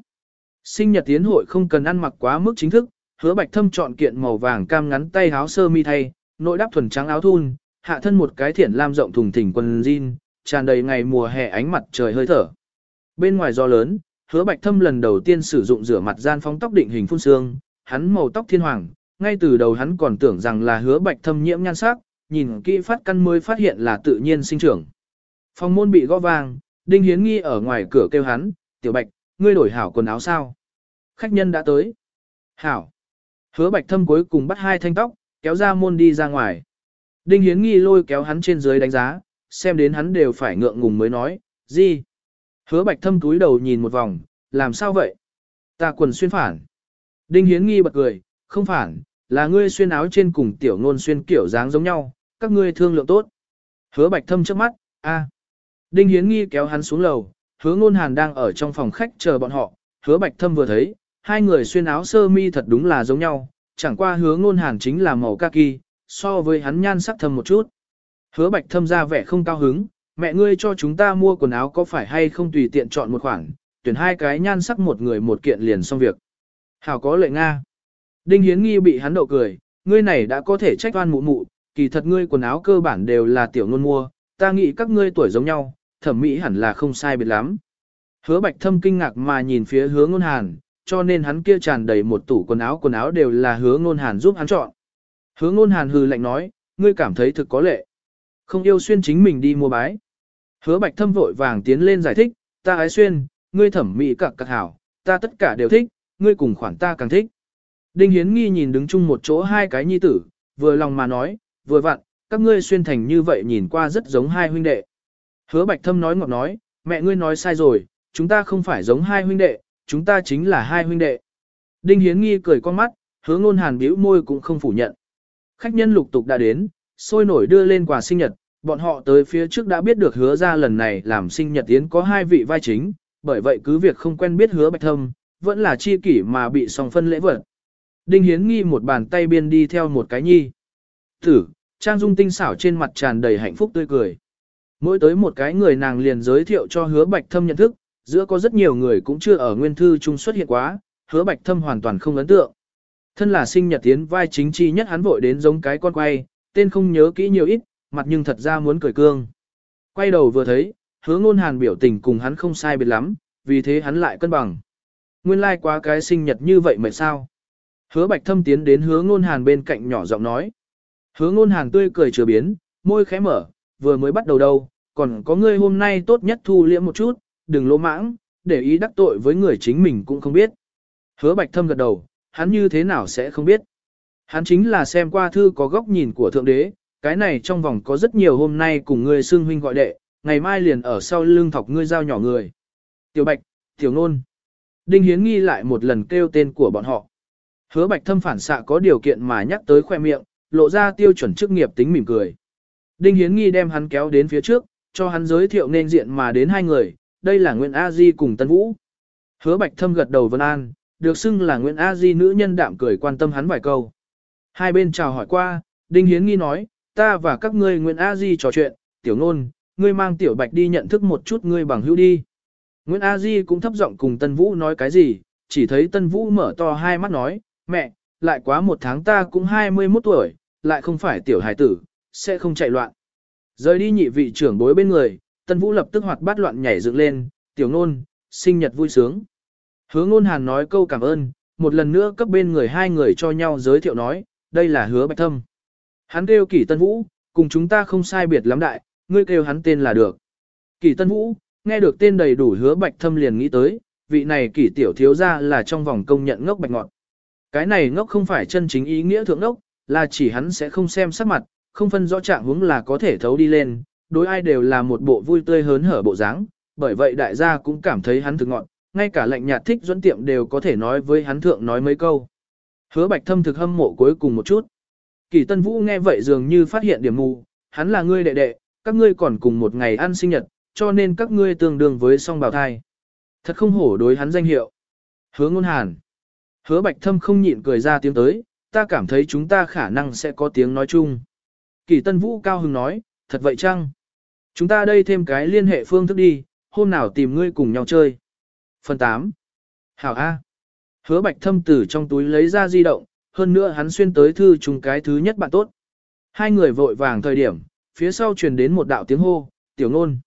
Sinh nhật tiến hội không cần ăn mặc quá mức chính thức, hứa bạch thâm chọn kiện màu vàng cam ngắn tay áo sơ mi thay, nội đắp thuần trắng áo thun, hạ thân một cái thiển lam rộng thùng thình quần jean, tràn đầy ngày mùa hè ánh mặt trời hơi thở. Bên ngoài gió lớn, hứa bạch thâm lần đầu tiên sử dụng rửa mặt gian phóng tóc định hình phun xương, hắn màu tóc thiên hoàng, ngay từ đầu hắn còn tưởng rằng là hứa bạch thâm nhiễm nhan sắc, nhìn kỹ phát căn mới phát hiện là tự nhiên sinh trưởng. Phòng môn bị gõ vang, Đinh Hiến Nghi ở ngoài cửa kêu hắn, tiểu bạch, ngươi đổi hảo quần áo sao? Khách nhân đã tới. Hảo. Hứa bạch thâm cuối cùng bắt hai thanh tóc, kéo ra môn đi ra ngoài. Đinh Hiến Nghi lôi kéo hắn trên dưới đánh giá, xem đến hắn đều phải ngượng ngùng mới nói, gì? Hứa bạch thâm túi đầu nhìn một vòng, làm sao vậy? Ta quần xuyên phản. Đinh Hiến Nghi bật cười, không phản, là ngươi xuyên áo trên cùng tiểu ngôn xuyên kiểu dáng giống nhau, các ngươi thương lượng tốt. Hứa bạch thâm trước mắt, a. Đinh Hiến Nghi kéo hắn xuống lầu, hứa ngôn hàn đang ở trong phòng khách chờ bọn họ, hứa bạch thâm vừa thấy, hai người xuyên áo sơ mi thật đúng là giống nhau, chẳng qua hứa ngôn hàn chính là màu kaki, so với hắn nhan sắc thâm một chút. Hứa bạch thâm ra vẻ không cao hứng, mẹ ngươi cho chúng ta mua quần áo có phải hay không tùy tiện chọn một khoản, tuyển hai cái nhan sắc một người một kiện liền xong việc. Hảo có lệ Nga. Đinh Hiến Nghi bị hắn đậu cười, ngươi này đã có thể trách oan mụ mụ, kỳ thật ngươi quần áo cơ bản đều là tiểu ngôn mua, ta nghĩ các ngươi tuổi giống nhau, thẩm mỹ hẳn là không sai biệt lắm. Hứa bạch thâm kinh ngạc mà nhìn phía hứa ngôn hàn, cho nên hắn kia tràn đầy một tủ quần áo quần áo đều là hứa ngôn hàn giúp hắn chọn. Hứa ngôn hàn hừ lạnh nói, ngươi cảm thấy thực có lệ. Không yêu xuyên chính mình đi mua bái. Hứa bạch thâm vội vàng tiến lên giải thích, ta ái xuyên, ngươi thẩm mỹ cặc cặc hảo, ta tất cả đều thích, ngươi cùng khoản ta càng thích. Đinh Hiến nghi nhìn đứng chung một chỗ hai cái nhi tử, vừa lòng mà nói, vừa vặn, các ngươi xuyên thành như vậy nhìn qua rất giống hai huynh đệ. Hứa bạch thâm nói ngọt nói, mẹ ngươi nói sai rồi, chúng ta không phải giống hai huynh đệ, chúng ta chính là hai huynh đệ. Đinh Hiến nghi cười con mắt, hứa ngôn hàn bĩu môi cũng không phủ nhận. Khách nhân lục tục đã đến, sôi nổi đưa lên quà sinh nhật, bọn họ tới phía trước đã biết được hứa ra lần này làm sinh nhật tiến có hai vị vai chính, bởi vậy cứ việc không quen biết hứa bạch thâm, vẫn là chi kỷ mà bị song phân lễ vật. Đinh Hiến nghi một bàn tay biên đi theo một cái nhi. Thử, Trang Dung tinh xảo trên mặt tràn đầy hạnh phúc tươi cười. Mỗi tới một cái người nàng liền giới thiệu cho hứa bạch thâm nhận thức, giữa có rất nhiều người cũng chưa ở nguyên thư chung xuất hiện quá, hứa bạch thâm hoàn toàn không ấn tượng. Thân là sinh nhật tiến vai chính chi nhất hắn vội đến giống cái con quay, tên không nhớ kỹ nhiều ít, mặt nhưng thật ra muốn cười cương. Quay đầu vừa thấy, hứa ngôn hàn biểu tình cùng hắn không sai biệt lắm, vì thế hắn lại cân bằng. Nguyên lai like quá cái sinh nhật như vậy mệt sao? Hứa bạch thâm tiến đến hứa ngôn hàn bên cạnh nhỏ giọng nói. Hứa ngôn hàn tươi cười chưa biến, môi khẽ mở, vừa mới bắt đầu đâu, còn có ngươi hôm nay tốt nhất thu liễm một chút, đừng lỗ mãng, để ý đắc tội với người chính mình cũng không biết. Hứa bạch thâm gật đầu, hắn như thế nào sẽ không biết. Hắn chính là xem qua thư có góc nhìn của Thượng Đế, cái này trong vòng có rất nhiều hôm nay cùng ngươi xương huynh gọi đệ, ngày mai liền ở sau lưng thọc ngươi giao nhỏ người. Tiểu Bạch, Tiểu Nôn. Đinh Hiến nghi lại một lần kêu tên của bọn họ. Hứa Bạch thâm phản xạ có điều kiện mà nhắc tới khoe miệng, lộ ra tiêu chuẩn chức nghiệp tính mỉm cười. Đinh Hiến nghi đem hắn kéo đến phía trước, cho hắn giới thiệu nên diện mà đến hai người, đây là Nguyễn A Di cùng Tân Vũ. Hứa Bạch thâm gật đầu vân an, được xưng là Nguyễn A Di nữ nhân đạm cười quan tâm hắn vài câu. Hai bên chào hỏi qua, Đinh Hiến nghi nói, ta và các ngươi Nguyễn A Di trò chuyện, tiểu nôn, ngươi mang tiểu bạch đi nhận thức một chút ngươi bằng hữu đi. Nguyễn A Di cũng thấp giọng cùng Tân Vũ nói cái gì, chỉ thấy Tân Vũ mở to hai mắt nói, mẹ, lại quá một tháng ta cũng 21 tuổi, lại không phải tiểu hài tử, sẽ không chạy loạn. Rời đi nhị vị trưởng bối bên người, Tân Vũ lập tức hoạt bát loạn nhảy dựng lên, tiểu nôn, sinh nhật vui sướng. Hứa ngôn hàn nói câu cảm ơn, một lần nữa cấp bên người hai người cho nhau giới thiệu nói, đây là hứa bạch thâm. Hắn kêu kỷ tân vũ, cùng chúng ta không sai biệt lắm đại, ngươi kêu hắn tên là được. Kỷ tân vũ, nghe được tên đầy đủ hứa bạch thâm liền nghĩ tới, vị này kỷ tiểu thiếu gia là trong vòng công nhận ngốc bạch ngọt. Cái này ngốc không phải chân chính ý nghĩa thượng ngốc, là chỉ hắn sẽ không xem sắc mặt, không phân rõ trạng hướng là có thể thấu đi lên, đối ai đều là một bộ vui tươi hớn hở bộ dáng, bởi vậy đại gia cũng cảm thấy hắn thực ngọn, ngay cả lệnh nhạt thích dẫn tiệm đều có thể nói với hắn thượng nói mấy câu. Hứa bạch thâm thực hâm mộ cuối cùng một chút. Kỳ Tân Vũ nghe vậy dường như phát hiện điểm mù, hắn là ngươi đệ đệ, các ngươi còn cùng một ngày ăn sinh nhật, cho nên các ngươi tương đương với song bào thai. Thật không hổ đối hắn danh hiệu. Hứa ngôn hàn. Hứa bạch thâm không nhịn cười ra tiếng tới, ta cảm thấy chúng ta khả năng sẽ có tiếng nói chung. Kỳ tân vũ cao hứng nói, thật vậy chăng? Chúng ta đây thêm cái liên hệ phương thức đi, hôm nào tìm ngươi cùng nhau chơi. Phần 8. Hảo A. Hứa bạch thâm từ trong túi lấy ra di động, hơn nữa hắn xuyên tới thư chung cái thứ nhất bạn tốt. Hai người vội vàng thời điểm, phía sau truyền đến một đạo tiếng hô, tiểu ngôn.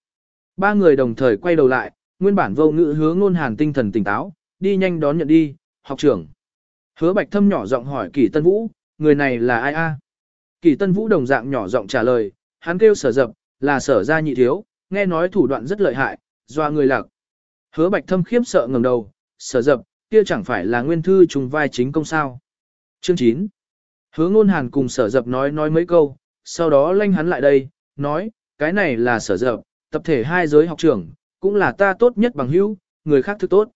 Ba người đồng thời quay đầu lại, nguyên bản vô ngữ hứa ngôn hàn tinh thần tỉnh táo, đi nhanh đón nhận đi, học trưởng. Hứa bạch thâm nhỏ giọng hỏi kỷ tân vũ, người này là ai a? Kỷ tân vũ đồng dạng nhỏ giọng trả lời, hắn kêu sở dập, là sở gia nhị thiếu, nghe nói thủ đoạn rất lợi hại, doa người lạc. Hứa bạch thâm khiếp sợ ngẩng đầu, sở dập, kia chẳng phải là nguyên thư trùng vai chính công sao. Chương 9 Hứa ngôn hàn cùng sở dập nói nói mấy câu, sau đó lanh hắn lại đây, nói, cái này là sở dập, tập thể hai giới học trưởng, cũng là ta tốt nhất bằng hữu, người khác thức tốt.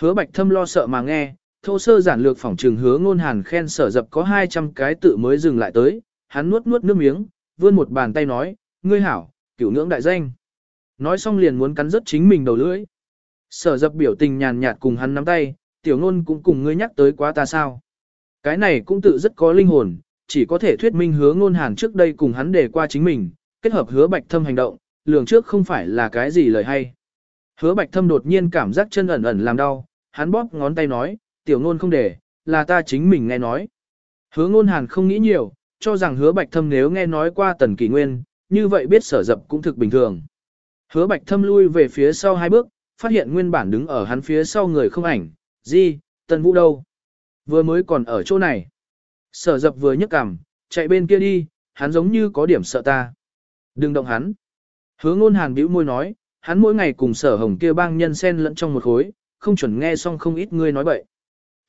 Hứa bạch thâm lo sợ mà nghe, thô sơ giản lược phỏng trường hứa ngôn hàn khen sở dập có 200 cái tự mới dừng lại tới, hắn nuốt nuốt nước miếng, vươn một bàn tay nói, ngươi hảo, cửu ngưỡng đại danh. Nói xong liền muốn cắn rứt chính mình đầu lưỡi. Sở dập biểu tình nhàn nhạt cùng hắn nắm tay, tiểu ngôn cũng cùng ngươi nhắc tới quá ta sao. Cái này cũng tự rất có linh hồn, chỉ có thể thuyết minh hứa ngôn hàn trước đây cùng hắn để qua chính mình, kết hợp hứa bạch thâm hành động, lường trước không phải là cái gì lời hay. Hứa bạch thâm đột nhiên cảm giác chân ẩn ẩn làm đau, hắn bóp ngón tay nói, tiểu ngôn không để, là ta chính mình nghe nói. Hứa ngôn hàn không nghĩ nhiều, cho rằng hứa bạch thâm nếu nghe nói qua tần kỷ nguyên, như vậy biết sở dập cũng thực bình thường. Hứa bạch thâm lui về phía sau hai bước, phát hiện nguyên bản đứng ở hắn phía sau người không ảnh, gì, tần vũ đâu? Vừa mới còn ở chỗ này. Sở dập vừa nhấc cằm, chạy bên kia đi, hắn giống như có điểm sợ ta. Đừng động hắn. Hứa ngôn hàn bĩu môi nói, hắn mỗi ngày cùng sở hồng kia bang nhân sen lẫn trong một khối, không chuẩn nghe xong không ít ngươi nói bậy.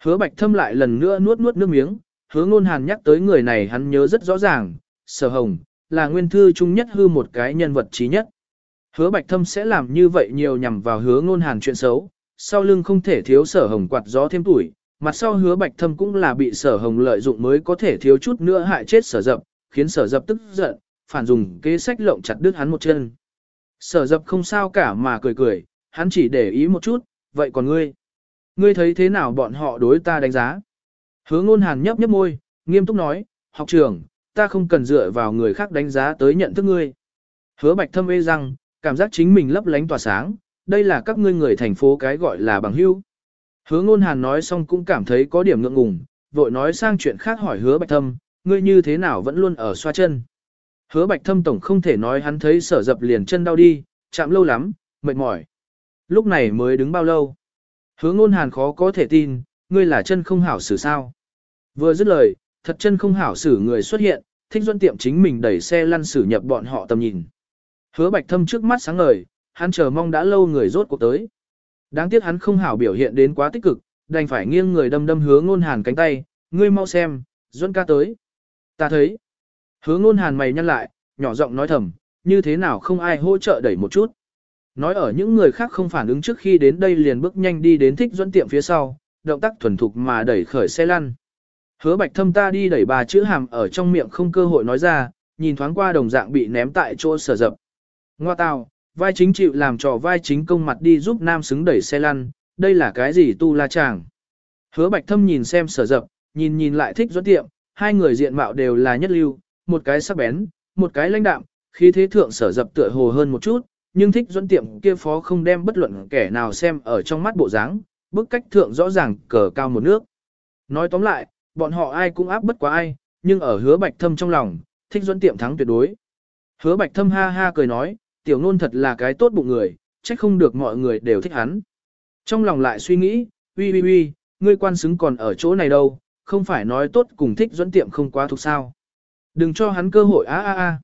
Hứa bạch thâm lại lần nữa nuốt nuốt nước miếng, hứa ngôn hàn nhắc tới người này hắn nhớ rất rõ ràng, sở hồng, là nguyên thư chung nhất hư một cái nhân vật trí nhất. Hứa bạch thâm sẽ làm như vậy nhiều nhằm vào hứa ngôn hàn chuyện xấu, sau lưng không thể thiếu sở hồng quạt gió thêm tuổi, mặt sau hứa bạch thâm cũng là bị sở hồng lợi dụng mới có thể thiếu chút nữa hại chết sở dập, khiến sở dập tức giận, phản dùng kế sách lộng chặt đứt hắn một chân. Sở dập không sao cả mà cười cười, hắn chỉ để ý một chút, vậy còn ngươi? Ngươi thấy thế nào bọn họ đối ta đánh giá? Hứa ngôn hàn nhấp nhấp môi, nghiêm túc nói, học trưởng, ta không cần dựa vào người khác đánh giá tới nhận thức ngươi. Hứa bạch thâm ê rằng, cảm giác chính mình lấp lánh tỏa sáng, đây là các ngươi người thành phố cái gọi là bằng hữu. Hứa ngôn hàn nói xong cũng cảm thấy có điểm ngượng ngùng, vội nói sang chuyện khác hỏi hứa bạch thâm, ngươi như thế nào vẫn luôn ở xoa chân. Hứa bạch thâm tổng không thể nói hắn thấy sở dập liền chân đau đi, chạm lâu lắm, mệt mỏi. Lúc này mới đứng bao lâu. Hứa ngôn hàn khó có thể tin, ngươi là chân không hảo xử sao. Vừa dứt lời, thật chân không hảo xử người xuất hiện, thích duân tiệm chính mình đẩy xe lăn xử nhập bọn họ tầm nhìn. Hứa bạch thâm trước mắt sáng ngời, hắn chờ mong đã lâu người rốt cuộc tới. Đáng tiếc hắn không hảo biểu hiện đến quá tích cực, đành phải nghiêng người đâm đâm hứa ngôn hàn cánh tay, ngươi mau xem, Duân ca tới. Ta thấy. Hứa ngôn hàn mày nhăn lại, nhỏ giọng nói thầm, như thế nào không ai hỗ trợ đẩy một chút. Nói ở những người khác không phản ứng trước khi đến đây liền bước nhanh đi đến thích Duân tiệm phía sau, động tác thuần thục mà đẩy khởi xe lăn. Hứa bạch thâm ta đi đẩy bà chữ hàm ở trong miệng không cơ hội nói ra, nhìn thoáng qua đồng dạng bị ném tại chỗ sở dập. Ngoa tào, vai chính chịu làm trò vai chính công mặt đi giúp nam xứng đẩy xe lăn, đây là cái gì tu la chàng. Hứa bạch thâm nhìn xem sở dập, nhìn nhìn lại thích dẫn tiệm, hai người diện mạo đều là nhất lưu, một cái sắc bén, một cái lãnh đạm, khi thế thượng sở dập tựa hồ hơn một chút, nhưng thích dẫn tiệm kia phó không đem bất luận kẻ nào xem ở trong mắt bộ dáng, bức cách thượng rõ ràng cờ cao một nước. Nói tóm lại, bọn họ ai cũng áp bất quá ai, nhưng ở hứa bạch thâm trong lòng, thích dẫn tiệm thắng tuyệt đối. Hứa bạch thâm ha ha cười nói, tiểu nôn thật là cái tốt bụng người, trách không được mọi người đều thích hắn. Trong lòng lại suy nghĩ, uy uy uy, ngươi quan xứng còn ở chỗ này đâu, không phải nói tốt cùng thích dẫn tiệm không quá thuộc sao. Đừng cho hắn cơ hội a a a.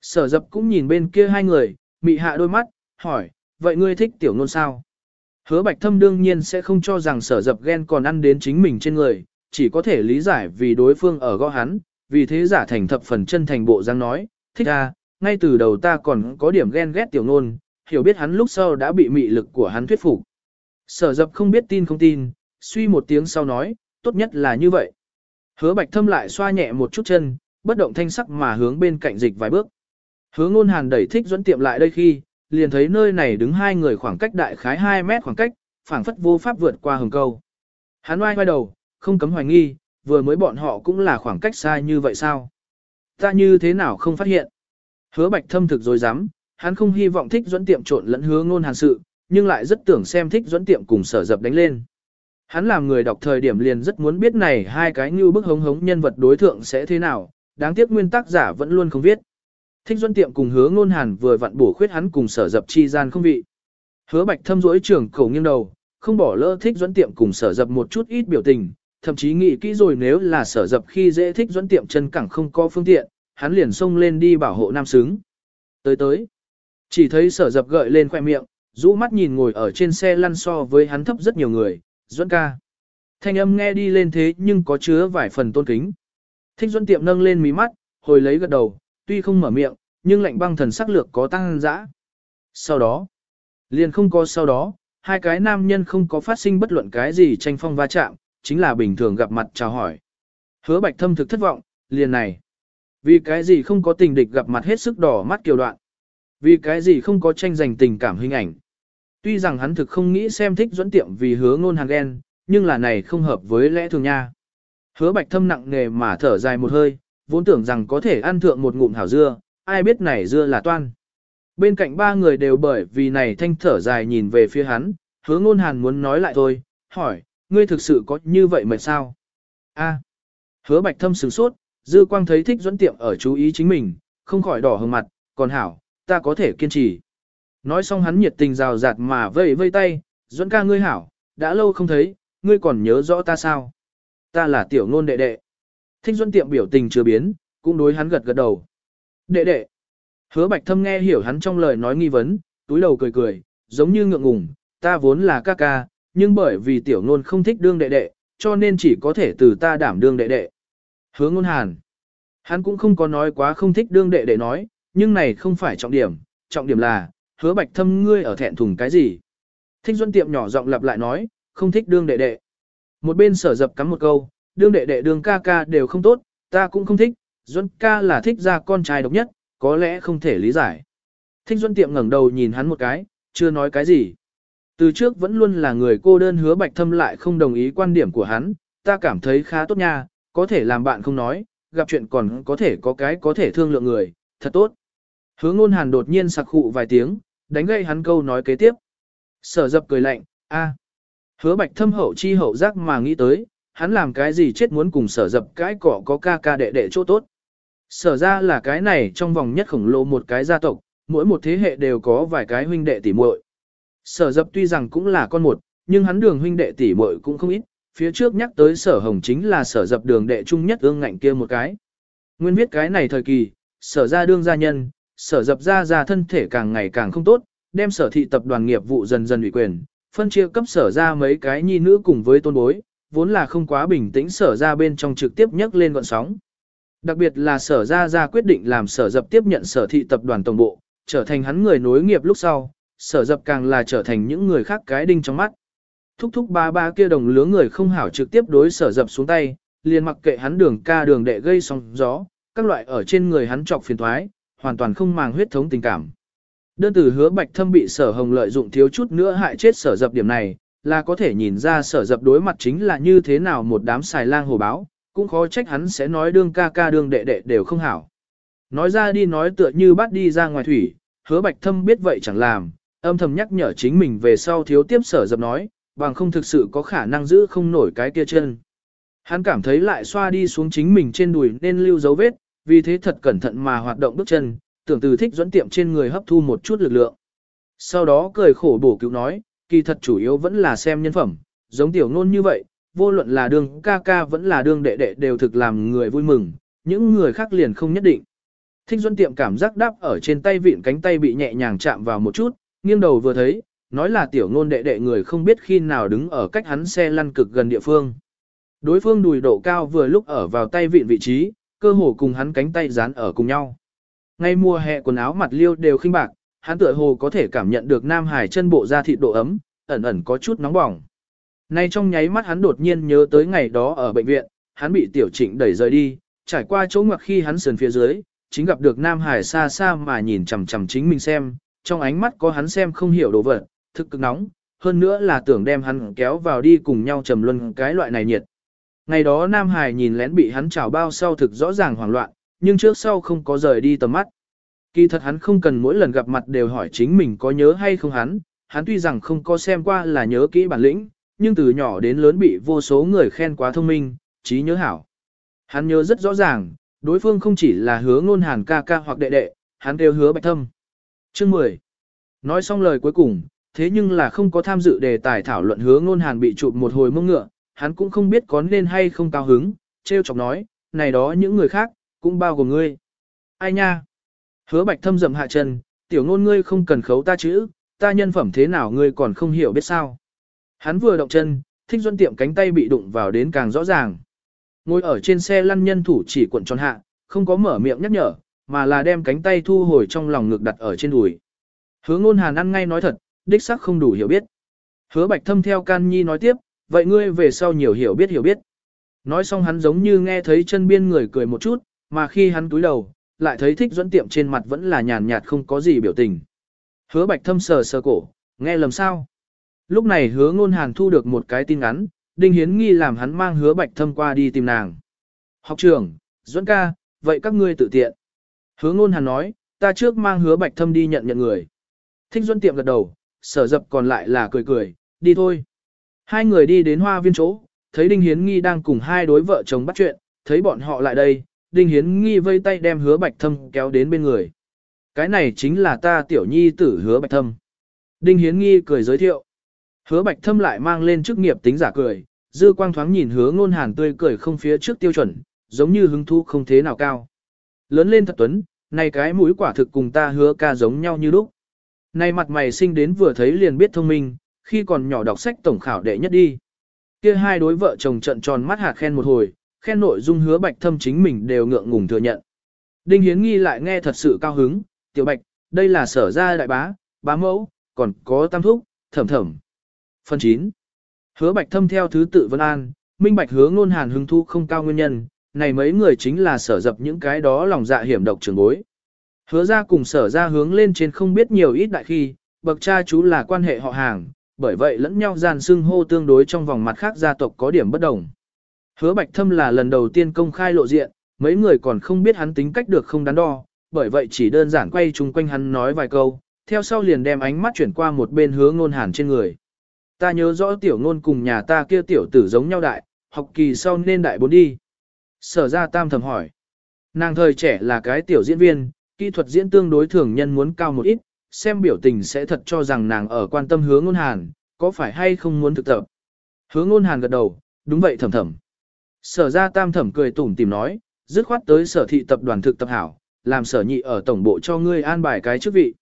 Sở dập cũng nhìn bên kia hai người, mị hạ đôi mắt, hỏi, vậy ngươi thích tiểu nôn sao? Hứa bạch thâm đương nhiên sẽ không cho rằng sở dập ghen còn ăn đến chính mình trên người, chỉ có thể lý giải vì đối phương ở gõ hắn, vì thế giả thành thập phần chân thành bộ giang nói, thích à? Ngay từ đầu ta còn có điểm ghen ghét tiểu nôn, hiểu biết hắn lúc sau đã bị mị lực của hắn thuyết phục. Sở dập không biết tin không tin, suy một tiếng sau nói, tốt nhất là như vậy. Hứa bạch thâm lại xoa nhẹ một chút chân, bất động thanh sắc mà hướng bên cạnh dịch vài bước. Hứa ngôn hàn đẩy thích dẫn tiệm lại đây khi, liền thấy nơi này đứng hai người khoảng cách đại khái 2 mét khoảng cách, phảng phất vô pháp vượt qua hừng câu. Hắn oai oai đầu, không cấm hoài nghi, vừa mới bọn họ cũng là khoảng cách xa như vậy sao? Ta như thế nào không phát hiện? Hứa bạch thâm thực rồi dám, hắn không hy vọng thích dẫn tiệm trộn lẫn hứa ngôn hàn sự, nhưng lại rất tưởng xem thích dẫn tiệm cùng sở dập đánh lên. Hắn làm người đọc thời điểm liền rất muốn biết này hai cái như bức hống hống nhân vật đối thượng sẽ thế nào, đáng tiếc nguyên tác giả vẫn luôn không viết. Thích dẫn tiệm cùng hứa ngôn hàn vừa vặn bổ khuyết hắn cùng sở dập chi gian không vị. Hứa bạch thâm rỗi trưởng khẩu nghiêng đầu, không bỏ lỡ thích dẫn tiệm cùng sở dập một chút ít biểu tình, thậm chí nghĩ kỹ rồi nếu là sở dập khi dễ thích dẫn tiệm chân cẳng không có phương tiện, hắn liền xông lên đi bảo hộ nam xứng. Tới tới, chỉ thấy sở dập gợi lên khoe miệng, rũ mắt nhìn ngồi ở trên xe lăn so với hắn thấp rất nhiều người, Duẫn ca. Thanh âm nghe đi lên thế nhưng có chứa vài phần tôn kính. Thích Duẫn tiệm nâng lên mí mắt, hồi lấy gật đầu, tuy không mở miệng, nhưng lạnh băng thần sắc lược có tăng dã. Sau đó, liền không có sau đó, hai cái nam nhân không có phát sinh bất luận cái gì tranh phong va chạm, chính là bình thường gặp mặt chào hỏi. Hứa bạch thâm thực thất vọng, liền này. Vì cái gì không có tình địch gặp mặt hết sức đỏ mắt kiều đoạn. Vì cái gì không có tranh giành tình cảm hình ảnh. Tuy rằng hắn thực không nghĩ xem thích dẫn tiệm vì hứa ngôn hàng ghen, nhưng là này không hợp với lẽ thường nha. Hứa bạch thâm nặng nghề mà thở dài một hơi, vốn tưởng rằng có thể ăn thượng một ngụm hảo dưa, ai biết này dưa là toan. Bên cạnh ba người đều bởi vì này thanh thở dài nhìn về phía hắn, hứa ngôn hàn muốn nói lại thôi, hỏi, ngươi thực sự có như vậy mệt sao? A. Hứa bạch thâm sửng sốt, dư quang thấy thích dẫn tiệm ở chú ý chính mình, không khỏi đỏ hồng mặt, còn hảo, ta có thể kiên trì. Nói xong hắn nhiệt tình rào rạt mà vây vây tay, dẫn ca ngươi hảo, đã lâu không thấy, ngươi còn nhớ rõ ta sao? Ta là tiểu ngôn đệ đệ. Thích dẫn tiệm biểu tình chưa biến, cũng đối hắn gật gật đầu. Đệ đệ. Hứa bạch thâm nghe hiểu hắn trong lời nói nghi vấn, túi đầu cười cười, giống như ngượng ngùng, ta vốn là ca ca, nhưng bởi vì tiểu ngôn không thích đương đệ đệ, cho nên chỉ có thể từ ta đảm đương đệ đệ. Hứa ngôn hàn. Hắn cũng không có nói quá không thích đương đệ đệ nói, nhưng này không phải trọng điểm, trọng điểm là, hứa bạch thâm ngươi ở thẹn thùng cái gì. Thích duân tiệm nhỏ giọng lặp lại nói, không thích đương đệ đệ. Một bên sở dập cắm một câu, đương đệ đệ đương ca ca đều không tốt, ta cũng không thích, duân ca là thích ra con trai độc nhất, có lẽ không thể lý giải. Thích duân tiệm ngẩng đầu nhìn hắn một cái, chưa nói cái gì. Từ trước vẫn luôn là người cô đơn hứa bạch thâm lại không đồng ý quan điểm của hắn, ta cảm thấy khá tốt nha, có thể làm bạn không nói, gặp chuyện còn có thể có cái có thể thương lượng người, thật tốt. Hứa ngôn hàn đột nhiên sặc khụ vài tiếng, đánh gây hắn câu nói kế tiếp. Sở dập cười lạnh, a. Hứa bạch thâm hậu chi hậu giác mà nghĩ tới, hắn làm cái gì chết muốn cùng sở dập cái cỏ có ca ca đệ đệ chỗ tốt. Sở ra là cái này trong vòng nhất khổng lồ một cái gia tộc, mỗi một thế hệ đều có vài cái huynh đệ tỉ muội. Sở dập tuy rằng cũng là con một, nhưng hắn đường huynh đệ tỷ muội cũng không ít, phía trước nhắc tới sở hồng chính là sở dập đường đệ trung nhất ương ngạnh kia một cái. Nguyên viết cái này thời kỳ, sở ra đương gia nhân, sở dập ra ra thân thể càng ngày càng không tốt, đem sở thị tập đoàn nghiệp vụ dần dần ủy quyền, phân chia cấp sở ra mấy cái nhi nữ cùng với tôn bối, vốn là không quá bình tĩnh sở ra bên trong trực tiếp nhắc lên gọn sóng. Đặc biệt là sở ra ra quyết định làm sở dập tiếp nhận sở thị tập đoàn tổng bộ, trở thành hắn người nối nghiệp lúc sau, sở dập càng là trở thành những người khác cái đinh trong mắt. Thúc thúc ba ba kia đồng lứa người không hảo trực tiếp đối sở dập xuống tay, liền mặc kệ hắn đường ca đường đệ gây sóng gió, các loại ở trên người hắn trọc phiền thoái, hoàn toàn không màng huyết thống tình cảm. Đơn từ hứa bạch thâm bị sở hồng lợi dụng thiếu chút nữa hại chết sở dập điểm này, là có thể nhìn ra sở dập đối mặt chính là như thế nào một đám xài lang hồ báo, cũng khó trách hắn sẽ nói đương ca ca đương đệ đệ đều không hảo. Nói ra đi nói tựa như bắt đi ra ngoài thủy, hứa bạch thâm biết vậy chẳng làm, âm thầm nhắc nhở chính mình về sau thiếu tiếp sở dập nói, bằng không thực sự có khả năng giữ không nổi cái kia chân. Hắn cảm thấy lại xoa đi xuống chính mình trên đùi nên lưu dấu vết, vì thế thật cẩn thận mà hoạt động bước chân, tưởng từ thích dẫn tiệm trên người hấp thu một chút lực lượng. Sau đó cười khổ bổ cứu nói, kỳ thật chủ yếu vẫn là xem nhân phẩm, giống tiểu ngôn như vậy, vô luận là đường ca ca vẫn là đường đệ đệ đều thực làm người vui mừng, những người khác liền không nhất định. Thích dẫn tiệm cảm giác đáp ở trên tay vịn cánh tay bị nhẹ nhàng chạm vào một chút, nghiêng đầu vừa thấy, nói là tiểu ngôn đệ đệ người không biết khi nào đứng ở cách hắn xe lăn cực gần địa phương. Đối phương đùi độ cao vừa lúc ở vào tay vịn vị trí, cơ hồ cùng hắn cánh tay dán ở cùng nhau. Ngay mùa hè quần áo mặt liêu đều khinh bạc, hắn tựa hồ có thể cảm nhận được Nam Hải chân bộ da thịt độ ấm, ẩn ẩn có chút nóng bỏng. Nay trong nháy mắt hắn đột nhiên nhớ tới ngày đó ở bệnh viện, hắn bị tiểu trịnh đẩy rời đi, trải qua chỗ ngoặc khi hắn sườn phía dưới, chính gặp được Nam Hải xa xa mà nhìn chằm chằm chính mình xem, trong ánh mắt có hắn xem không hiểu đồ vật, thực cực nóng, hơn nữa là tưởng đem hắn kéo vào đi cùng nhau trầm luân cái loại này nhiệt. Ngày đó Nam Hải nhìn lén bị hắn chảo bao sau thực rõ ràng hoảng loạn, nhưng trước sau không có rời đi tầm mắt. Kỳ thật hắn không cần mỗi lần gặp mặt đều hỏi chính mình có nhớ hay không hắn, hắn tuy rằng không có xem qua là nhớ kỹ bản lĩnh, nhưng từ nhỏ đến lớn bị vô số người khen quá thông minh, trí nhớ hảo. Hắn nhớ rất rõ ràng, đối phương không chỉ là hứa ngôn hàn ca ca hoặc đệ đệ, hắn đều hứa bạch thâm. Chương 10. Nói xong lời cuối cùng, thế nhưng là không có tham dự đề tài thảo luận hứa ngôn hàn bị chụp một hồi mông ngựa, hắn cũng không biết có nên hay không cao hứng, treo chọc nói, này đó những người khác, cũng bao gồm ngươi. Ai nha? Hứa bạch thâm dầm hạ chân, tiểu ngôn ngươi không cần khấu ta chữ, ta nhân phẩm thế nào ngươi còn không hiểu biết sao. Hắn vừa động chân, thích duân tiệm cánh tay bị đụng vào đến càng rõ ràng. Ngồi ở trên xe lăn nhân thủ chỉ cuộn tròn hạ, không có mở miệng nhắc nhở, mà là đem cánh tay thu hồi trong lòng ngực đặt ở trên đùi. Hứa ngôn hàn ăn ngay nói thật, đích xác không đủ hiểu biết. Hứa bạch thâm theo can nhi nói tiếp, vậy ngươi về sau nhiều hiểu biết hiểu biết. Nói xong hắn giống như nghe thấy chân biên người cười một chút, mà khi hắn túi đầu, lại thấy thích dẫn tiệm trên mặt vẫn là nhàn nhạt không có gì biểu tình. Hứa bạch thâm sờ sờ cổ, nghe lầm sao. Lúc này hứa ngôn hàn thu được một cái tin ngắn, Đinh Hiến nghi làm hắn mang hứa bạch thâm qua đi tìm nàng. Học trưởng, Duẫn ca, vậy các ngươi tự tiện. Hứa ngôn hàn nói, ta trước mang hứa bạch thâm đi nhận nhận người. Thích Duẫn tiệm gật đầu, sở dập còn lại là cười cười, đi thôi. Hai người đi đến hoa viên chỗ, thấy Đinh Hiến nghi đang cùng hai đối vợ chồng bắt chuyện, thấy bọn họ lại đây, Đinh Hiến nghi vây tay đem hứa bạch thâm kéo đến bên người. Cái này chính là ta tiểu nhi tử hứa bạch thâm. Đinh Hiến nghi cười giới thiệu. Hứa bạch thâm lại mang lên chức nghiệp tính giả cười, dư quang thoáng nhìn hứa ngôn hàn tươi cười không phía trước tiêu chuẩn, giống như hứng thu không thế nào cao. Lớn lên thật tuấn, này cái mũi quả thực cùng ta hứa ca giống nhau như lúc. Này mặt mày sinh đến vừa thấy liền biết thông minh, khi còn nhỏ đọc sách tổng khảo đệ nhất đi. Kia hai đối vợ chồng trận tròn mắt hạt khen một hồi, khen nội dung hứa bạch thâm chính mình đều ngượng ngùng thừa nhận. Đinh Hiến Nghi lại nghe thật sự cao hứng, tiểu bạch, đây là sở gia đại bá, bá mẫu, còn có tam thúc, thẩm thẩm. Phần 9. Hứa bạch thâm theo thứ tự vân an, minh bạch hứa ngôn hàn hứng thu không cao nguyên nhân, này mấy người chính là sở dập những cái đó lòng dạ hiểm độc trường bối. Hứa ra cùng sở ra hướng lên trên không biết nhiều ít đại khi, bậc cha chú là quan hệ họ hàng, bởi vậy lẫn nhau gian xưng hô tương đối trong vòng mặt khác gia tộc có điểm bất đồng. Hứa bạch thâm là lần đầu tiên công khai lộ diện, mấy người còn không biết hắn tính cách được không đắn đo, bởi vậy chỉ đơn giản quay chung quanh hắn nói vài câu, theo sau liền đem ánh mắt chuyển qua một bên hứa ngôn hàn trên người. Ta nhớ rõ tiểu ngôn cùng nhà ta kia tiểu tử giống nhau đại, học kỳ sau nên đại bốn đi. Sở ra tam thầm hỏi. Nàng thời trẻ là cái tiểu diễn viên, kỹ thuật diễn tương đối thường nhân muốn cao một ít, xem biểu tình sẽ thật cho rằng nàng ở quan tâm hướng ngôn hàn, có phải hay không muốn thực tập. Hướng ngôn hàn gật đầu, đúng vậy thầm thầm. Sở ra tam thẩm cười tủm tìm nói, dứt khoát tới sở thị tập đoàn thực tập hảo, làm sở nhị ở tổng bộ cho ngươi an bài cái chức vị.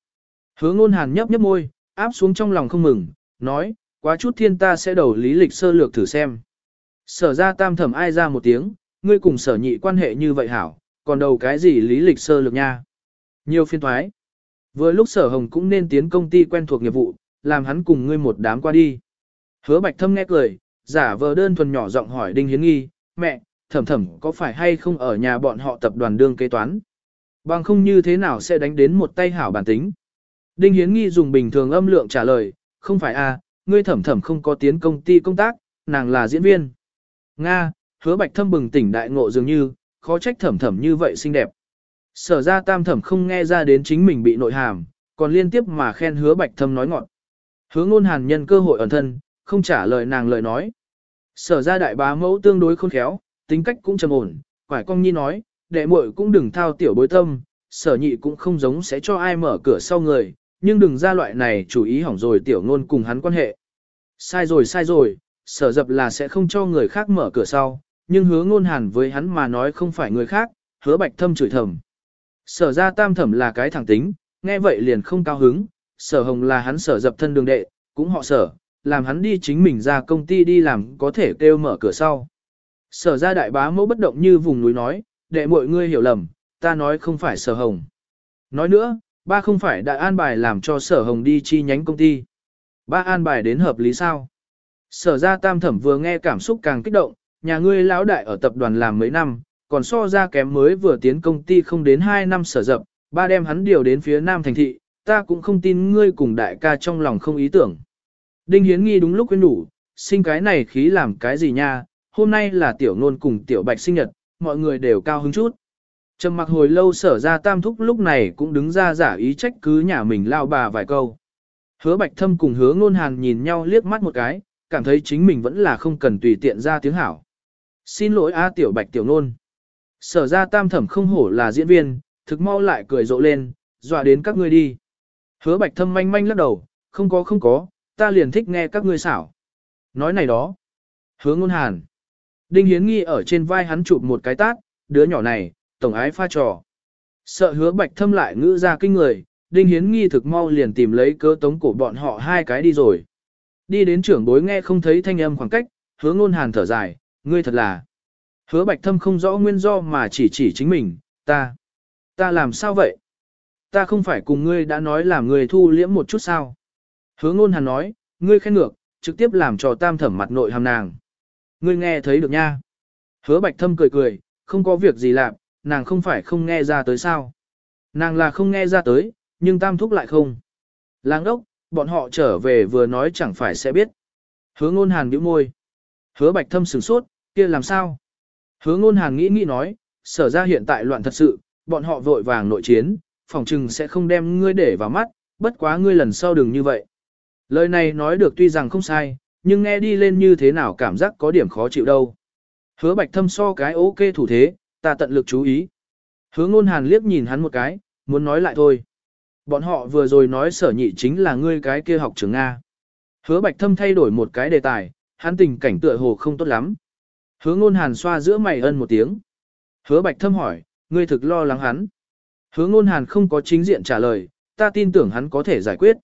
Hướng ngôn hàn nhấp nhấp môi, áp xuống trong lòng không mừng, nói, quá chút thiên ta sẽ đầu lý lịch sơ lược thử xem. Sở ra tam thẩm ai ra một tiếng, ngươi cùng sở nhị quan hệ như vậy hảo, còn đầu cái gì lý lịch sơ lược nha. Nhiều phiên thoái. Vừa lúc sở hồng cũng nên tiến công ty quen thuộc nghiệp vụ, làm hắn cùng ngươi một đám qua đi. Hứa bạch thâm nghe cười, giả vờ đơn thuần nhỏ giọng hỏi Đinh Hiến Nghi, mẹ, thẩm thẩm có phải hay không ở nhà bọn họ tập đoàn đương kế toán? Bằng không như thế nào sẽ đánh đến một tay hảo bản tính? Đinh Hiến Nghi dùng bình thường âm lượng trả lời, không phải a, à, ngươi thẩm thẩm không có tiến công ty công tác, nàng là diễn viên. Nga, hứa bạch thâm bừng tỉnh đại ngộ dường như, khó trách thẩm thẩm như vậy xinh đẹp. Sở ra tam thẩm không nghe ra đến chính mình bị nội hàm, còn liên tiếp mà khen hứa bạch thâm nói ngọn. Hứa ngôn hàn nhân cơ hội ẩn thân, không trả lời nàng lời nói. Sở ra đại bá mẫu tương đối khôn khéo, tính cách cũng trầm ổn, quải cong nhi nói, đệ muội cũng đừng thao tiểu bối tâm, sở nhị cũng không giống sẽ cho ai mở cửa sau người, nhưng đừng ra loại này chủ ý hỏng rồi tiểu ngôn cùng hắn quan hệ. Sai rồi sai rồi, sở dập là sẽ không cho người khác mở cửa sau, nhưng hứa ngôn hàn với hắn mà nói không phải người khác, hứa bạch thâm chửi thầm. Sở ra tam thẩm là cái thẳng tính, nghe vậy liền không cao hứng, sở hồng là hắn sở dập thân đường đệ, cũng họ sở, làm hắn đi chính mình ra công ty đi làm có thể kêu mở cửa sau. Sở ra đại bá mẫu bất động như vùng núi nói, đệ mọi ngươi hiểu lầm, ta nói không phải sở hồng. Nói nữa, ba không phải đã an bài làm cho sở hồng đi chi nhánh công ty. Ba an bài đến hợp lý sao? Sở ra tam thẩm vừa nghe cảm xúc càng kích động, nhà ngươi lão đại ở tập đoàn làm mấy năm, còn so ra kém mới vừa tiến công ty không đến 2 năm sở dập, ba đem hắn điều đến phía nam thành thị, ta cũng không tin ngươi cùng đại ca trong lòng không ý tưởng. Đinh Hiến nghi đúng lúc quên đủ, sinh cái này khí làm cái gì nha, hôm nay là tiểu nôn cùng tiểu bạch sinh nhật, mọi người đều cao hứng chút. Trầm mặc hồi lâu sở ra tam thúc lúc này cũng đứng ra giả ý trách cứ nhà mình lao bà vài câu. Hứa bạch thâm cùng hứa ngôn hàn nhìn nhau liếc mắt một cái, cảm thấy chính mình vẫn là không cần tùy tiện ra tiếng hảo. Xin lỗi a tiểu bạch tiểu nôn. Sở ra tam thẩm không hổ là diễn viên, thực mau lại cười rộ lên, dọa đến các ngươi đi. Hứa bạch thâm manh manh lắc đầu, không có không có, ta liền thích nghe các ngươi xảo. Nói này đó. Hứa ngôn hàn. Đinh Hiến Nghi ở trên vai hắn chụp một cái tát, đứa nhỏ này, tổng ái pha trò. Sợ hứa bạch thâm lại ngữ ra kinh người, Đinh Hiến Nghi thực mau liền tìm lấy cơ tống cổ bọn họ hai cái đi rồi. Đi đến trưởng bối nghe không thấy thanh âm khoảng cách, hứa ngôn hàn thở dài, ngươi thật là. Hứa bạch thâm không rõ nguyên do mà chỉ chỉ chính mình, ta. Ta làm sao vậy? Ta không phải cùng ngươi đã nói làm người thu liễm một chút sao? Hứa ngôn hàn nói, ngươi khen ngược, trực tiếp làm cho tam thẩm mặt nội hàm nàng. Ngươi nghe thấy được nha. Hứa bạch thâm cười cười, không có việc gì làm, nàng không phải không nghe ra tới sao. Nàng là không nghe ra tới, nhưng tam thúc lại không. Làng đốc, bọn họ trở về vừa nói chẳng phải sẽ biết. Hứa ngôn hàn bĩu môi. Hứa bạch thâm sửng sốt, kia làm sao? Hứa ngôn hàn nghĩ nghĩ nói, sở ra hiện tại loạn thật sự, bọn họ vội vàng nội chiến, phòng trừng sẽ không đem ngươi để vào mắt, bất quá ngươi lần sau đừng như vậy. Lời này nói được tuy rằng không sai, nhưng nghe đi lên như thế nào cảm giác có điểm khó chịu đâu. Hứa bạch thâm so cái ok thủ thế, ta tận lực chú ý. Hứa ngôn hàn liếc nhìn hắn một cái, muốn nói lại thôi. Bọn họ vừa rồi nói sở nhị chính là ngươi cái kia học trường Nga. Hứa bạch thâm thay đổi một cái đề tài, hắn tình cảnh tựa hồ không tốt lắm. Hứa ngôn hàn xoa giữa mày ân một tiếng. Hứa bạch thâm hỏi, ngươi thực lo lắng hắn. Hứa ngôn hàn không có chính diện trả lời, ta tin tưởng hắn có thể giải quyết.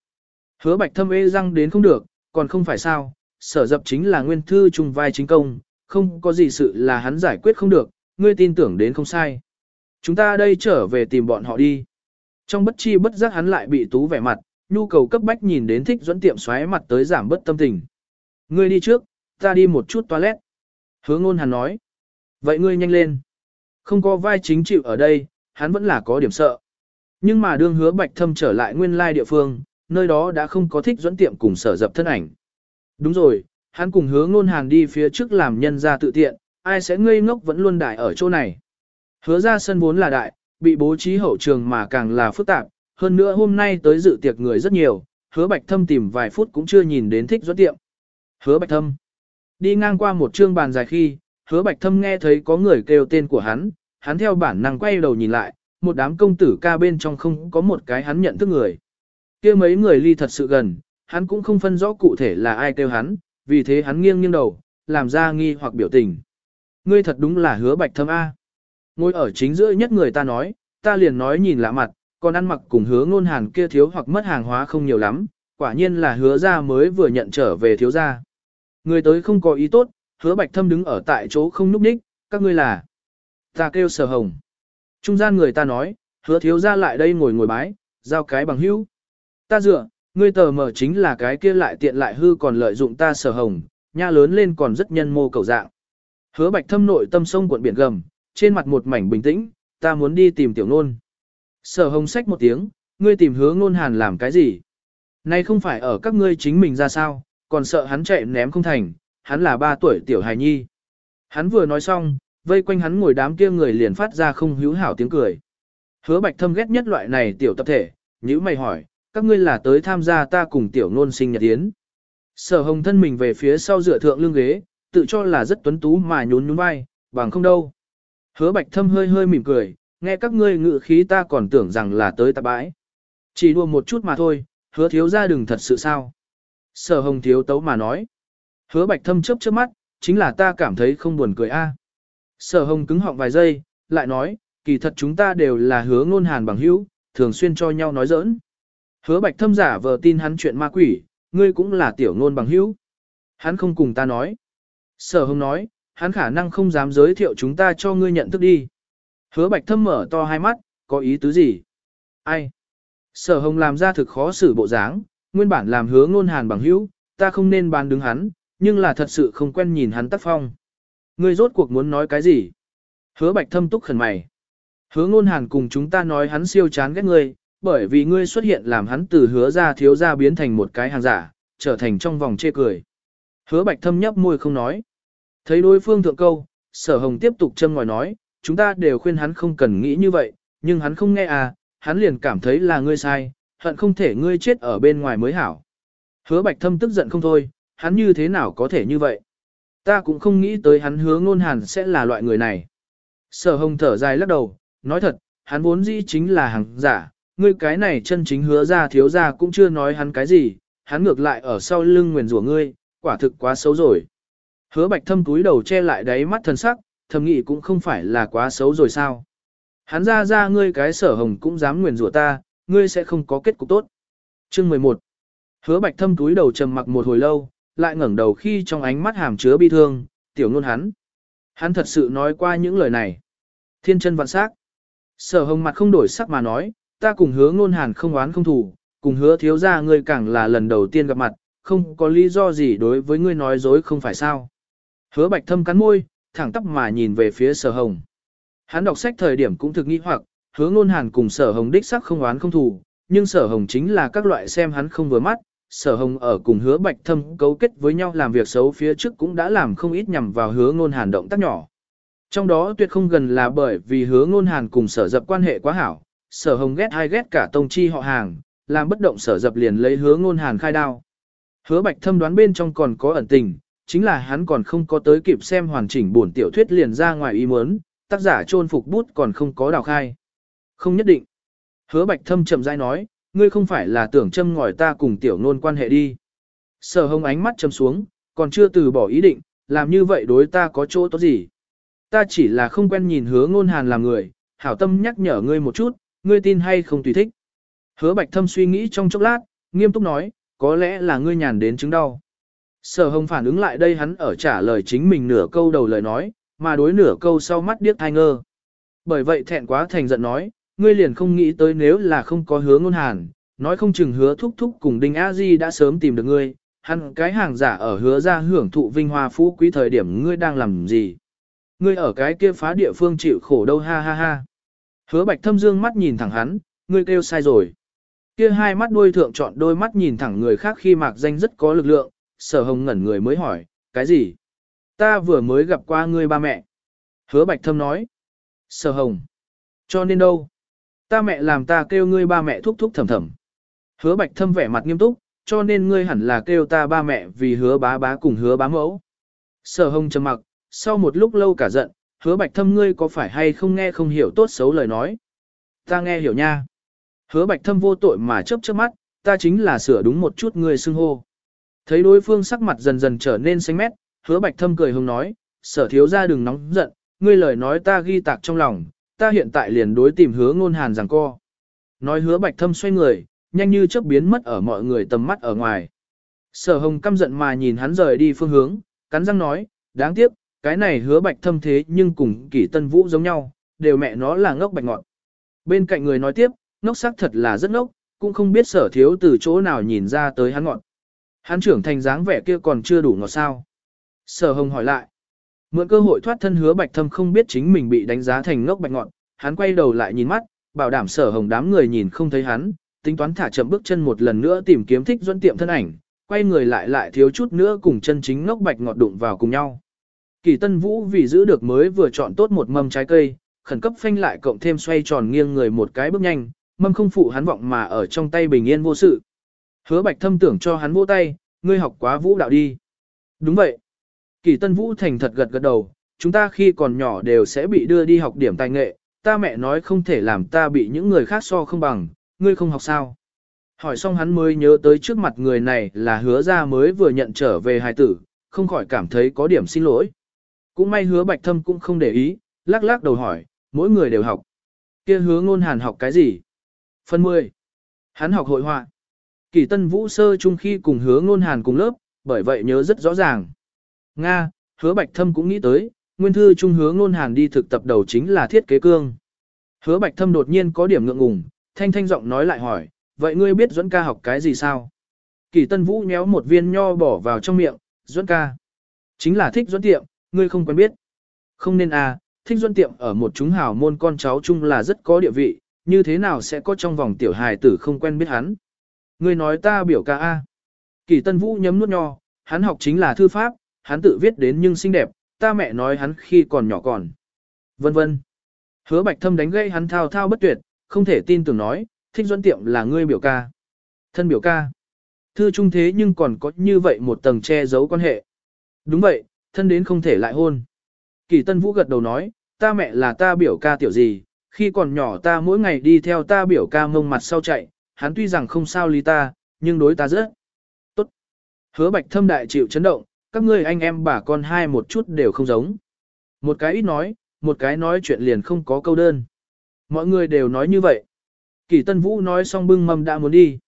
Hứa bạch thâm ê răng đến không được, còn không phải sao, sở dập chính là nguyên thư trùng vai chính công, không có gì sự là hắn giải quyết không được, ngươi tin tưởng đến không sai. Chúng ta đây trở về tìm bọn họ đi. Trong bất chi bất giác hắn lại bị tú vẻ mặt, nhu cầu cấp bách nhìn đến thích dẫn tiệm xoáy mặt tới giảm bất tâm tình. Ngươi đi trước, ta đi một chút toilet. Hứa ngôn hắn nói. Vậy ngươi nhanh lên. Không có vai chính chịu ở đây, hắn vẫn là có điểm sợ. Nhưng mà đương hứa bạch thâm trở lại nguyên lai địa phương, nơi đó đã không có thích dẫn tiệm cùng sở dập thân ảnh. Đúng rồi, hắn cùng hứa ngôn hàn đi phía trước làm nhân ra tự tiện, ai sẽ ngây ngốc vẫn luôn đại ở chỗ này. Hứa ra sân vốn là đại, bị bố trí hậu trường mà càng là phức tạp, hơn nữa hôm nay tới dự tiệc người rất nhiều, hứa bạch thâm tìm vài phút cũng chưa nhìn đến thích dẫn tiệm. Hứa bạch thâm. Đi ngang qua một trương bàn dài khi, hứa bạch thâm nghe thấy có người kêu tên của hắn, hắn theo bản năng quay đầu nhìn lại, một đám công tử ca bên trong không có một cái hắn nhận thức người. kia mấy người ly thật sự gần, hắn cũng không phân rõ cụ thể là ai kêu hắn, vì thế hắn nghiêng nghiêng đầu, làm ra nghi hoặc biểu tình. Ngươi thật đúng là hứa bạch thâm A. Ngồi ở chính giữa nhất người ta nói, ta liền nói nhìn lạ mặt, còn ăn mặc cùng hứa ngôn hàn kia thiếu hoặc mất hàng hóa không nhiều lắm, quả nhiên là hứa ra mới vừa nhận trở về thiếu gia. Người tới không có ý tốt, hứa bạch thâm đứng ở tại chỗ không núp đích, các ngươi là. Ta kêu sở hồng. Trung gian người ta nói, hứa thiếu ra lại đây ngồi ngồi bái, giao cái bằng hữu. Ta dựa, ngươi tờ mở chính là cái kia lại tiện lại hư còn lợi dụng ta sở hồng, nha lớn lên còn rất nhân mô cầu dạng. Hứa bạch thâm nội tâm sông cuộn biển gầm, trên mặt một mảnh bình tĩnh, ta muốn đi tìm tiểu nôn. Sở hồng sách một tiếng, ngươi tìm hứa ngôn hàn làm cái gì? Nay không phải ở các ngươi chính mình ra sao, còn sợ hắn chạy ném không thành, hắn là ba tuổi tiểu hài nhi. Hắn vừa nói xong, vây quanh hắn ngồi đám kia người liền phát ra không hữu hảo tiếng cười. Hứa bạch thâm ghét nhất loại này tiểu tập thể, nhữ mày hỏi, các ngươi là tới tham gia ta cùng tiểu nôn sinh nhật yến. Sở hồng thân mình về phía sau dựa thượng lưng ghế, tự cho là rất tuấn tú mà nhún nhún vai, bằng không đâu. Hứa bạch thâm hơi hơi mỉm cười, nghe các ngươi ngự khí ta còn tưởng rằng là tới tạp bãi. Chỉ đùa một chút mà thôi, hứa thiếu ra đừng thật sự sao. Sở hồng thiếu tấu mà nói. Hứa bạch thâm chớp chớp mắt, chính là ta cảm thấy không buồn cười a. Sở hồng cứng họng vài giây, lại nói, kỳ thật chúng ta đều là hứa ngôn hàn bằng hữu, thường xuyên cho nhau nói giỡn. Hứa bạch thâm giả vờ tin hắn chuyện ma quỷ, ngươi cũng là tiểu ngôn bằng hữu. Hắn không cùng ta nói. Sở hồng nói, hắn khả năng không dám giới thiệu chúng ta cho ngươi nhận thức đi. Hứa bạch thâm mở to hai mắt, có ý tứ gì? Ai? Sở hồng làm ra thực khó xử bộ dáng, nguyên bản làm hứa ngôn hàn bằng hữu, ta không nên bàn đứng hắn, nhưng là thật sự không quen nhìn hắn tác phong. Ngươi rốt cuộc muốn nói cái gì? Hứa bạch thâm túc khẩn mày. Hứa ngôn hàn cùng chúng ta nói hắn siêu chán ghét ngươi, bởi vì ngươi xuất hiện làm hắn từ hứa ra thiếu ra biến thành một cái hàng giả, trở thành trong vòng chê cười. Hứa bạch thâm nhấp môi không nói. Thấy đối phương thượng câu, sở hồng tiếp tục châm ngòi nói, chúng ta đều khuyên hắn không cần nghĩ như vậy, nhưng hắn không nghe à, hắn liền cảm thấy là ngươi sai, hận không thể ngươi chết ở bên ngoài mới hảo. Hứa bạch thâm tức giận không thôi, hắn như thế nào có thể như vậy. Ta cũng không nghĩ tới hắn hứa ngôn hàn sẽ là loại người này. Sở hồng thở dài lắc đầu, nói thật, hắn vốn dĩ chính là hàng giả, ngươi cái này chân chính hứa ra thiếu ra cũng chưa nói hắn cái gì, hắn ngược lại ở sau lưng nguyền rủa ngươi, quả thực quá xấu rồi. Hứa bạch thâm túi đầu che lại đáy mắt thần sắc, thầm nghĩ cũng không phải là quá xấu rồi sao. Hắn ra ra ngươi cái sở hồng cũng dám nguyền rủa ta, ngươi sẽ không có kết cục tốt. Chương 11 Hứa bạch thâm túi đầu trầm mặc một hồi lâu, lại ngẩng đầu khi trong ánh mắt hàm chứa bi thương, tiểu ngôn hắn. Hắn thật sự nói qua những lời này. Thiên chân vạn sắc. Sở hồng mặt không đổi sắc mà nói, ta cùng hứa ngôn hàn không oán không thù, cùng hứa thiếu ra ngươi càng là lần đầu tiên gặp mặt, không có lý do gì đối với ngươi nói dối không phải sao. Hứa bạch thâm cắn môi, thẳng tắp mà nhìn về phía sở hồng. Hắn đọc sách thời điểm cũng thực nghi hoặc, hứa ngôn hàn cùng sở hồng đích sắc không oán không thù, nhưng sở hồng chính là các loại xem hắn không vừa mắt, sở hồng ở cùng hứa bạch thâm cấu kết với nhau làm việc xấu phía trước cũng đã làm không ít nhằm vào hứa ngôn hàn động tác nhỏ. Trong đó tuyệt không gần là bởi vì hứa ngôn hàn cùng sở dập quan hệ quá hảo, sở hồng ghét hay ghét cả tông chi họ hàng, làm bất động sở dập liền lấy hứa ngôn hàn khai đao. Hứa bạch thâm đoán bên trong còn có ẩn tình, chính là hắn còn không có tới kịp xem hoàn chỉnh bổn tiểu thuyết liền ra ngoài ý muốn, tác giả trôn phục bút còn không có đào khai. Không nhất định. Hứa bạch thâm chậm rãi nói, ngươi không phải là tưởng châm ngòi ta cùng tiểu nôn quan hệ đi. Sở hồng ánh mắt châm xuống, còn chưa từ bỏ ý định, làm như vậy đối ta có chỗ tốt gì. Ta chỉ là không quen nhìn hứa ngôn hàn làm người, hảo tâm nhắc nhở ngươi một chút, ngươi tin hay không tùy thích. Hứa bạch thâm suy nghĩ trong chốc lát, nghiêm túc nói, có lẽ là ngươi nhàn đến chứng đau. Sở hồng phản ứng lại đây hắn ở trả lời chính mình nửa câu đầu lời nói, mà đối nửa câu sau mắt điếc thai ngơ. Bởi vậy thẹn quá thành giận nói, ngươi liền không nghĩ tới nếu là không có hứa ngôn hàn, nói không chừng hứa thúc thúc cùng Đinh A Di đã sớm tìm được ngươi, hắn cái hàng giả ở hứa ra hưởng thụ vinh hoa phú quý thời điểm ngươi đang làm gì. Ngươi ở cái kia phá địa phương chịu khổ đâu ha ha ha. Hứa bạch thâm dương mắt nhìn thẳng hắn, ngươi kêu sai rồi. Kia hai mắt đuôi thượng chọn đôi mắt nhìn thẳng người khác khi mạc danh rất có lực lượng, sở hồng ngẩn người mới hỏi, cái gì? Ta vừa mới gặp qua ngươi ba mẹ. Hứa bạch thâm nói. Sở hồng. Cho nên đâu? Ta mẹ làm ta kêu ngươi ba mẹ thúc thúc thầm thầm. Hứa bạch thâm vẻ mặt nghiêm túc, cho nên ngươi hẳn là kêu ta ba mẹ vì hứa bá bá cùng hứa bá mẫu. Sở hồng trầm mặc, sau một lúc lâu cả giận, hứa bạch thâm ngươi có phải hay không nghe không hiểu tốt xấu lời nói. Ta nghe hiểu nha. Hứa bạch thâm vô tội mà chớp chớp mắt, ta chính là sửa đúng một chút ngươi xưng hô. Thấy đối phương sắc mặt dần dần trở nên xanh mét, hứa bạch thâm cười hùng nói, sở thiếu ra đừng nóng giận, ngươi lời nói ta ghi tạc trong lòng, ta hiện tại liền đối tìm hứa ngôn hàn rằng co. Nói hứa bạch thâm xoay người, nhanh như chớp biến mất ở mọi người tầm mắt ở ngoài. Sở hồng căm giận mà nhìn hắn rời đi phương hướng, cắn răng nói, đáng tiếc, cái này hứa bạch thâm thế nhưng cùng kỷ tân vũ giống nhau, đều mẹ nó là ngốc bạch ngọn. Bên cạnh người nói tiếp, ngốc sắc thật là rất ngốc, cũng không biết sở thiếu từ chỗ nào nhìn ra tới hắn ngọn. Hắn trưởng thành dáng vẻ kia còn chưa đủ ngọt sao. Sở hồng hỏi lại. Mượn cơ hội thoát thân hứa bạch thâm không biết chính mình bị đánh giá thành ngốc bạch ngọn, hắn quay đầu lại nhìn mắt, bảo đảm sở hồng đám người nhìn không thấy hắn, tính toán thả chậm bước chân một lần nữa tìm kiếm thích dẫn tiệm thân ảnh, quay người lại lại thiếu chút nữa cùng chân chính ngốc bạch ngọt đụng vào cùng nhau. Kỳ Tân Vũ vì giữ được mới vừa chọn tốt một mâm trái cây, khẩn cấp phanh lại cộng thêm xoay tròn nghiêng người một cái bước nhanh, mâm không phụ hắn vọng mà ở trong tay bình yên vô sự. Hứa Bạch Thâm tưởng cho hắn vỗ tay, ngươi học quá vũ đạo đi. Đúng vậy. Kỳ Tân Vũ thành thật gật gật đầu, chúng ta khi còn nhỏ đều sẽ bị đưa đi học điểm tài nghệ, ta mẹ nói không thể làm ta bị những người khác so không bằng, ngươi không học sao. Hỏi xong hắn mới nhớ tới trước mặt người này là hứa ra mới vừa nhận trở về hài tử, không khỏi cảm thấy có điểm xin lỗi. Cũng may hứa bạch thâm cũng không để ý, lắc lắc đầu hỏi, mỗi người đều học. kia hứa ngôn hàn học cái gì? Phần 10. Hắn học hội họa. Kỳ tân vũ sơ chung khi cùng hứa ngôn hàn cùng lớp, bởi vậy nhớ rất rõ ràng. Nga, hứa bạch thâm cũng nghĩ tới, nguyên thư trung hứa ngôn hàn đi thực tập đầu chính là thiết kế cương. Hứa bạch thâm đột nhiên có điểm ngượng ngùng, thanh thanh giọng nói lại hỏi, vậy ngươi biết Duẫn ca học cái gì sao? Kỳ tân vũ nhéo một viên nho bỏ vào trong miệng, Duẫn ca. Chính là thích Duẫn tiệm, ngươi không quen biết. Không nên à, thích Duẫn tiệm ở một chúng hào môn con cháu chung là rất có địa vị, như thế nào sẽ có trong vòng tiểu hài tử không quen biết hắn? Ngươi nói ta biểu ca a. Kỳ Tân Vũ nhấm nuốt nho, hắn học chính là thư pháp, hắn tự viết đến nhưng xinh đẹp, ta mẹ nói hắn khi còn nhỏ còn. Vân vân. Hứa Bạch Thâm đánh gây hắn thao thao bất tuyệt, không thể tin tưởng nói, thích duẫn tiệm là ngươi biểu ca. Thân biểu ca. Thư trung thế nhưng còn có như vậy một tầng che giấu quan hệ. Đúng vậy, thân đến không thể lại hôn. Kỳ Tân Vũ gật đầu nói, ta mẹ là ta biểu ca tiểu gì, khi còn nhỏ ta mỗi ngày đi theo ta biểu ca mông mặt sau chạy, hắn tuy rằng không sao lý ta, nhưng đối ta rất tốt. Hứa bạch thâm đại chịu chấn động, các ngươi anh em bà con hai một chút đều không giống. Một cái ít nói, một cái nói chuyện liền không có câu đơn. Mọi người đều nói như vậy. Kỳ Tân Vũ nói xong bưng mâm đã muốn đi.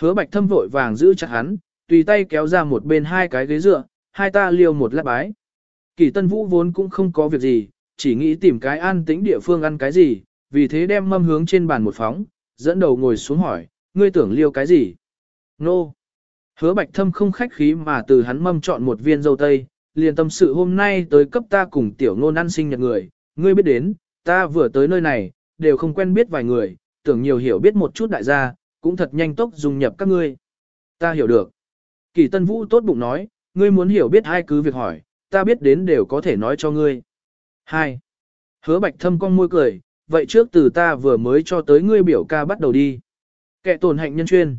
Hứa bạch thâm vội vàng giữ chặt hắn, tùy tay kéo ra một bên hai cái ghế dựa, hai ta liêu một lát bái. Kỳ Tân Vũ vốn cũng không có việc gì, chỉ nghĩ tìm cái an tĩnh địa phương ăn cái gì, vì thế đem mâm hướng trên bàn một phóng, dẫn đầu ngồi xuống hỏi, ngươi tưởng liêu cái gì? Nô! Hứa bạch thâm không khách khí mà từ hắn mâm chọn một viên dâu tây, liền tâm sự hôm nay tới cấp ta cùng tiểu ngôn ăn sinh nhật người, ngươi biết đến, ta vừa tới nơi này, đều không quen biết vài người, tưởng nhiều hiểu biết một chút đại gia, cũng thật nhanh tốc dung nhập các ngươi. Ta hiểu được. Kỳ Tân Vũ tốt bụng nói, ngươi muốn hiểu biết hai cứ việc hỏi, ta biết đến đều có thể nói cho ngươi. 2. Hứa bạch thâm con môi cười, vậy trước từ ta vừa mới cho tới ngươi biểu ca bắt đầu đi. Kẻ tổn hạnh nhân chuyên.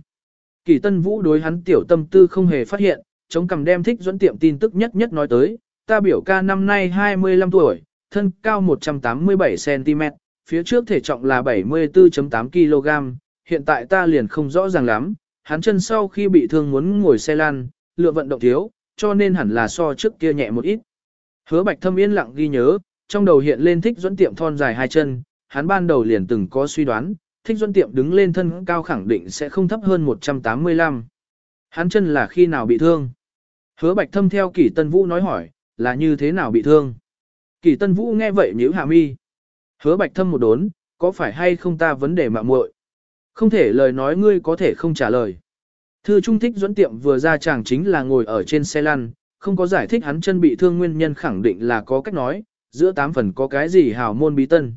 Kỳ tân vũ đối hắn tiểu tâm tư không hề phát hiện, chống cầm đem thích dẫn tiệm tin tức nhất nhất nói tới, ta biểu ca năm nay 25 tuổi, thân cao 187cm, phía trước thể trọng là 74.8 kg, hiện tại ta liền không rõ ràng lắm, hắn chân sau khi bị thương muốn ngồi xe lăn, lựa vận động thiếu, cho nên hẳn là so trước kia nhẹ một ít. Hứa bạch thâm yên lặng ghi nhớ, trong đầu hiện lên thích dẫn tiệm thon dài hai chân, hắn ban đầu liền từng có suy đoán, thích duân tiệm đứng lên thân cao khẳng định sẽ không thấp hơn 185. Hắn chân là khi nào bị thương? Hứa bạch thâm theo kỷ tân vũ nói hỏi, là như thế nào bị thương? Kỷ tân vũ nghe vậy nhíu hạ mi. Hứa bạch thâm một đốn, có phải hay không ta vấn đề mạo muội? Không thể lời nói ngươi có thể không trả lời. Thư trung thích Duẫn tiệm vừa ra chàng chính là ngồi ở trên xe lăn, không có giải thích hắn chân bị thương nguyên nhân khẳng định là có cách nói, giữa tám phần có cái gì hào môn bí tân.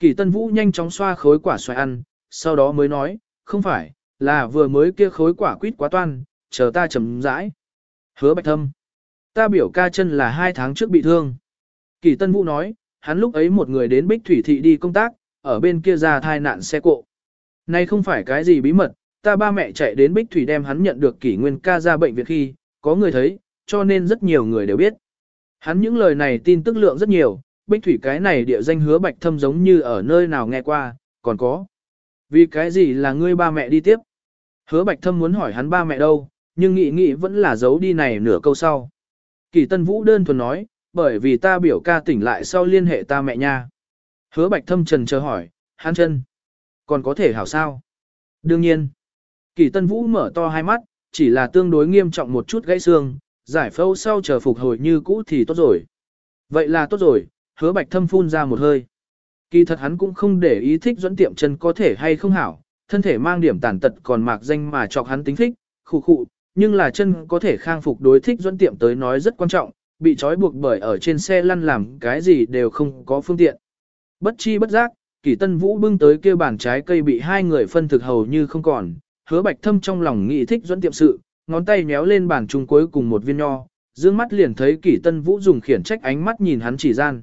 Kỳ tân vũ nhanh chóng xoa khối quả xoài ăn, sau đó mới nói, không phải, là vừa mới kia khối quả quýt quá toan, chờ ta chấm rãi. Hứa bạch thâm. Ta biểu ca chân là hai tháng trước bị thương. Kỳ tân vũ nói, hắn lúc ấy một người đến Bích Thủy Thị đi công tác, ở bên kia ra thai nạn xe cộ. Này không phải cái gì bí mật, ta ba mẹ chạy đến Bích Thủy đem hắn nhận được kỷ nguyên ca ra bệnh viện khi, có người thấy, cho nên rất nhiều người đều biết. Hắn những lời này tin tức lượng rất nhiều, Bích Thủy cái này địa danh hứa bạch thâm giống như ở nơi nào nghe qua, còn có. Vì cái gì là ngươi ba mẹ đi tiếp? Hứa bạch thâm muốn hỏi hắn ba mẹ đâu, nhưng nghĩ nghĩ vẫn là giấu đi này nửa câu sau. Kỳ Tân Vũ đơn thuần nói, bởi vì ta biểu ca tỉnh lại sau liên hệ ta mẹ nha. Hứa bạch thâm trần chờ hỏi, hắn chân, còn có thể hảo sao? Đương nhiên. Kỳ Tân Vũ mở to hai mắt, chỉ là tương đối nghiêm trọng một chút gãy xương, giải phẫu sau chờ phục hồi như cũ thì tốt rồi. Vậy là tốt rồi, hứa bạch thâm phun ra một hơi. Kỳ thật hắn cũng không để ý thích dẫn tiệm chân có thể hay không hảo, thân thể mang điểm tàn tật còn mạc danh mà chọc hắn tính thích, khụ khụ, nhưng là chân có thể khang phục đối thích dẫn tiệm tới nói rất quan trọng, bị trói buộc bởi ở trên xe lăn làm cái gì đều không có phương tiện. Bất chi bất giác, kỳ tân vũ bưng tới kia bàn trái cây bị hai người phân thực hầu như không còn, hứa bạch thâm trong lòng nghĩ thích dẫn tiệm sự, ngón tay méo lên bàn chung cuối cùng một viên nho, dương mắt liền thấy kỷ tân vũ dùng khiển trách ánh mắt nhìn hắn chỉ gian.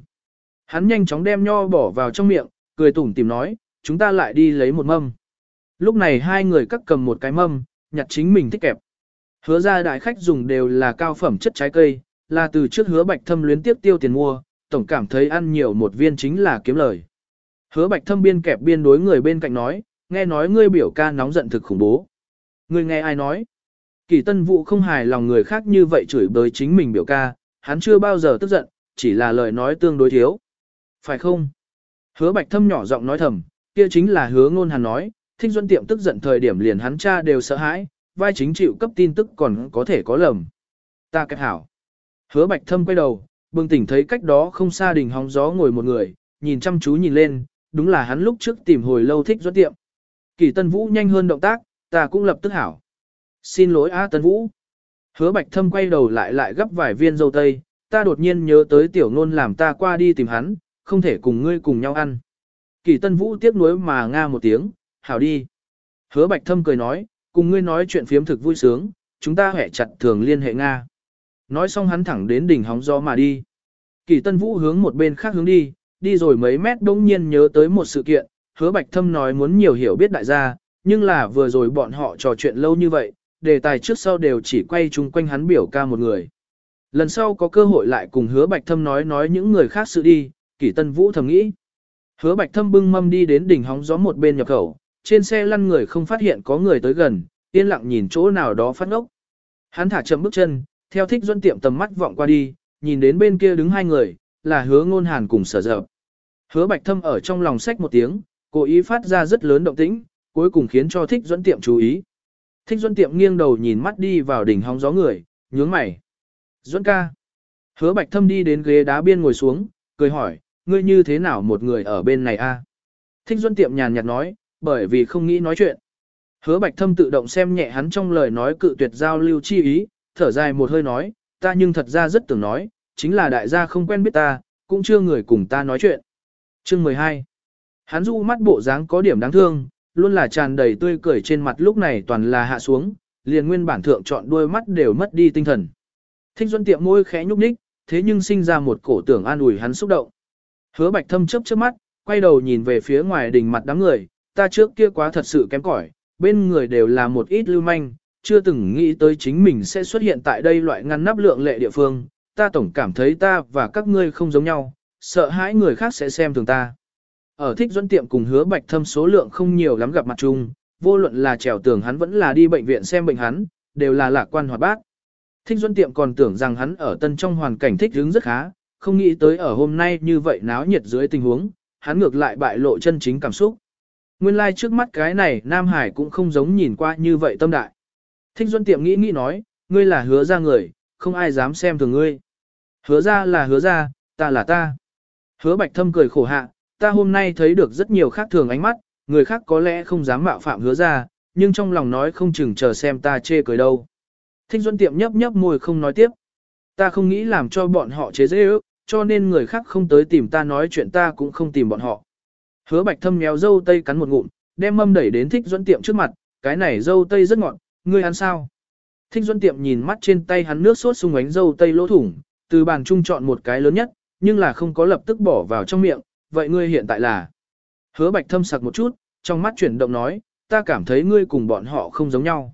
Hắn nhanh chóng đem nho bỏ vào trong miệng, cười tủm tìm nói, chúng ta lại đi lấy một mâm. Lúc này hai người cắt cầm một cái mâm, nhặt chính mình thích kẹp. Hứa ra đại khách dùng đều là cao phẩm chất trái cây, là từ trước hứa bạch thâm luyến tiếp tiêu tiền mua, tổng cảm thấy ăn nhiều một viên chính là kiếm lời. Hứa bạch thâm biên kẹp biên đối người bên cạnh nói, nghe nói ngươi biểu ca nóng giận thực khủng bố. Ngươi nghe ai nói? Kỳ tân vụ không hài lòng người khác như vậy chửi bới chính mình biểu ca, hắn chưa bao giờ tức giận, chỉ là lời nói tương đối thiếu. Phải không? Hứa bạch thâm nhỏ giọng nói thầm, kia chính là hứa ngôn hàn nói, thích duân tiệm tức giận thời điểm liền hắn cha đều sợ hãi, vai chính chịu cấp tin tức còn có thể có lầm. Ta kẹp hảo. Hứa bạch thâm quay đầu, bừng tỉnh thấy cách đó không xa đình hóng gió ngồi một người, nhìn chăm chú nhìn lên, đúng là hắn lúc trước tìm hồi lâu thích duân tiệm. Kỳ tân vũ nhanh hơn động tác, ta cũng lập tức hảo. Xin lỗi A Tân Vũ. Hứa Bạch Thâm quay đầu lại lại gấp vài viên dâu tây, ta đột nhiên nhớ tới tiểu Ngôn làm ta qua đi tìm hắn, không thể cùng ngươi cùng nhau ăn. Kỳ Tân Vũ tiếc nuối mà nga một tiếng, hảo đi. Hứa Bạch Thâm cười nói, cùng ngươi nói chuyện phiếm thực vui sướng, chúng ta hẻ chặt thường liên hệ Nga. Nói xong hắn thẳng đến đỉnh hóng gió mà đi. Kỳ Tân Vũ hướng một bên khác hướng đi, đi rồi mấy mét đông nhiên nhớ tới một sự kiện, hứa bạch thâm nói muốn nhiều hiểu biết đại gia, nhưng là vừa rồi bọn họ trò chuyện lâu như vậy, đề tài trước sau đều chỉ quay chung quanh hắn biểu ca một người. Lần sau có cơ hội lại cùng hứa bạch thâm nói nói những người khác sự đi, kỷ tân vũ thầm nghĩ. Hứa bạch thâm bưng mâm đi đến đỉnh hóng gió một bên nhập khẩu, trên xe lăn người không phát hiện có người tới gần, yên lặng nhìn chỗ nào đó phát ngốc. Hắn thả chậm bước chân, theo thích duân tiệm tầm mắt vọng qua đi, nhìn đến bên kia đứng hai người, là hứa ngôn hàn cùng sở dập. Hứa bạch thâm ở trong lòng sách một tiếng, cố ý phát ra rất lớn động tĩnh, cuối cùng khiến cho thích duân tiệm chú ý. Thích duân tiệm nghiêng đầu nhìn mắt đi vào đỉnh hóng gió người, nhướng mày. Duân ca. Hứa bạch thâm đi đến ghế đá biên ngồi xuống, cười hỏi, ngươi như thế nào một người ở bên này a? Thích duân tiệm nhàn nhạt nói, bởi vì không nghĩ nói chuyện. Hứa bạch thâm tự động xem nhẹ hắn trong lời nói cự tuyệt giao lưu chi ý, thở dài một hơi nói, ta nhưng thật ra rất tưởng nói, chính là đại gia không quen biết ta, cũng chưa người cùng ta nói chuyện. Chương 12 Hắn du mắt bộ dáng có điểm đáng thương, luôn là tràn đầy tươi cười trên mặt lúc này toàn là hạ xuống, liền nguyên bản thượng chọn đôi mắt đều mất đi tinh thần. Thích Duân tiệm môi khẽ nhúc nhích, thế nhưng sinh ra một cổ tưởng an ủi hắn xúc động. Hứa Bạch Thâm chớp chớp mắt, quay đầu nhìn về phía ngoài đình mặt đám người, ta trước kia quá thật sự kém cỏi, bên người đều là một ít lưu manh, chưa từng nghĩ tới chính mình sẽ xuất hiện tại đây loại ngăn nắp lượng lệ địa phương, ta tổng cảm thấy ta và các ngươi không giống nhau, sợ hãi người khác sẽ xem thường ta. Ở thích dẫn tiệm cùng hứa bạch thâm số lượng không nhiều lắm gặp mặt chung, vô luận là trèo tường hắn vẫn là đi bệnh viện xem bệnh hắn, đều là lạc quan hoạt bác. Thích Duân tiệm còn tưởng rằng hắn ở tân trong hoàn cảnh thích hướng rất khá, không nghĩ tới ở hôm nay như vậy náo nhiệt dưới tình huống, hắn ngược lại bại lộ chân chính cảm xúc. Nguyên lai like trước mắt cái này Nam Hải cũng không giống nhìn qua như vậy tâm đại. Thích Duân Tiệm nghĩ nghĩ nói, ngươi là hứa ra người, không ai dám xem thường ngươi. Hứa ra là hứa ra, ta là ta. Hứa Bạch Thâm cười khổ hạ, ta hôm nay thấy được rất nhiều khác thường ánh mắt, người khác có lẽ không dám mạo phạm hứa ra, nhưng trong lòng nói không chừng chờ xem ta chê cười đâu. Thích Duân Tiệm nhấp nhấp môi không nói tiếp. Ta không nghĩ làm cho bọn họ chế dễ ước, cho nên người khác không tới tìm ta nói chuyện ta cũng không tìm bọn họ. Hứa Bạch Thâm méo dâu tây cắn một ngụm, đem mâm đẩy đến Thích dẫn Tiệm trước mặt, cái này dâu tây rất ngọt, ngươi ăn sao? Thích dẫn Tiệm nhìn mắt trên tay hắn nước sốt xung ánh dâu tây lỗ thủng, từ bàn trung chọn một cái lớn nhất, nhưng là không có lập tức bỏ vào trong miệng, vậy ngươi hiện tại là? Hứa Bạch Thâm sặc một chút, trong mắt chuyển động nói, ta cảm thấy ngươi cùng bọn họ không giống nhau.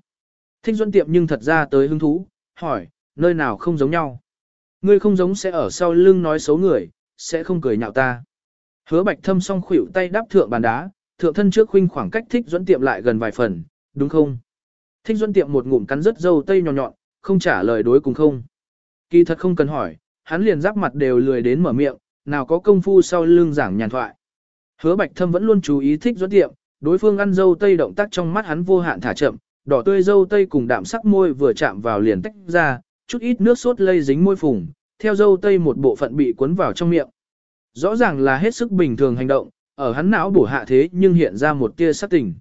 Thích dẫn Tiệm nhưng thật ra tới hứng thú, hỏi, nơi nào không giống nhau? Ngươi không giống sẽ ở sau lưng nói xấu người, sẽ không cười nhạo ta. Hứa Bạch Thâm song khuỷu tay đáp thượng bàn đá, thượng thân trước huynh khoảng cách Thích dẫn Tiệm lại gần vài phần, đúng không? Thích dẫn Tiệm một ngụm cắn rất dâu tây nhỏ nhọn, không trả lời đối cùng không. Kỳ thật không cần hỏi, hắn liền giáp mặt đều lười đến mở miệng, nào có công phu sau lưng giảng nhàn thoại. Hứa Bạch Thâm vẫn luôn chú ý Thích dẫn Tiệm, đối phương ăn dâu tây động tác trong mắt hắn vô hạn thả chậm, đỏ tươi dâu tây cùng đạm sắc môi vừa chạm vào liền tách ra, chút ít nước sốt lây dính môi phùng, theo dâu tây một bộ phận bị cuốn vào trong miệng. Rõ ràng là hết sức bình thường hành động, ở hắn não bổ hạ thế nhưng hiện ra một tia sắc tỉnh.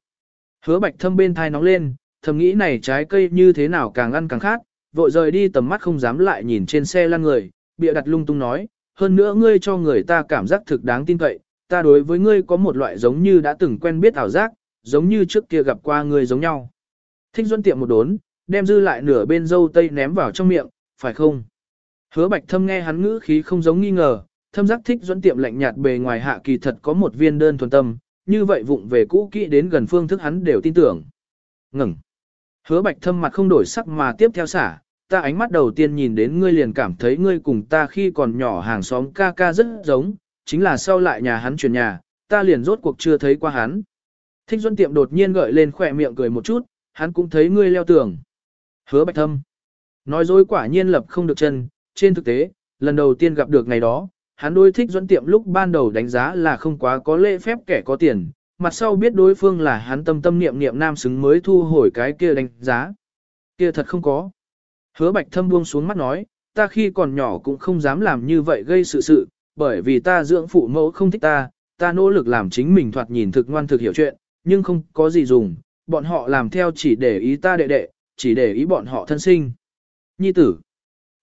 Hứa Bạch Thâm bên thai nóng lên, thầm nghĩ này trái cây như thế nào càng ăn càng khác, vội rời đi tầm mắt không dám lại nhìn trên xe lăn người, bịa đặt lung tung nói, hơn nữa ngươi cho người ta cảm giác thực đáng tin cậy, ta đối với ngươi có một loại giống như đã từng quen biết ảo giác, giống như trước kia gặp qua ngươi giống nhau. Thích Duân tiệm một đốn, đem dư lại nửa bên dâu tây ném vào trong miệng, phải không? Hứa Bạch Thâm nghe hắn ngữ khí không giống nghi ngờ, thâm giác thích dẫn tiệm lạnh nhạt bề ngoài hạ kỳ thật có một viên đơn thuần tâm, như vậy vụng về cũ kỹ đến gần phương thức hắn đều tin tưởng. Ngừng. Hứa bạch thâm mặt không đổi sắc mà tiếp theo xả, ta ánh mắt đầu tiên nhìn đến ngươi liền cảm thấy ngươi cùng ta khi còn nhỏ hàng xóm ca ca rất giống, chính là sau lại nhà hắn chuyển nhà, ta liền rốt cuộc chưa thấy qua hắn. Thích Duân Tiệm đột nhiên gợi lên khỏe miệng cười một chút, hắn cũng thấy ngươi leo tường. Hứa bạch thâm. Nói dối quả nhiên lập không được chân, trên thực tế, lần đầu tiên gặp được ngày đó, hắn đôi thích dẫn Tiệm lúc ban đầu đánh giá là không quá có lễ phép kẻ có tiền, mặt sau biết đối phương là hắn tâm tâm niệm niệm nam xứng mới thu hồi cái kia đánh giá. Kia thật không có. Hứa bạch thâm buông xuống mắt nói, ta khi còn nhỏ cũng không dám làm như vậy gây sự sự, bởi vì ta dưỡng phụ mẫu không thích ta, ta nỗ lực làm chính mình thoạt nhìn thực ngoan thực hiểu chuyện, nhưng không có gì dùng, bọn họ làm theo chỉ để ý ta đệ đệ, chỉ để ý bọn họ thân sinh. Nhi tử.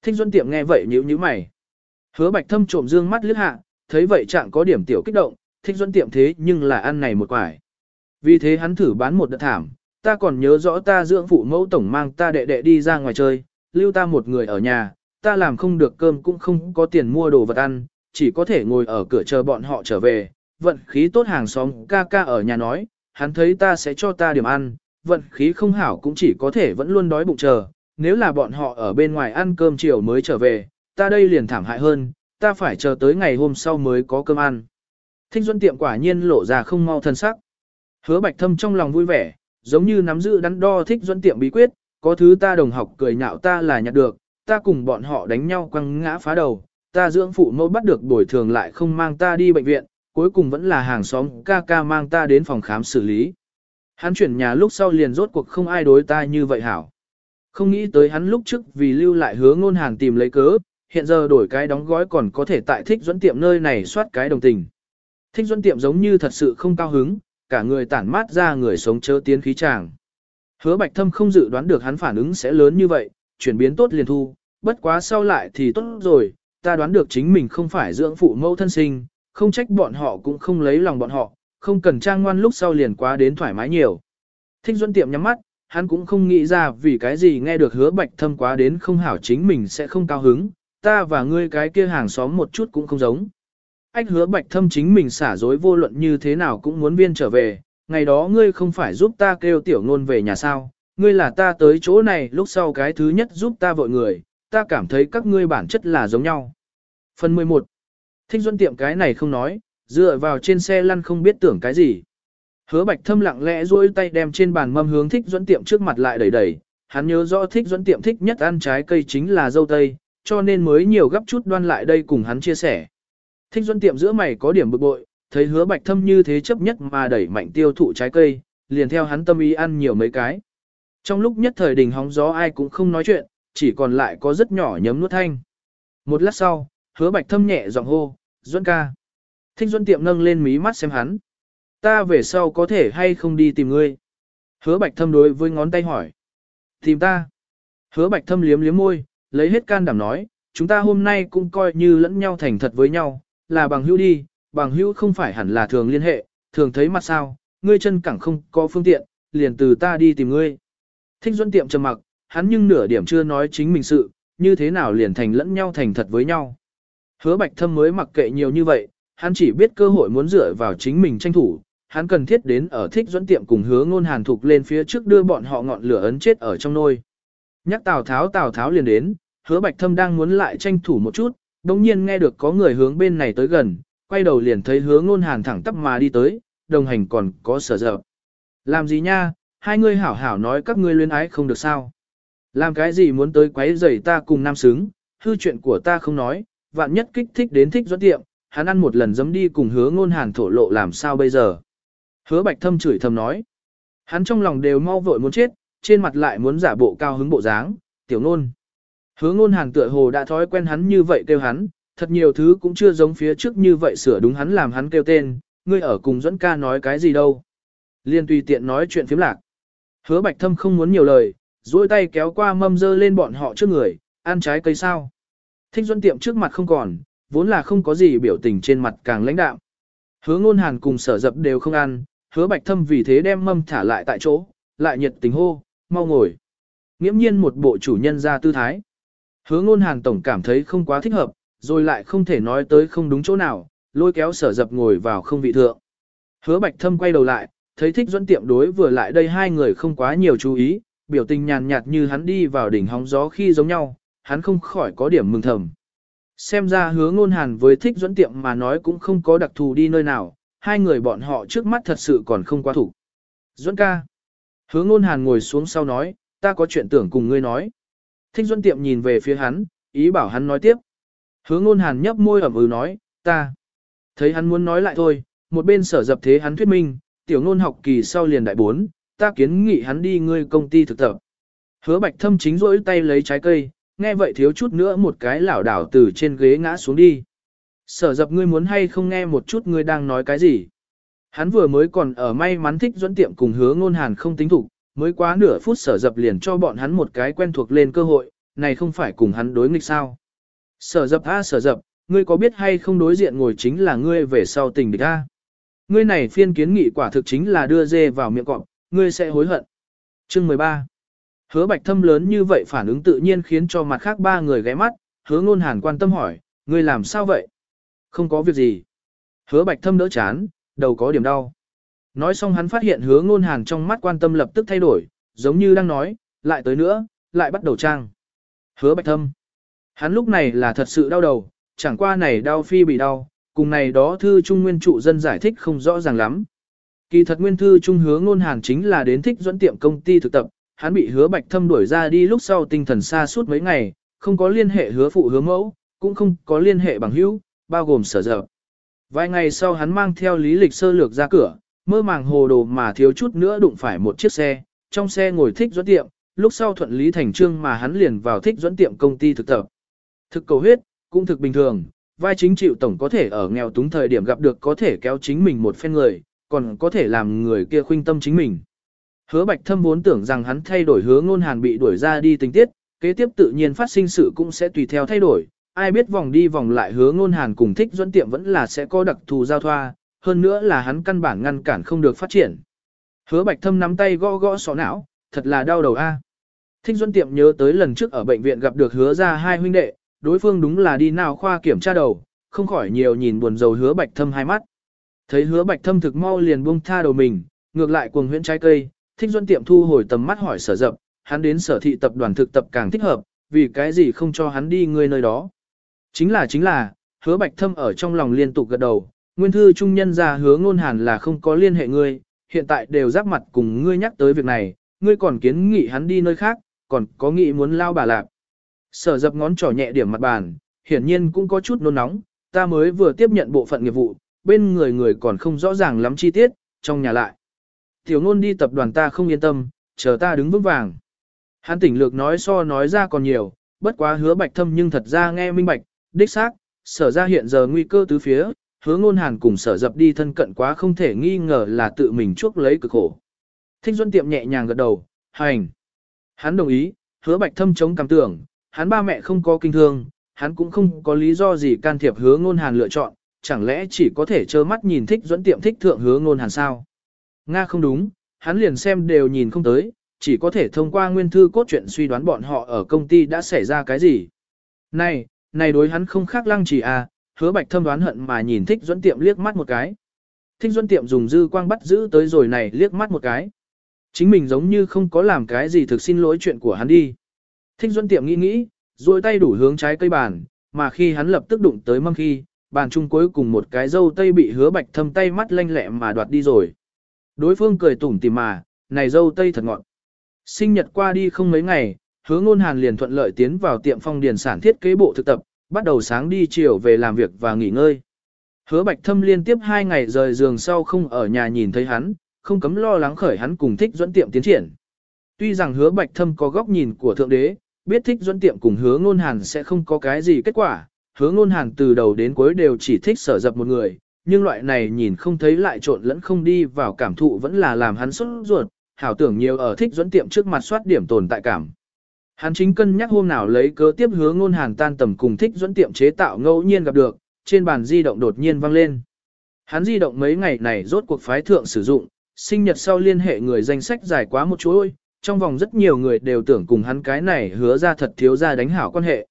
Thích Duân Tiệm nghe vậy nhíu nhíu mày. Hứa Bạch Thâm trộm dương mắt liếc hạ, thấy vậy trạng có điểm tiểu kích động, thích Duân tiệm thế nhưng là ăn này một quải. Vì thế hắn thử bán một đợt thảm, ta còn nhớ rõ ta dưỡng phụ mẫu tổng mang ta đệ đệ đi ra ngoài chơi, lưu ta một người ở nhà, ta làm không được cơm cũng không có tiền mua đồ vật ăn, chỉ có thể ngồi ở cửa chờ bọn họ trở về. Vận khí tốt hàng xóm ca ca ở nhà nói, hắn thấy ta sẽ cho ta điểm ăn, vận khí không hảo cũng chỉ có thể vẫn luôn đói bụng chờ, nếu là bọn họ ở bên ngoài ăn cơm chiều mới trở về, ta đây liền thảm hại hơn, ta phải chờ tới ngày hôm sau mới có cơm ăn. Thinh Duân tiệm quả nhiên lộ ra không mau thân sắc. Hứa Bạch Thâm trong lòng vui vẻ, giống như nắm giữ đắn đo Thích Duân tiệm bí quyết, có thứ ta đồng học cười nhạo ta là nhặt được, ta cùng bọn họ đánh nhau quăng ngã phá đầu, ta dưỡng phụ mẫu bắt được bồi thường lại không mang ta đi bệnh viện, cuối cùng vẫn là hàng xóm ca ca mang ta đến phòng khám xử lý. Hắn chuyển nhà lúc sau liền rốt cuộc không ai đối ta như vậy hảo. Không nghĩ tới hắn lúc trước vì lưu lại hứa ngôn hàng tìm lấy cớ, hiện giờ đổi cái đóng gói còn có thể tại thích dẫn tiệm nơi này soát cái đồng tình. Thích dẫn tiệm giống như thật sự không cao hứng, cả người tản mát ra người sống chớ tiến khí tràng. Hứa bạch thâm không dự đoán được hắn phản ứng sẽ lớn như vậy, chuyển biến tốt liền thu, bất quá sau lại thì tốt rồi, ta đoán được chính mình không phải dưỡng phụ mẫu thân sinh, không trách bọn họ cũng không lấy lòng bọn họ, không cần trang ngoan lúc sau liền quá đến thoải mái nhiều. Thích Duân tiệm nhắm mắt, hắn cũng không nghĩ ra vì cái gì nghe được hứa bạch thâm quá đến không hảo chính mình sẽ không cao hứng, ta và ngươi cái kia hàng xóm một chút cũng không giống. Anh hứa bạch thâm chính mình xả dối vô luận như thế nào cũng muốn viên trở về, ngày đó ngươi không phải giúp ta kêu tiểu ngôn về nhà sao, ngươi là ta tới chỗ này lúc sau cái thứ nhất giúp ta vội người, ta cảm thấy các ngươi bản chất là giống nhau. Phần 11 Thích Duân tiệm cái này không nói, dựa vào trên xe lăn không biết tưởng cái gì. Hứa bạch thâm lặng lẽ duỗi tay đem trên bàn mâm hướng thích dẫn tiệm trước mặt lại đẩy đẩy, hắn nhớ rõ thích dẫn tiệm thích nhất ăn trái cây chính là dâu tây, cho nên mới nhiều gấp chút đoan lại đây cùng hắn chia sẻ. Thích dẫn tiệm giữa mày có điểm bực bội, thấy hứa bạch thâm như thế chấp nhất mà đẩy mạnh tiêu thụ trái cây, liền theo hắn tâm ý ăn nhiều mấy cái. Trong lúc nhất thời đình hóng gió ai cũng không nói chuyện, chỉ còn lại có rất nhỏ nhấm nuốt thanh. Một lát sau, hứa bạch thâm nhẹ giọng hô, Duân ca. Thinh Duân tiệm nâng lên mí mắt xem hắn. Ta về sau có thể hay không đi tìm ngươi? Hứa bạch thâm đối với ngón tay hỏi. Tìm ta. Hứa bạch thâm liếm liếm môi, lấy hết can đảm nói, chúng ta hôm nay cũng coi như lẫn nhau thành thật với nhau, là bằng hữu đi, bằng hữu không phải hẳn là thường liên hệ, thường thấy mặt sao, ngươi chân cẳng không có phương tiện, liền từ ta đi tìm ngươi. Thích Duân tiệm trầm mặc, hắn nhưng nửa điểm chưa nói chính mình sự, như thế nào liền thành lẫn nhau thành thật với nhau. Hứa bạch thâm mới mặc kệ nhiều như vậy, hắn chỉ biết cơ hội muốn dựa vào chính mình tranh thủ, hắn cần thiết đến ở thích dẫn tiệm cùng hứa ngôn hàn thục lên phía trước đưa bọn họ ngọn lửa ấn chết ở trong nôi. Nhắc Tào Tháo Tào Tháo liền đến, hứa bạch thâm đang muốn lại tranh thủ một chút, đồng nhiên nghe được có người hướng bên này tới gần, quay đầu liền thấy hứa ngôn hàn thẳng tắp mà đi tới, đồng hành còn có sở dở. Làm gì nha, hai ngươi hảo hảo nói các ngươi luyến ái không được sao. Làm cái gì muốn tới quấy rầy ta cùng nam xứng, hư chuyện của ta không nói, vạn nhất kích thích đến thích dẫn tiệm, hắn ăn một lần dấm đi cùng hứa ngôn hàn thổ lộ làm sao bây giờ. Hứa bạch thâm chửi thầm nói. Hắn trong lòng đều mau vội muốn chết, trên mặt lại muốn giả bộ cao hứng bộ dáng, tiểu ngôn. Hứa ngôn hàn tựa hồ đã thói quen hắn như vậy kêu hắn, thật nhiều thứ cũng chưa giống phía trước như vậy sửa đúng hắn làm hắn kêu tên, ngươi ở cùng dẫn ca nói cái gì đâu. Liên tùy tiện nói chuyện phiếm lạc. Hứa bạch thâm không muốn nhiều lời, duỗi tay kéo qua mâm dơ lên bọn họ trước người, ăn trái cây sao. Thích Duẫn tiệm trước mặt không còn, vốn là không có gì biểu tình trên mặt càng lãnh đạm. Hứa ngôn hàn cùng sở dập đều không ăn, hứa bạch thâm vì thế đem mâm thả lại tại chỗ, lại nhiệt tình hô, mau ngồi. Nghiễm nhiên một bộ chủ nhân ra tư thái. Hứa ngôn hàn tổng cảm thấy không quá thích hợp, rồi lại không thể nói tới không đúng chỗ nào, lôi kéo sở dập ngồi vào không vị thượng. Hứa bạch thâm quay đầu lại, thấy thích dẫn tiệm đối vừa lại đây hai người không quá nhiều chú ý, biểu tình nhàn nhạt như hắn đi vào đỉnh hóng gió khi giống nhau, hắn không khỏi có điểm mừng thầm. Xem ra hứa ngôn hàn với thích dẫn tiệm mà nói cũng không có đặc thù đi nơi nào, hai người bọn họ trước mắt thật sự còn không quá thủ. Duẫn ca. Hứa ngôn hàn ngồi xuống sau nói, ta có chuyện tưởng cùng ngươi nói. Thích Duẫn tiệm nhìn về phía hắn, ý bảo hắn nói tiếp. Hứa ngôn hàn nhấp môi ẩm ừ nói, ta. Thấy hắn muốn nói lại thôi, một bên sở dập thế hắn thuyết minh, tiểu ngôn học kỳ sau liền đại bốn, ta kiến nghị hắn đi ngươi công ty thực tập. Hứa bạch thâm chính rỗi tay lấy trái cây, nghe vậy thiếu chút nữa một cái lảo đảo từ trên ghế ngã xuống đi. Sở dập ngươi muốn hay không nghe một chút ngươi đang nói cái gì. Hắn vừa mới còn ở may mắn thích dẫn tiệm cùng hứa ngôn hàn không tính thủ, mới quá nửa phút sở dập liền cho bọn hắn một cái quen thuộc lên cơ hội, này không phải cùng hắn đối nghịch sao. Sở dập a sở dập, ngươi có biết hay không đối diện ngồi chính là ngươi về sau tình địch a. Ngươi này phiên kiến nghị quả thực chính là đưa dê vào miệng cọp, ngươi sẽ hối hận. Chương 13 Hứa bạch thâm lớn như vậy phản ứng tự nhiên khiến cho mặt khác ba người ghé mắt, hứa ngôn hàn quan tâm hỏi, ngươi làm sao vậy? Không có việc gì. Hứa bạch thâm đỡ chán, đầu có điểm đau. Nói xong hắn phát hiện hứa ngôn hàn trong mắt quan tâm lập tức thay đổi, giống như đang nói, lại tới nữa, lại bắt đầu trang. Hứa bạch thâm. Hắn lúc này là thật sự đau đầu, chẳng qua này đau phi bị đau, cùng này đó thư trung nguyên trụ dân giải thích không rõ ràng lắm. Kỳ thật nguyên thư trung hứa ngôn hàn chính là đến thích dẫn tiệm công ty thực tập, hắn bị hứa bạch thâm đuổi ra đi lúc sau tinh thần xa suốt mấy ngày, không có liên hệ hứa phụ hứa mẫu, cũng không có liên hệ bằng hữu, bao gồm sở dở. Vài ngày sau hắn mang theo lý lịch sơ lược ra cửa, mơ màng hồ đồ mà thiếu chút nữa đụng phải một chiếc xe, trong xe ngồi thích dẫn tiệm, lúc sau thuận lý thành trương mà hắn liền vào thích dẫn tiệm công ty thực tập. Thực cầu huyết, cũng thực bình thường, vai chính chịu tổng có thể ở nghèo túng thời điểm gặp được có thể kéo chính mình một phen người, còn có thể làm người kia khuynh tâm chính mình. Hứa Bạch Thâm vốn tưởng rằng hắn thay đổi hướng ngôn hàn bị đuổi ra đi tình tiết, kế tiếp tự nhiên phát sinh sự cũng sẽ tùy theo thay đổi, ai biết vòng đi vòng lại hứa ngôn hàn cùng thích dẫn tiệm vẫn là sẽ có đặc thù giao thoa, hơn nữa là hắn căn bản ngăn cản không được phát triển. Hứa Bạch Thâm nắm tay gõ gõ sọ não, thật là đau đầu a. Thích dẫn tiệm nhớ tới lần trước ở bệnh viện gặp được hứa ra hai huynh đệ, đối phương đúng là đi nào khoa kiểm tra đầu, không khỏi nhiều nhìn buồn rầu hứa Bạch Thâm hai mắt. Thấy hứa Bạch Thâm thực mau liền buông tha đầu mình, ngược lại cuồng huyễn trái cây, thích Duân tiệm thu hồi tầm mắt hỏi sở dập, hắn đến sở thị tập đoàn thực tập càng thích hợp, vì cái gì không cho hắn đi người nơi đó. Chính là chính là, hứa bạch thâm ở trong lòng liên tục gật đầu, nguyên thư trung nhân ra hứa ngôn hàn là không có liên hệ ngươi, hiện tại đều giáp mặt cùng ngươi nhắc tới việc này, ngươi còn kiến nghị hắn đi nơi khác, còn có nghị muốn lao bà lạc. Sở dập ngón trỏ nhẹ điểm mặt bàn, hiển nhiên cũng có chút nôn nóng, ta mới vừa tiếp nhận bộ phận nghiệp vụ, bên người người còn không rõ ràng lắm chi tiết, trong nhà lại. Tiểu ngôn đi tập đoàn ta không yên tâm, chờ ta đứng vững vàng. Hắn tỉnh lược nói so nói ra còn nhiều, bất quá hứa bạch thâm nhưng thật ra nghe minh bạch, đích xác, sở ra hiện giờ nguy cơ tứ phía, hứa ngôn hàn cùng sở dập đi thân cận quá không thể nghi ngờ là tự mình chuốc lấy cực khổ. Thích Duân tiệm nhẹ nhàng gật đầu, hành. Hắn đồng ý, hứa bạch thâm chống cảm tưởng, hắn ba mẹ không có kinh thương, hắn cũng không có lý do gì can thiệp hứa ngôn hàn lựa chọn, chẳng lẽ chỉ có thể trơ mắt nhìn thích Duân tiệm thích thượng hứa ngôn hàn sao. Nga không đúng, hắn liền xem đều nhìn không tới, chỉ có thể thông qua nguyên thư cốt truyện suy đoán bọn họ ở công ty đã xảy ra cái gì. Này, này đối hắn không khác lăng chỉ à, hứa bạch thâm đoán hận mà nhìn thích dẫn tiệm liếc mắt một cái. Thích dẫn tiệm dùng dư quang bắt giữ tới rồi này liếc mắt một cái. Chính mình giống như không có làm cái gì thực xin lỗi chuyện của hắn đi. Thích dẫn tiệm nghĩ nghĩ, duỗi tay đủ hướng trái cây bàn, mà khi hắn lập tức đụng tới mâm khi, bàn chung cuối cùng một cái dâu tây bị hứa bạch thâm tay mắt lanh lẹ mà đoạt đi rồi. Đối phương cười tủm tỉm mà, này dâu tây thật ngọn. Sinh nhật qua đi không mấy ngày, hứa ngôn hàn liền thuận lợi tiến vào tiệm phong điền sản thiết kế bộ thực tập, bắt đầu sáng đi chiều về làm việc và nghỉ ngơi. Hứa bạch thâm liên tiếp hai ngày rời giường sau không ở nhà nhìn thấy hắn, không cấm lo lắng khởi hắn cùng thích dẫn tiệm tiến triển. Tuy rằng hứa bạch thâm có góc nhìn của thượng đế, biết thích dẫn tiệm cùng hứa ngôn hàn sẽ không có cái gì kết quả, hứa ngôn hàn từ đầu đến cuối đều chỉ thích sở dập một người, nhưng loại này nhìn không thấy lại trộn lẫn không đi vào cảm thụ vẫn là làm hắn sốt ruột, hảo tưởng nhiều ở thích dẫn tiệm trước mặt soát điểm tồn tại cảm. Hắn chính cân nhắc hôm nào lấy cớ tiếp hướng ngôn hàn tan tầm cùng thích dẫn tiệm chế tạo ngẫu nhiên gặp được, trên bàn di động đột nhiên vang lên. Hắn di động mấy ngày này rốt cuộc phái thượng sử dụng, sinh nhật sau liên hệ người danh sách dài quá một chuỗi, trong vòng rất nhiều người đều tưởng cùng hắn cái này hứa ra thật thiếu ra đánh hảo quan hệ.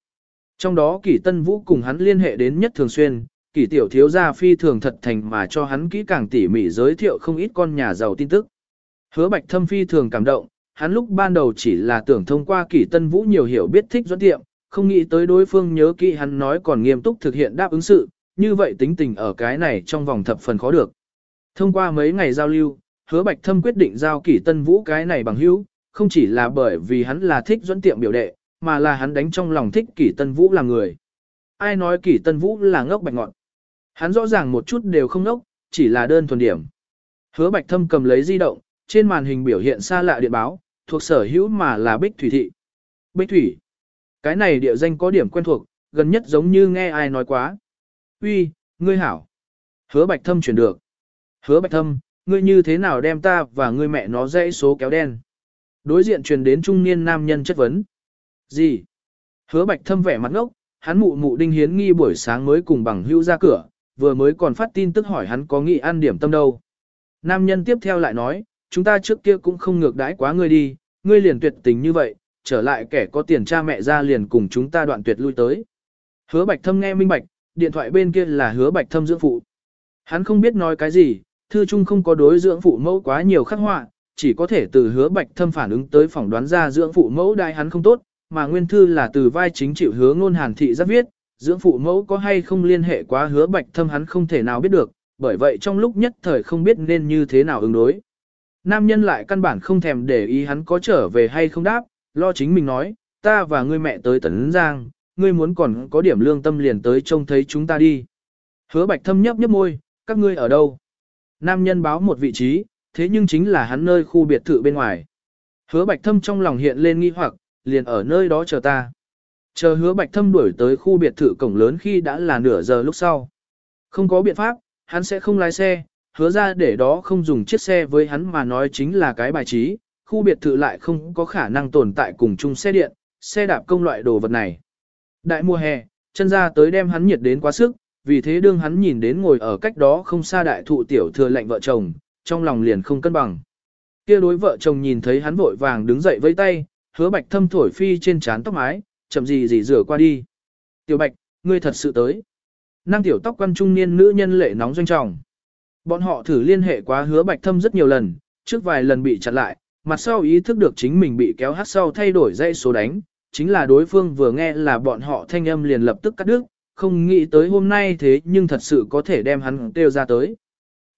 Trong đó kỷ tân vũ cùng hắn liên hệ đến nhất thường xuyên, kỷ tiểu thiếu gia phi thường thật thành mà cho hắn kỹ càng tỉ mỉ giới thiệu không ít con nhà giàu tin tức. Hứa bạch thâm phi thường cảm động, hắn lúc ban đầu chỉ là tưởng thông qua kỷ tân vũ nhiều hiểu biết thích dẫn tiệm, không nghĩ tới đối phương nhớ kỹ hắn nói còn nghiêm túc thực hiện đáp ứng sự, như vậy tính tình ở cái này trong vòng thập phần khó được. Thông qua mấy ngày giao lưu, hứa bạch thâm quyết định giao kỷ tân vũ cái này bằng hữu, không chỉ là bởi vì hắn là thích dẫn tiệm biểu đệ, mà là hắn đánh trong lòng thích kỷ tân vũ là người. Ai nói kỷ tân vũ là ngốc bạch ngọn. Hắn rõ ràng một chút đều không nốc, chỉ là đơn thuần điểm. Hứa bạch thâm cầm lấy di động, trên màn hình biểu hiện xa lạ điện báo, thuộc sở hữu mà là Bích Thủy Thị. Bích Thủy. Cái này địa danh có điểm quen thuộc, gần nhất giống như nghe ai nói quá. Uy, ngươi hảo. Hứa Bạch Thâm chuyển được. Hứa Bạch Thâm, ngươi như thế nào đem ta và ngươi mẹ nó dãy số kéo đen. Đối diện truyền đến trung niên nam nhân chất vấn. Gì? Hứa Bạch Thâm vẻ mặt ngốc, hắn mụ mụ đinh hiến nghi buổi sáng mới cùng bằng hữu ra cửa, vừa mới còn phát tin tức hỏi hắn có nghĩ ăn điểm tâm đâu. Nam nhân tiếp theo lại nói, chúng ta trước kia cũng không ngược đãi quá ngươi đi, ngươi liền tuyệt tình như vậy, trở lại kẻ có tiền cha mẹ ra liền cùng chúng ta đoạn tuyệt lui tới. Hứa bạch thâm nghe minh bạch, điện thoại bên kia là hứa bạch thâm dưỡng phụ. Hắn không biết nói cái gì, thư chung không có đối dưỡng phụ mẫu quá nhiều khắc họa, chỉ có thể từ hứa bạch thâm phản ứng tới phỏng đoán ra dưỡng phụ mẫu đại hắn không tốt, mà nguyên thư là từ vai chính chịu hứa ngôn hàn thị rất viết, dưỡng phụ mẫu có hay không liên hệ quá hứa bạch thâm hắn không thể nào biết được, bởi vậy trong lúc nhất thời không biết nên như thế nào ứng đối. Nam nhân lại căn bản không thèm để ý hắn có trở về hay không đáp, lo chính mình nói, ta và ngươi mẹ tới Tấn Giang, ngươi muốn còn có điểm lương tâm liền tới trông thấy chúng ta đi. Hứa bạch thâm nhấp nhấp môi, các ngươi ở đâu? Nam nhân báo một vị trí, thế nhưng chính là hắn nơi khu biệt thự bên ngoài. Hứa bạch thâm trong lòng hiện lên nghi hoặc, liền ở nơi đó chờ ta. Chờ hứa bạch thâm đuổi tới khu biệt thự cổng lớn khi đã là nửa giờ lúc sau. Không có biện pháp, hắn sẽ không lái xe, hứa ra để đó không dùng chiếc xe với hắn mà nói chính là cái bài trí, khu biệt thự lại không có khả năng tồn tại cùng chung xe điện, xe đạp công loại đồ vật này. Đại mùa hè, chân ra tới đem hắn nhiệt đến quá sức, vì thế đương hắn nhìn đến ngồi ở cách đó không xa đại thụ tiểu thừa lệnh vợ chồng, trong lòng liền không cân bằng. Kia đối vợ chồng nhìn thấy hắn vội vàng đứng dậy vây tay, hứa bạch thâm thổi phi trên trán tóc mái, chậm gì gì rửa qua đi. Tiểu bạch, ngươi thật sự tới. Năng tiểu tóc quan trung niên nữ nhân lệ nóng doanh trọng. Bọn họ thử liên hệ quá hứa bạch thâm rất nhiều lần, trước vài lần bị chặn lại, mặt sau ý thức được chính mình bị kéo hát sau thay đổi dây số đánh, chính là đối phương vừa nghe là bọn họ thanh âm liền lập tức cắt đứt, không nghĩ tới hôm nay thế nhưng thật sự có thể đem hắn kêu ra tới.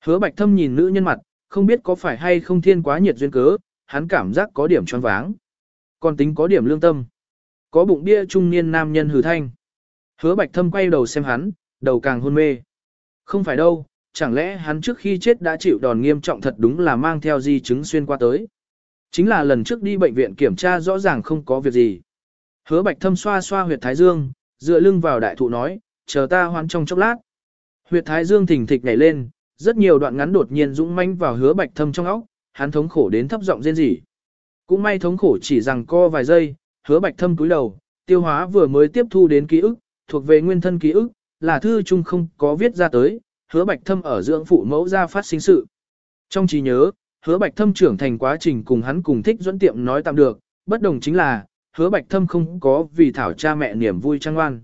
Hứa bạch thâm nhìn nữ nhân mặt, không biết có phải hay không thiên quá nhiệt duyên cớ, hắn cảm giác có điểm choáng váng. Còn tính có điểm lương tâm. Có bụng bia trung niên nam nhân hừ thanh. Hứa bạch thâm quay đầu xem hắn, đầu càng hôn mê. Không phải đâu, chẳng lẽ hắn trước khi chết đã chịu đòn nghiêm trọng thật đúng là mang theo di chứng xuyên qua tới. Chính là lần trước đi bệnh viện kiểm tra rõ ràng không có việc gì. Hứa bạch thâm xoa xoa huyệt thái dương, dựa lưng vào đại thụ nói, chờ ta hoan trong chốc lát. Huyệt thái dương thỉnh thịch nhảy lên, rất nhiều đoạn ngắn đột nhiên dũng manh vào hứa bạch thâm trong óc, hắn thống khổ đến thấp giọng rên rỉ. Cũng may thống khổ chỉ rằng co vài giây, hứa bạch thâm cúi đầu, tiêu hóa vừa mới tiếp thu đến ký ức, thuộc về nguyên thân ký ức, là thư chung không có viết ra tới, hứa bạch thâm ở dưỡng phụ mẫu ra phát sinh sự. Trong trí nhớ, hứa bạch thâm trưởng thành quá trình cùng hắn cùng thích dẫn tiệm nói tạm được, bất đồng chính là, hứa bạch thâm không có vì thảo cha mẹ niềm vui trang ngoan.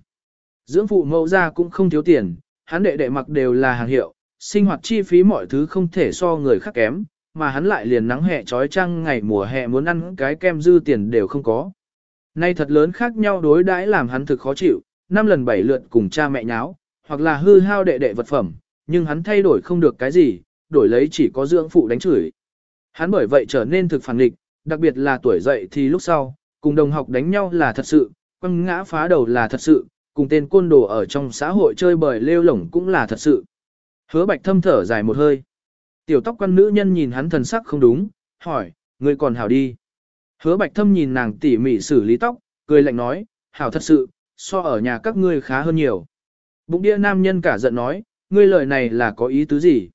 Dưỡng phụ mẫu ra cũng không thiếu tiền, hắn đệ đệ mặc đều là hàng hiệu, sinh hoạt chi phí mọi thứ không thể so người khác kém, mà hắn lại liền nắng hè trói trăng ngày mùa hè muốn ăn cái kem dư tiền đều không có. Nay thật lớn khác nhau đối đãi làm hắn thực khó chịu, năm lần bảy lượt cùng cha mẹ nháo, hoặc là hư hao đệ đệ vật phẩm, nhưng hắn thay đổi không được cái gì, đổi lấy chỉ có dưỡng phụ đánh chửi. Hắn bởi vậy trở nên thực phản nghịch, đặc biệt là tuổi dậy thì lúc sau, cùng đồng học đánh nhau là thật sự, quăng ngã phá đầu là thật sự, cùng tên côn đồ ở trong xã hội chơi bời lêu lổng cũng là thật sự. Hứa bạch thâm thở dài một hơi. Tiểu tóc quan nữ nhân nhìn hắn thần sắc không đúng, hỏi, ngươi còn hảo đi. Hứa bạch thâm nhìn nàng tỉ mỉ xử lý tóc, cười lạnh nói, hảo thật sự, so ở nhà các ngươi khá hơn nhiều. Bụng đĩa nam nhân cả giận nói, ngươi lời này là có ý tứ gì?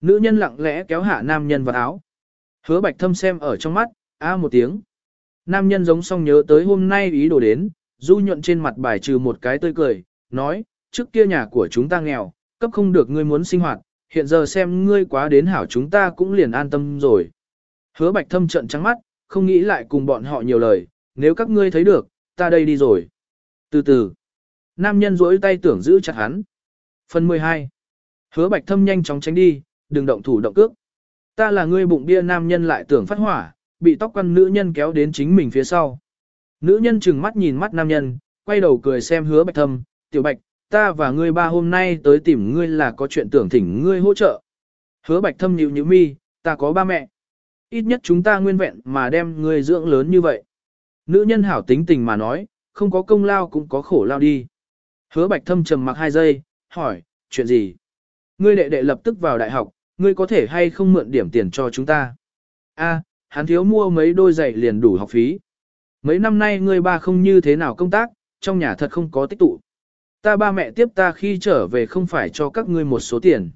Nữ nhân lặng lẽ kéo hạ nam nhân vào áo. Hứa bạch thâm xem ở trong mắt, a một tiếng. Nam nhân giống song nhớ tới hôm nay ý đồ đến, du nhuận trên mặt bài trừ một cái tươi cười, nói, trước kia nhà của chúng ta nghèo, cấp không được ngươi muốn sinh hoạt, hiện giờ xem ngươi quá đến hảo chúng ta cũng liền an tâm rồi. Hứa bạch thâm trận trắng mắt, không nghĩ lại cùng bọn họ nhiều lời, nếu các ngươi thấy được, ta đây đi rồi. Từ từ, nam nhân rỗi tay tưởng giữ chặt hắn. Phần 12. Hứa bạch thâm nhanh chóng tránh đi, đừng động thủ động cước. Ta là ngươi bụng bia nam nhân lại tưởng phát hỏa, bị tóc quăn nữ nhân kéo đến chính mình phía sau. Nữ nhân chừng mắt nhìn mắt nam nhân, quay đầu cười xem hứa bạch thâm, tiểu bạch, ta và ngươi ba hôm nay tới tìm ngươi là có chuyện tưởng thỉnh ngươi hỗ trợ. Hứa bạch thâm nhịu nhịu mi, ta có ba mẹ. Ít nhất chúng ta nguyên vẹn mà đem ngươi dưỡng lớn như vậy. Nữ nhân hảo tính tình mà nói, không có công lao cũng có khổ lao đi. Hứa bạch thâm trầm mặc hai giây, hỏi, chuyện gì? Ngươi đệ đệ lập tức vào đại học, ngươi có thể hay không mượn điểm tiền cho chúng ta? A, hắn thiếu mua mấy đôi giày liền đủ học phí. Mấy năm nay ngươi ba không như thế nào công tác, trong nhà thật không có tích tụ. Ta ba mẹ tiếp ta khi trở về không phải cho các ngươi một số tiền.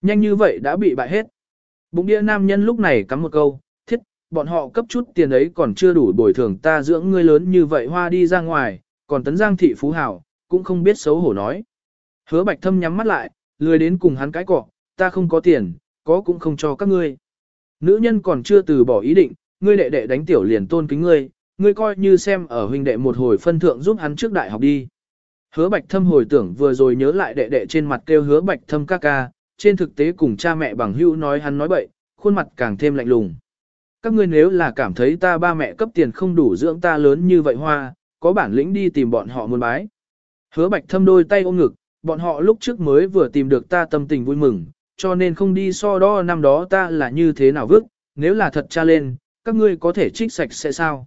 Nhanh như vậy đã bị bại hết. Bụng đĩa nam nhân lúc này cắm một câu, thiết, bọn họ cấp chút tiền ấy còn chưa đủ bồi thường ta dưỡng ngươi lớn như vậy hoa đi ra ngoài, còn tấn giang thị phú hảo, cũng không biết xấu hổ nói. Hứa bạch thâm nhắm mắt lại, lười đến cùng hắn cái cọ, ta không có tiền, có cũng không cho các ngươi. Nữ nhân còn chưa từ bỏ ý định, ngươi đệ đệ đánh tiểu liền tôn kính ngươi, ngươi coi như xem ở huynh đệ một hồi phân thượng giúp hắn trước đại học đi. Hứa bạch thâm hồi tưởng vừa rồi nhớ lại đệ đệ trên mặt kêu hứa bạch thâm ca ca, trên thực tế cùng cha mẹ bằng hữu nói hắn nói bậy, khuôn mặt càng thêm lạnh lùng. Các ngươi nếu là cảm thấy ta ba mẹ cấp tiền không đủ dưỡng ta lớn như vậy hoa, có bản lĩnh đi tìm bọn họ muôn bái. Hứa bạch thâm đôi tay ôm ngực, bọn họ lúc trước mới vừa tìm được ta tâm tình vui mừng, cho nên không đi so đo năm đó ta là như thế nào vức nếu là thật cha lên, các ngươi có thể trích sạch sẽ sao.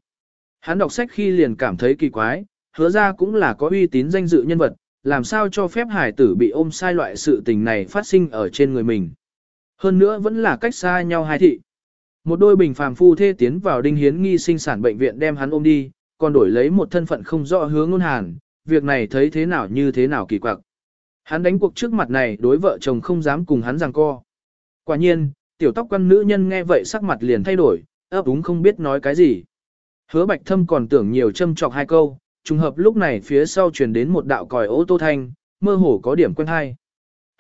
Hắn đọc sách khi liền cảm thấy kỳ quái, hứa ra cũng là có uy tín danh dự nhân vật, làm sao cho phép hải tử bị ôm sai loại sự tình này phát sinh ở trên người mình. Hơn nữa vẫn là cách xa nhau hai thị. Một đôi bình phàm phu thê tiến vào đinh hiến nghi sinh sản bệnh viện đem hắn ôm đi, còn đổi lấy một thân phận không rõ hướng ngôn hàn, việc này thấy thế nào như thế nào kỳ quặc. Hắn đánh cuộc trước mặt này đối vợ chồng không dám cùng hắn giằng co. Quả nhiên, tiểu tóc quan nữ nhân nghe vậy sắc mặt liền thay đổi, ấp úng không biết nói cái gì. Hứa bạch thâm còn tưởng nhiều châm chọc hai câu, trùng hợp lúc này phía sau truyền đến một đạo còi ô tô thanh, mơ hồ có điểm quen hay.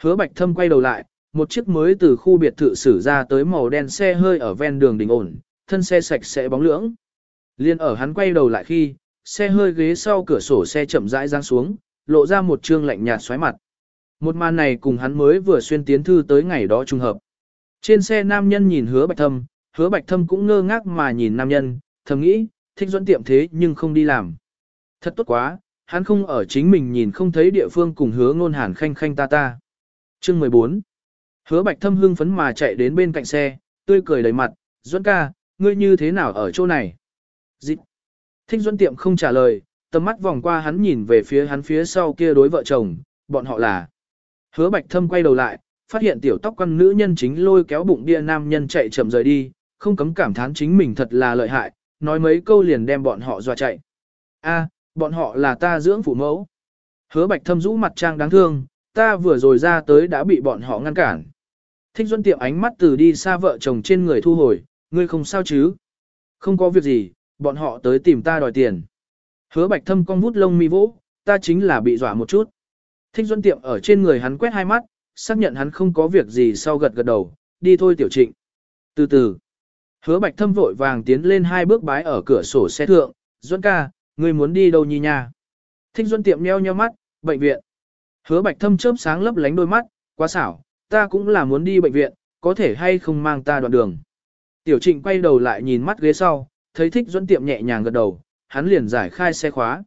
Hứa bạch thâm quay đầu lại, một chiếc mới từ khu biệt thự xử ra tới màu đen xe hơi ở ven đường đình ổn, thân xe sạch sẽ bóng lưỡng. Liên ở hắn quay đầu lại khi, xe hơi ghế sau cửa sổ xe chậm rãi giáng xuống, lộ ra một trương lạnh nhạt xoáy mặt. Một màn này cùng hắn mới vừa xuyên tiến thư tới ngày đó trùng hợp. Trên xe nam nhân nhìn hứa bạch thâm, hứa bạch thâm cũng ngơ ngác mà nhìn nam nhân, thầm nghĩ, thích dẫn tiệm thế nhưng không đi làm. Thật tốt quá, hắn không ở chính mình nhìn không thấy địa phương cùng hứa ngôn hàn khanh khanh ta ta. Chương 14 Hứa bạch thâm hưng phấn mà chạy đến bên cạnh xe, tươi cười đầy mặt, Duẫn ca, ngươi như thế nào ở chỗ này? Dịch. Thích Duẫn tiệm không trả lời, tầm mắt vòng qua hắn nhìn về phía hắn phía sau kia đối vợ chồng, bọn họ là. Hứa bạch thâm quay đầu lại, phát hiện tiểu tóc con nữ nhân chính lôi kéo bụng bia nam nhân chạy chậm rời đi, không cấm cảm thán chính mình thật là lợi hại, nói mấy câu liền đem bọn họ dọa chạy. A, bọn họ là ta dưỡng phụ mẫu. Hứa bạch thâm rũ mặt trang đáng thương, ta vừa rồi ra tới đã bị bọn họ ngăn cản. Thích Duân tiệm ánh mắt từ đi xa vợ chồng trên người thu hồi, ngươi không sao chứ? Không có việc gì, bọn họ tới tìm ta đòi tiền. Hứa bạch thâm con vút lông mi vỗ, ta chính là bị dọa một chút. Thích Duân tiệm ở trên người hắn quét hai mắt, xác nhận hắn không có việc gì sau gật gật đầu, đi thôi tiểu trịnh. Từ từ, hứa bạch thâm vội vàng tiến lên hai bước bái ở cửa sổ xe thượng, Duân ca, ngươi muốn đi đâu nhi nha? Thích Duân tiệm nheo nheo mắt, bệnh viện. Hứa bạch thâm chớp sáng lấp lánh đôi mắt, quá xảo, ta cũng là muốn đi bệnh viện, có thể hay không mang ta đoạn đường. Tiểu trịnh quay đầu lại nhìn mắt ghế sau, thấy thích Duân tiệm nhẹ nhàng gật đầu, hắn liền giải khai xe khóa.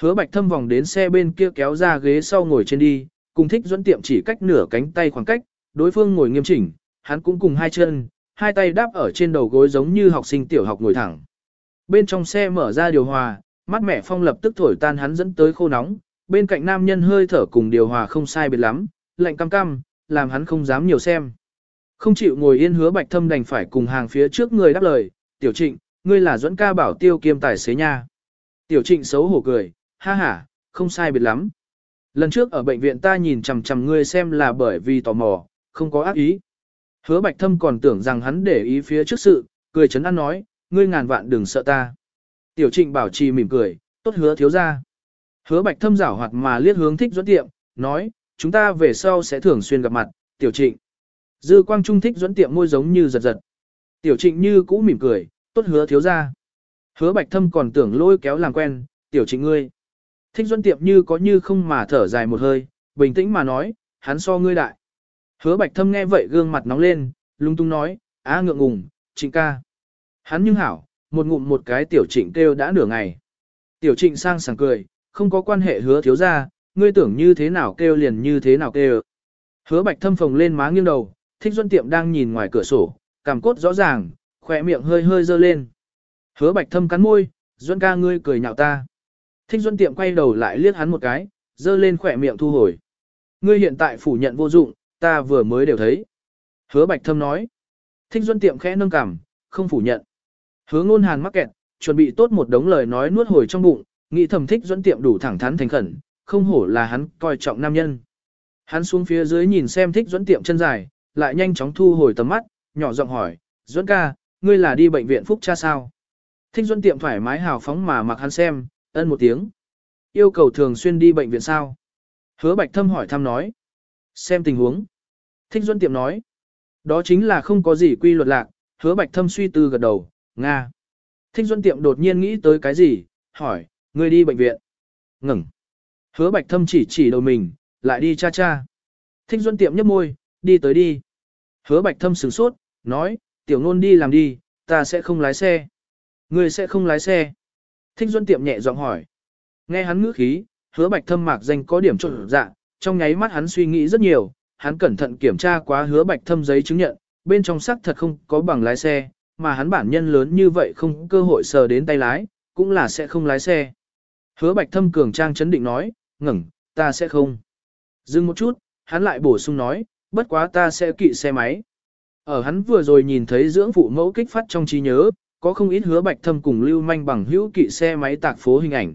Hứa bạch thâm vòng đến xe bên kia kéo ra ghế sau ngồi trên đi, cùng thích Duân tiệm chỉ cách nửa cánh tay khoảng cách, đối phương ngồi nghiêm chỉnh, hắn cũng cùng hai chân, hai tay đáp ở trên đầu gối giống như học sinh tiểu học ngồi thẳng. Bên trong xe mở ra điều hòa, mắt mẹ phong lập tức thổi tan hắn dẫn tới khô nóng, bên cạnh nam nhân hơi thở cùng điều hòa không sai biệt lắm, lạnh cam cam, làm hắn không dám nhiều xem. Không chịu ngồi yên hứa bạch thâm đành phải cùng hàng phía trước người đáp lời, tiểu trịnh, ngươi là dẫn ca bảo tiêu kiêm tài xế nha. Tiểu trịnh xấu hổ cười, ha ha, không sai biệt lắm. Lần trước ở bệnh viện ta nhìn chằm chằm ngươi xem là bởi vì tò mò, không có ác ý. Hứa bạch thâm còn tưởng rằng hắn để ý phía trước sự, cười chấn an nói, ngươi ngàn vạn đừng sợ ta. Tiểu trịnh bảo trì mỉm cười, tốt hứa thiếu ra. Hứa bạch thâm giảo hoạt mà liếc hướng thích dẫn tiệm, nói, chúng ta về sau sẽ thường xuyên gặp mặt, tiểu trịnh. Dư quang trung thích dẫn tiệm môi giống như giật giật. Tiểu trịnh như cũ mỉm cười, tốt hứa thiếu ra. Hứa bạch thâm còn tưởng lôi kéo làm quen, tiểu trịnh ngươi. Thích dẫn tiệm như có như không mà thở dài một hơi, bình tĩnh mà nói, hắn so ngươi đại. Hứa bạch thâm nghe vậy gương mặt nóng lên, lung tung nói, á ngượng ngùng, trịnh ca. Hắn nhưng hảo, một ngụm một cái tiểu trịnh kêu đã nửa ngày. Tiểu trịnh sang sảng cười, không có quan hệ hứa thiếu ra, ngươi tưởng như thế nào kêu liền như thế nào kêu. Hứa bạch thâm phồng lên má nghiêng đầu, thích duân tiệm đang nhìn ngoài cửa sổ, cảm cốt rõ ràng, khỏe miệng hơi hơi dơ lên. Hứa bạch thâm cắn môi, duân ca ngươi cười nhạo ta. Thích duân tiệm quay đầu lại liếc hắn một cái, dơ lên khỏe miệng thu hồi. Ngươi hiện tại phủ nhận vô dụng, ta vừa mới đều thấy. Hứa bạch thâm nói. Thích duân tiệm khẽ nâng cằm, không phủ nhận. Hứa ngôn hàn mắc kẹt, chuẩn bị tốt một đống lời nói nuốt hồi trong bụng, nghĩ thầm thích dẫn tiệm đủ thẳng thắn thành khẩn, không hổ là hắn coi trọng nam nhân. Hắn xuống phía dưới nhìn xem thích dẫn tiệm chân dài, lại nhanh chóng thu hồi tầm mắt, nhỏ giọng hỏi, dẫn ca, ngươi là đi bệnh viện phúc cha sao? Thích dẫn tiệm thoải mái hào phóng mà mặc hắn xem, ân một tiếng. Yêu cầu thường xuyên đi bệnh viện sao? Hứa bạch thâm hỏi thăm nói. Xem tình huống. Thích dẫn tiệm nói. Đó chính là không có gì quy luật lạc, hứa bạch thâm suy tư gật đầu, Nga. Thích Duân Tiệm đột nhiên nghĩ tới cái gì, hỏi, ngươi đi bệnh viện. Ngừng. Hứa Bạch Thâm chỉ chỉ đầu mình, lại đi cha cha. Thích Duân Tiệm nhấp môi, đi tới đi. Hứa Bạch Thâm sửng sốt, nói, tiểu ngôn đi làm đi, ta sẽ không lái xe. Ngươi sẽ không lái xe. Thích Duân Tiệm nhẹ giọng hỏi. Nghe hắn ngữ khí, hứa Bạch Thâm mạc danh có điểm trộn dạ, trong nháy mắt hắn suy nghĩ rất nhiều, hắn cẩn thận kiểm tra quá hứa Bạch Thâm giấy chứng nhận, bên trong xác thật không có bằng lái xe, mà hắn bản nhân lớn như vậy không cơ hội sờ đến tay lái, cũng là sẽ không lái xe. Hứa Bạch Thâm cường trang chấn định nói, ngẩng, ta sẽ không. Dừng một chút, hắn lại bổ sung nói, bất quá ta sẽ kỵ xe máy. Ở hắn vừa rồi nhìn thấy dưỡng phụ mẫu kích phát trong trí nhớ, có không ít hứa Bạch Thâm cùng lưu manh bằng hữu kỵ xe máy tạc phố hình ảnh.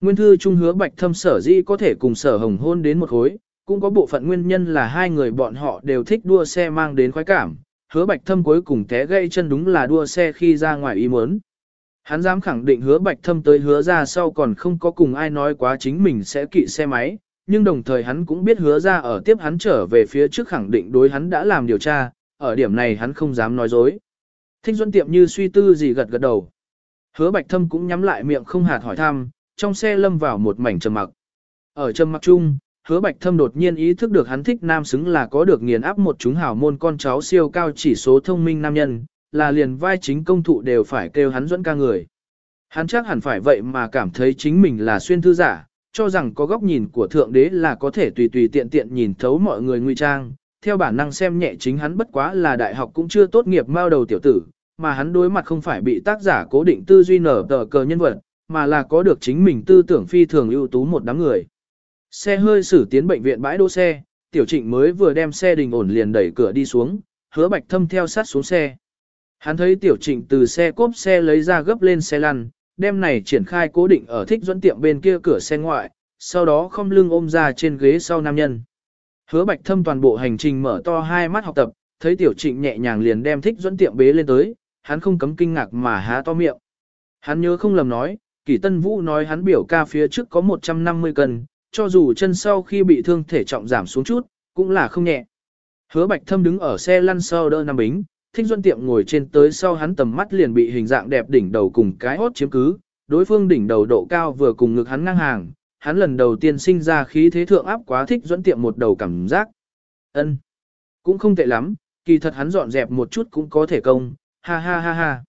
Nguyên thư trung hứa Bạch Thâm sở dĩ có thể cùng sở hồng hôn đến một khối, cũng có bộ phận nguyên nhân là hai người bọn họ đều thích đua xe mang đến khoái cảm, hứa bạch thâm cuối cùng té gây chân đúng là đua xe khi ra ngoài ý muốn. Hắn dám khẳng định hứa bạch thâm tới hứa ra sau còn không có cùng ai nói quá chính mình sẽ kỵ xe máy, nhưng đồng thời hắn cũng biết hứa ra ở tiếp hắn trở về phía trước khẳng định đối hắn đã làm điều tra, ở điểm này hắn không dám nói dối. Thích Duân tiệm như suy tư gì gật gật đầu. Hứa bạch thâm cũng nhắm lại miệng không hạt hỏi thăm, trong xe lâm vào một mảnh trầm mặc. Ở trầm mặc chung, Hứa Bạch Thâm đột nhiên ý thức được hắn thích nam xứng là có được nghiền áp một chúng hảo môn con cháu siêu cao chỉ số thông minh nam nhân, là liền vai chính công thụ đều phải kêu hắn dẫn ca người. Hắn chắc hẳn phải vậy mà cảm thấy chính mình là xuyên thư giả, cho rằng có góc nhìn của thượng đế là có thể tùy tùy tiện tiện nhìn thấu mọi người nguy trang, theo bản năng xem nhẹ chính hắn bất quá là đại học cũng chưa tốt nghiệp mao đầu tiểu tử, mà hắn đối mặt không phải bị tác giả cố định tư duy nở tờ cờ nhân vật, mà là có được chính mình tư tưởng phi thường ưu tú một đám người. Xe hơi xử tiến bệnh viện bãi đỗ xe, tiểu trịnh mới vừa đem xe đình ổn liền đẩy cửa đi xuống, hứa bạch thâm theo sát xuống xe. Hắn thấy tiểu trịnh từ xe cốp xe lấy ra gấp lên xe lăn, đem này triển khai cố định ở thích dẫn tiệm bên kia cửa xe ngoại, sau đó không lưng ôm ra trên ghế sau nam nhân. Hứa bạch thâm toàn bộ hành trình mở to hai mắt học tập, thấy tiểu trịnh nhẹ nhàng liền đem thích dẫn tiệm bế lên tới, hắn không cấm kinh ngạc mà há to miệng. Hắn nhớ không lầm nói, kỷ tân vũ nói hắn biểu ca phía trước có 150 cân, cho dù chân sau khi bị thương thể trọng giảm xuống chút, cũng là không nhẹ. Hứa Bạch Thâm đứng ở xe lăn sau đỡ Nam Bính, Thích Duân Tiệm ngồi trên tới sau hắn tầm mắt liền bị hình dạng đẹp đỉnh đầu cùng cái hốt chiếm cứ, đối phương đỉnh đầu độ cao vừa cùng ngực hắn ngang hàng, hắn lần đầu tiên sinh ra khí thế thượng áp quá Thích Duân Tiệm một đầu cảm giác. Ân, Cũng không tệ lắm, kỳ thật hắn dọn dẹp một chút cũng có thể công, ha ha ha ha.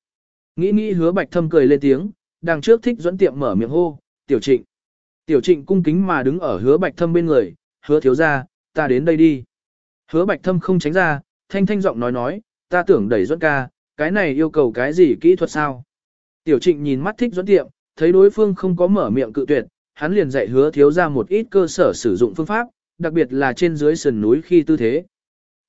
Nghĩ nghĩ hứa Bạch Thâm cười lên tiếng, đằng trước Thích Duân Tiệm mở miệng hô, tiểu trịnh. Tiểu trịnh cung kính mà đứng ở hứa bạch thâm bên người, hứa thiếu ra, ta đến đây đi. Hứa bạch thâm không tránh ra, thanh thanh giọng nói nói, ta tưởng đẩy dẫn ca, cái này yêu cầu cái gì kỹ thuật sao? Tiểu trịnh nhìn mắt thích dẫn tiệm, thấy đối phương không có mở miệng cự tuyệt, hắn liền dạy hứa thiếu ra một ít cơ sở sử dụng phương pháp, đặc biệt là trên dưới sườn núi khi tư thế.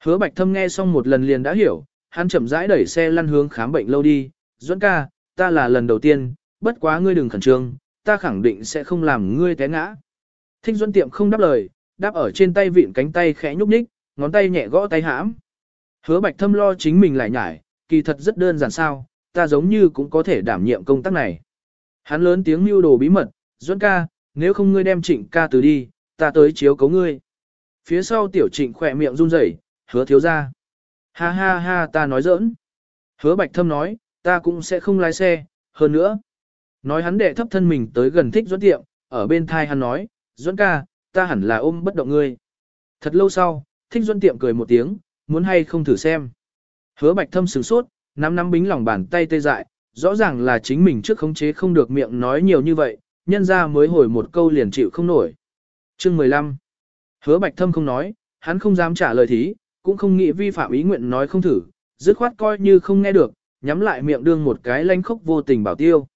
Hứa bạch thâm nghe xong một lần liền đã hiểu, hắn chậm rãi đẩy xe lăn hướng khám bệnh lâu đi, dẫn ca, ta là lần đầu tiên, bất quá ngươi đừng khẩn trương, ta khẳng định sẽ không làm ngươi té ngã. Thích Duân Tiệm không đáp lời, đáp ở trên tay vịn cánh tay khẽ nhúc nhích, ngón tay nhẹ gõ tay hãm. Hứa Bạch Thâm lo chính mình lại nhải, kỳ thật rất đơn giản sao, ta giống như cũng có thể đảm nhiệm công tác này. Hắn lớn tiếng mưu đồ bí mật, Duân ca, nếu không ngươi đem trịnh ca từ đi, ta tới chiếu cấu ngươi. Phía sau tiểu trịnh khỏe miệng run rẩy, hứa thiếu ra. Ha ha ha ta nói giỡn. Hứa Bạch Thâm nói, ta cũng sẽ không lái xe, hơn nữa. Nói hắn đệ thấp thân mình tới gần thích Duẫn tiệm, ở bên thai hắn nói, Duẫn ca, ta hẳn là ôm bất động ngươi. Thật lâu sau, thích Duẫn tiệm cười một tiếng, muốn hay không thử xem. Hứa bạch thâm sửng sốt, nắm nắm bính lòng bàn tay tê dại, rõ ràng là chính mình trước khống chế không được miệng nói nhiều như vậy, nhân ra mới hồi một câu liền chịu không nổi. Chương 15 Hứa bạch thâm không nói, hắn không dám trả lời thí, cũng không nghĩ vi phạm ý nguyện nói không thử, dứt khoát coi như không nghe được, nhắm lại miệng đương một cái lanh khốc vô tình bảo tiêu.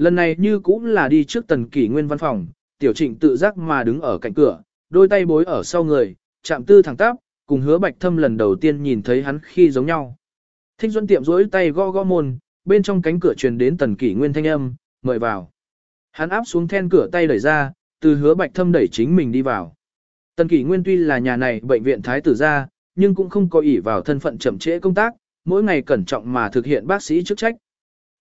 Lần này như cũng là đi trước tần kỷ nguyên văn phòng, tiểu trịnh tự giác mà đứng ở cạnh cửa, đôi tay bối ở sau người, chạm tư thẳng tắp, cùng hứa bạch thâm lần đầu tiên nhìn thấy hắn khi giống nhau. Thích Duân tiệm rỗi tay go go môn, bên trong cánh cửa truyền đến tần kỷ nguyên thanh âm, mời vào. Hắn áp xuống then cửa tay đẩy ra, từ hứa bạch thâm đẩy chính mình đi vào. Tần kỷ nguyên tuy là nhà này bệnh viện thái tử gia, nhưng cũng không có ỷ vào thân phận chậm trễ công tác, mỗi ngày cẩn trọng mà thực hiện bác sĩ chức trách.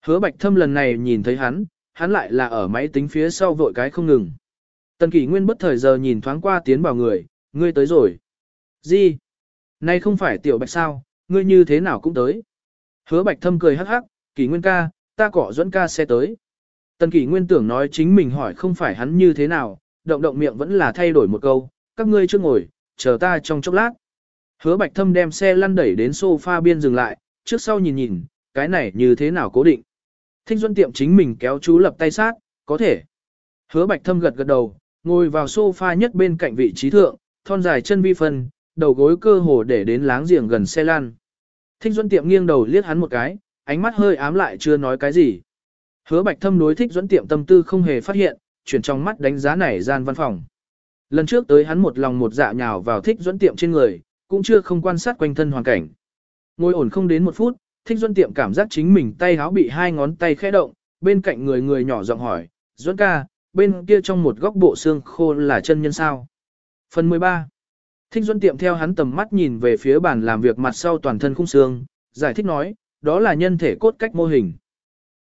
Hứa bạch thâm lần này nhìn thấy hắn, hắn lại là ở máy tính phía sau vội cái không ngừng. Tần kỷ nguyên bất thời giờ nhìn thoáng qua tiến vào người, ngươi tới rồi. Gì? nay không phải tiểu bạch sao, ngươi như thế nào cũng tới. Hứa bạch thâm cười hắc hắc, kỷ nguyên ca, ta cỏ dẫn ca xe tới. Tần kỷ nguyên tưởng nói chính mình hỏi không phải hắn như thế nào, động động miệng vẫn là thay đổi một câu, các ngươi chưa ngồi, chờ ta trong chốc lát. Hứa bạch thâm đem xe lăn đẩy đến sofa biên dừng lại, trước sau nhìn nhìn, cái này như thế nào cố định. Thinh Duân tiệm chính mình kéo chú lập tay sát, có thể. Hứa bạch thâm gật gật đầu, ngồi vào sofa nhất bên cạnh vị trí thượng, thon dài chân vi phân, đầu gối cơ hồ để đến láng giềng gần xe lăn. Thinh Duân tiệm nghiêng đầu liếc hắn một cái, ánh mắt hơi ám lại chưa nói cái gì. Hứa bạch thâm đối thích Duân tiệm tâm tư không hề phát hiện, chuyển trong mắt đánh giá này gian văn phòng. Lần trước tới hắn một lòng một dạ nhào vào thích Duân tiệm trên người, cũng chưa không quan sát quanh thân hoàn cảnh. Ngồi ổn không đến một phút, thích Duân tiệm cảm giác chính mình tay háo bị hai ngón tay khẽ động, bên cạnh người người nhỏ giọng hỏi, Duân ca, bên kia trong một góc bộ xương khô là chân nhân sao. Phần 13 Thích Duân tiệm theo hắn tầm mắt nhìn về phía bàn làm việc mặt sau toàn thân khung xương, giải thích nói, đó là nhân thể cốt cách mô hình.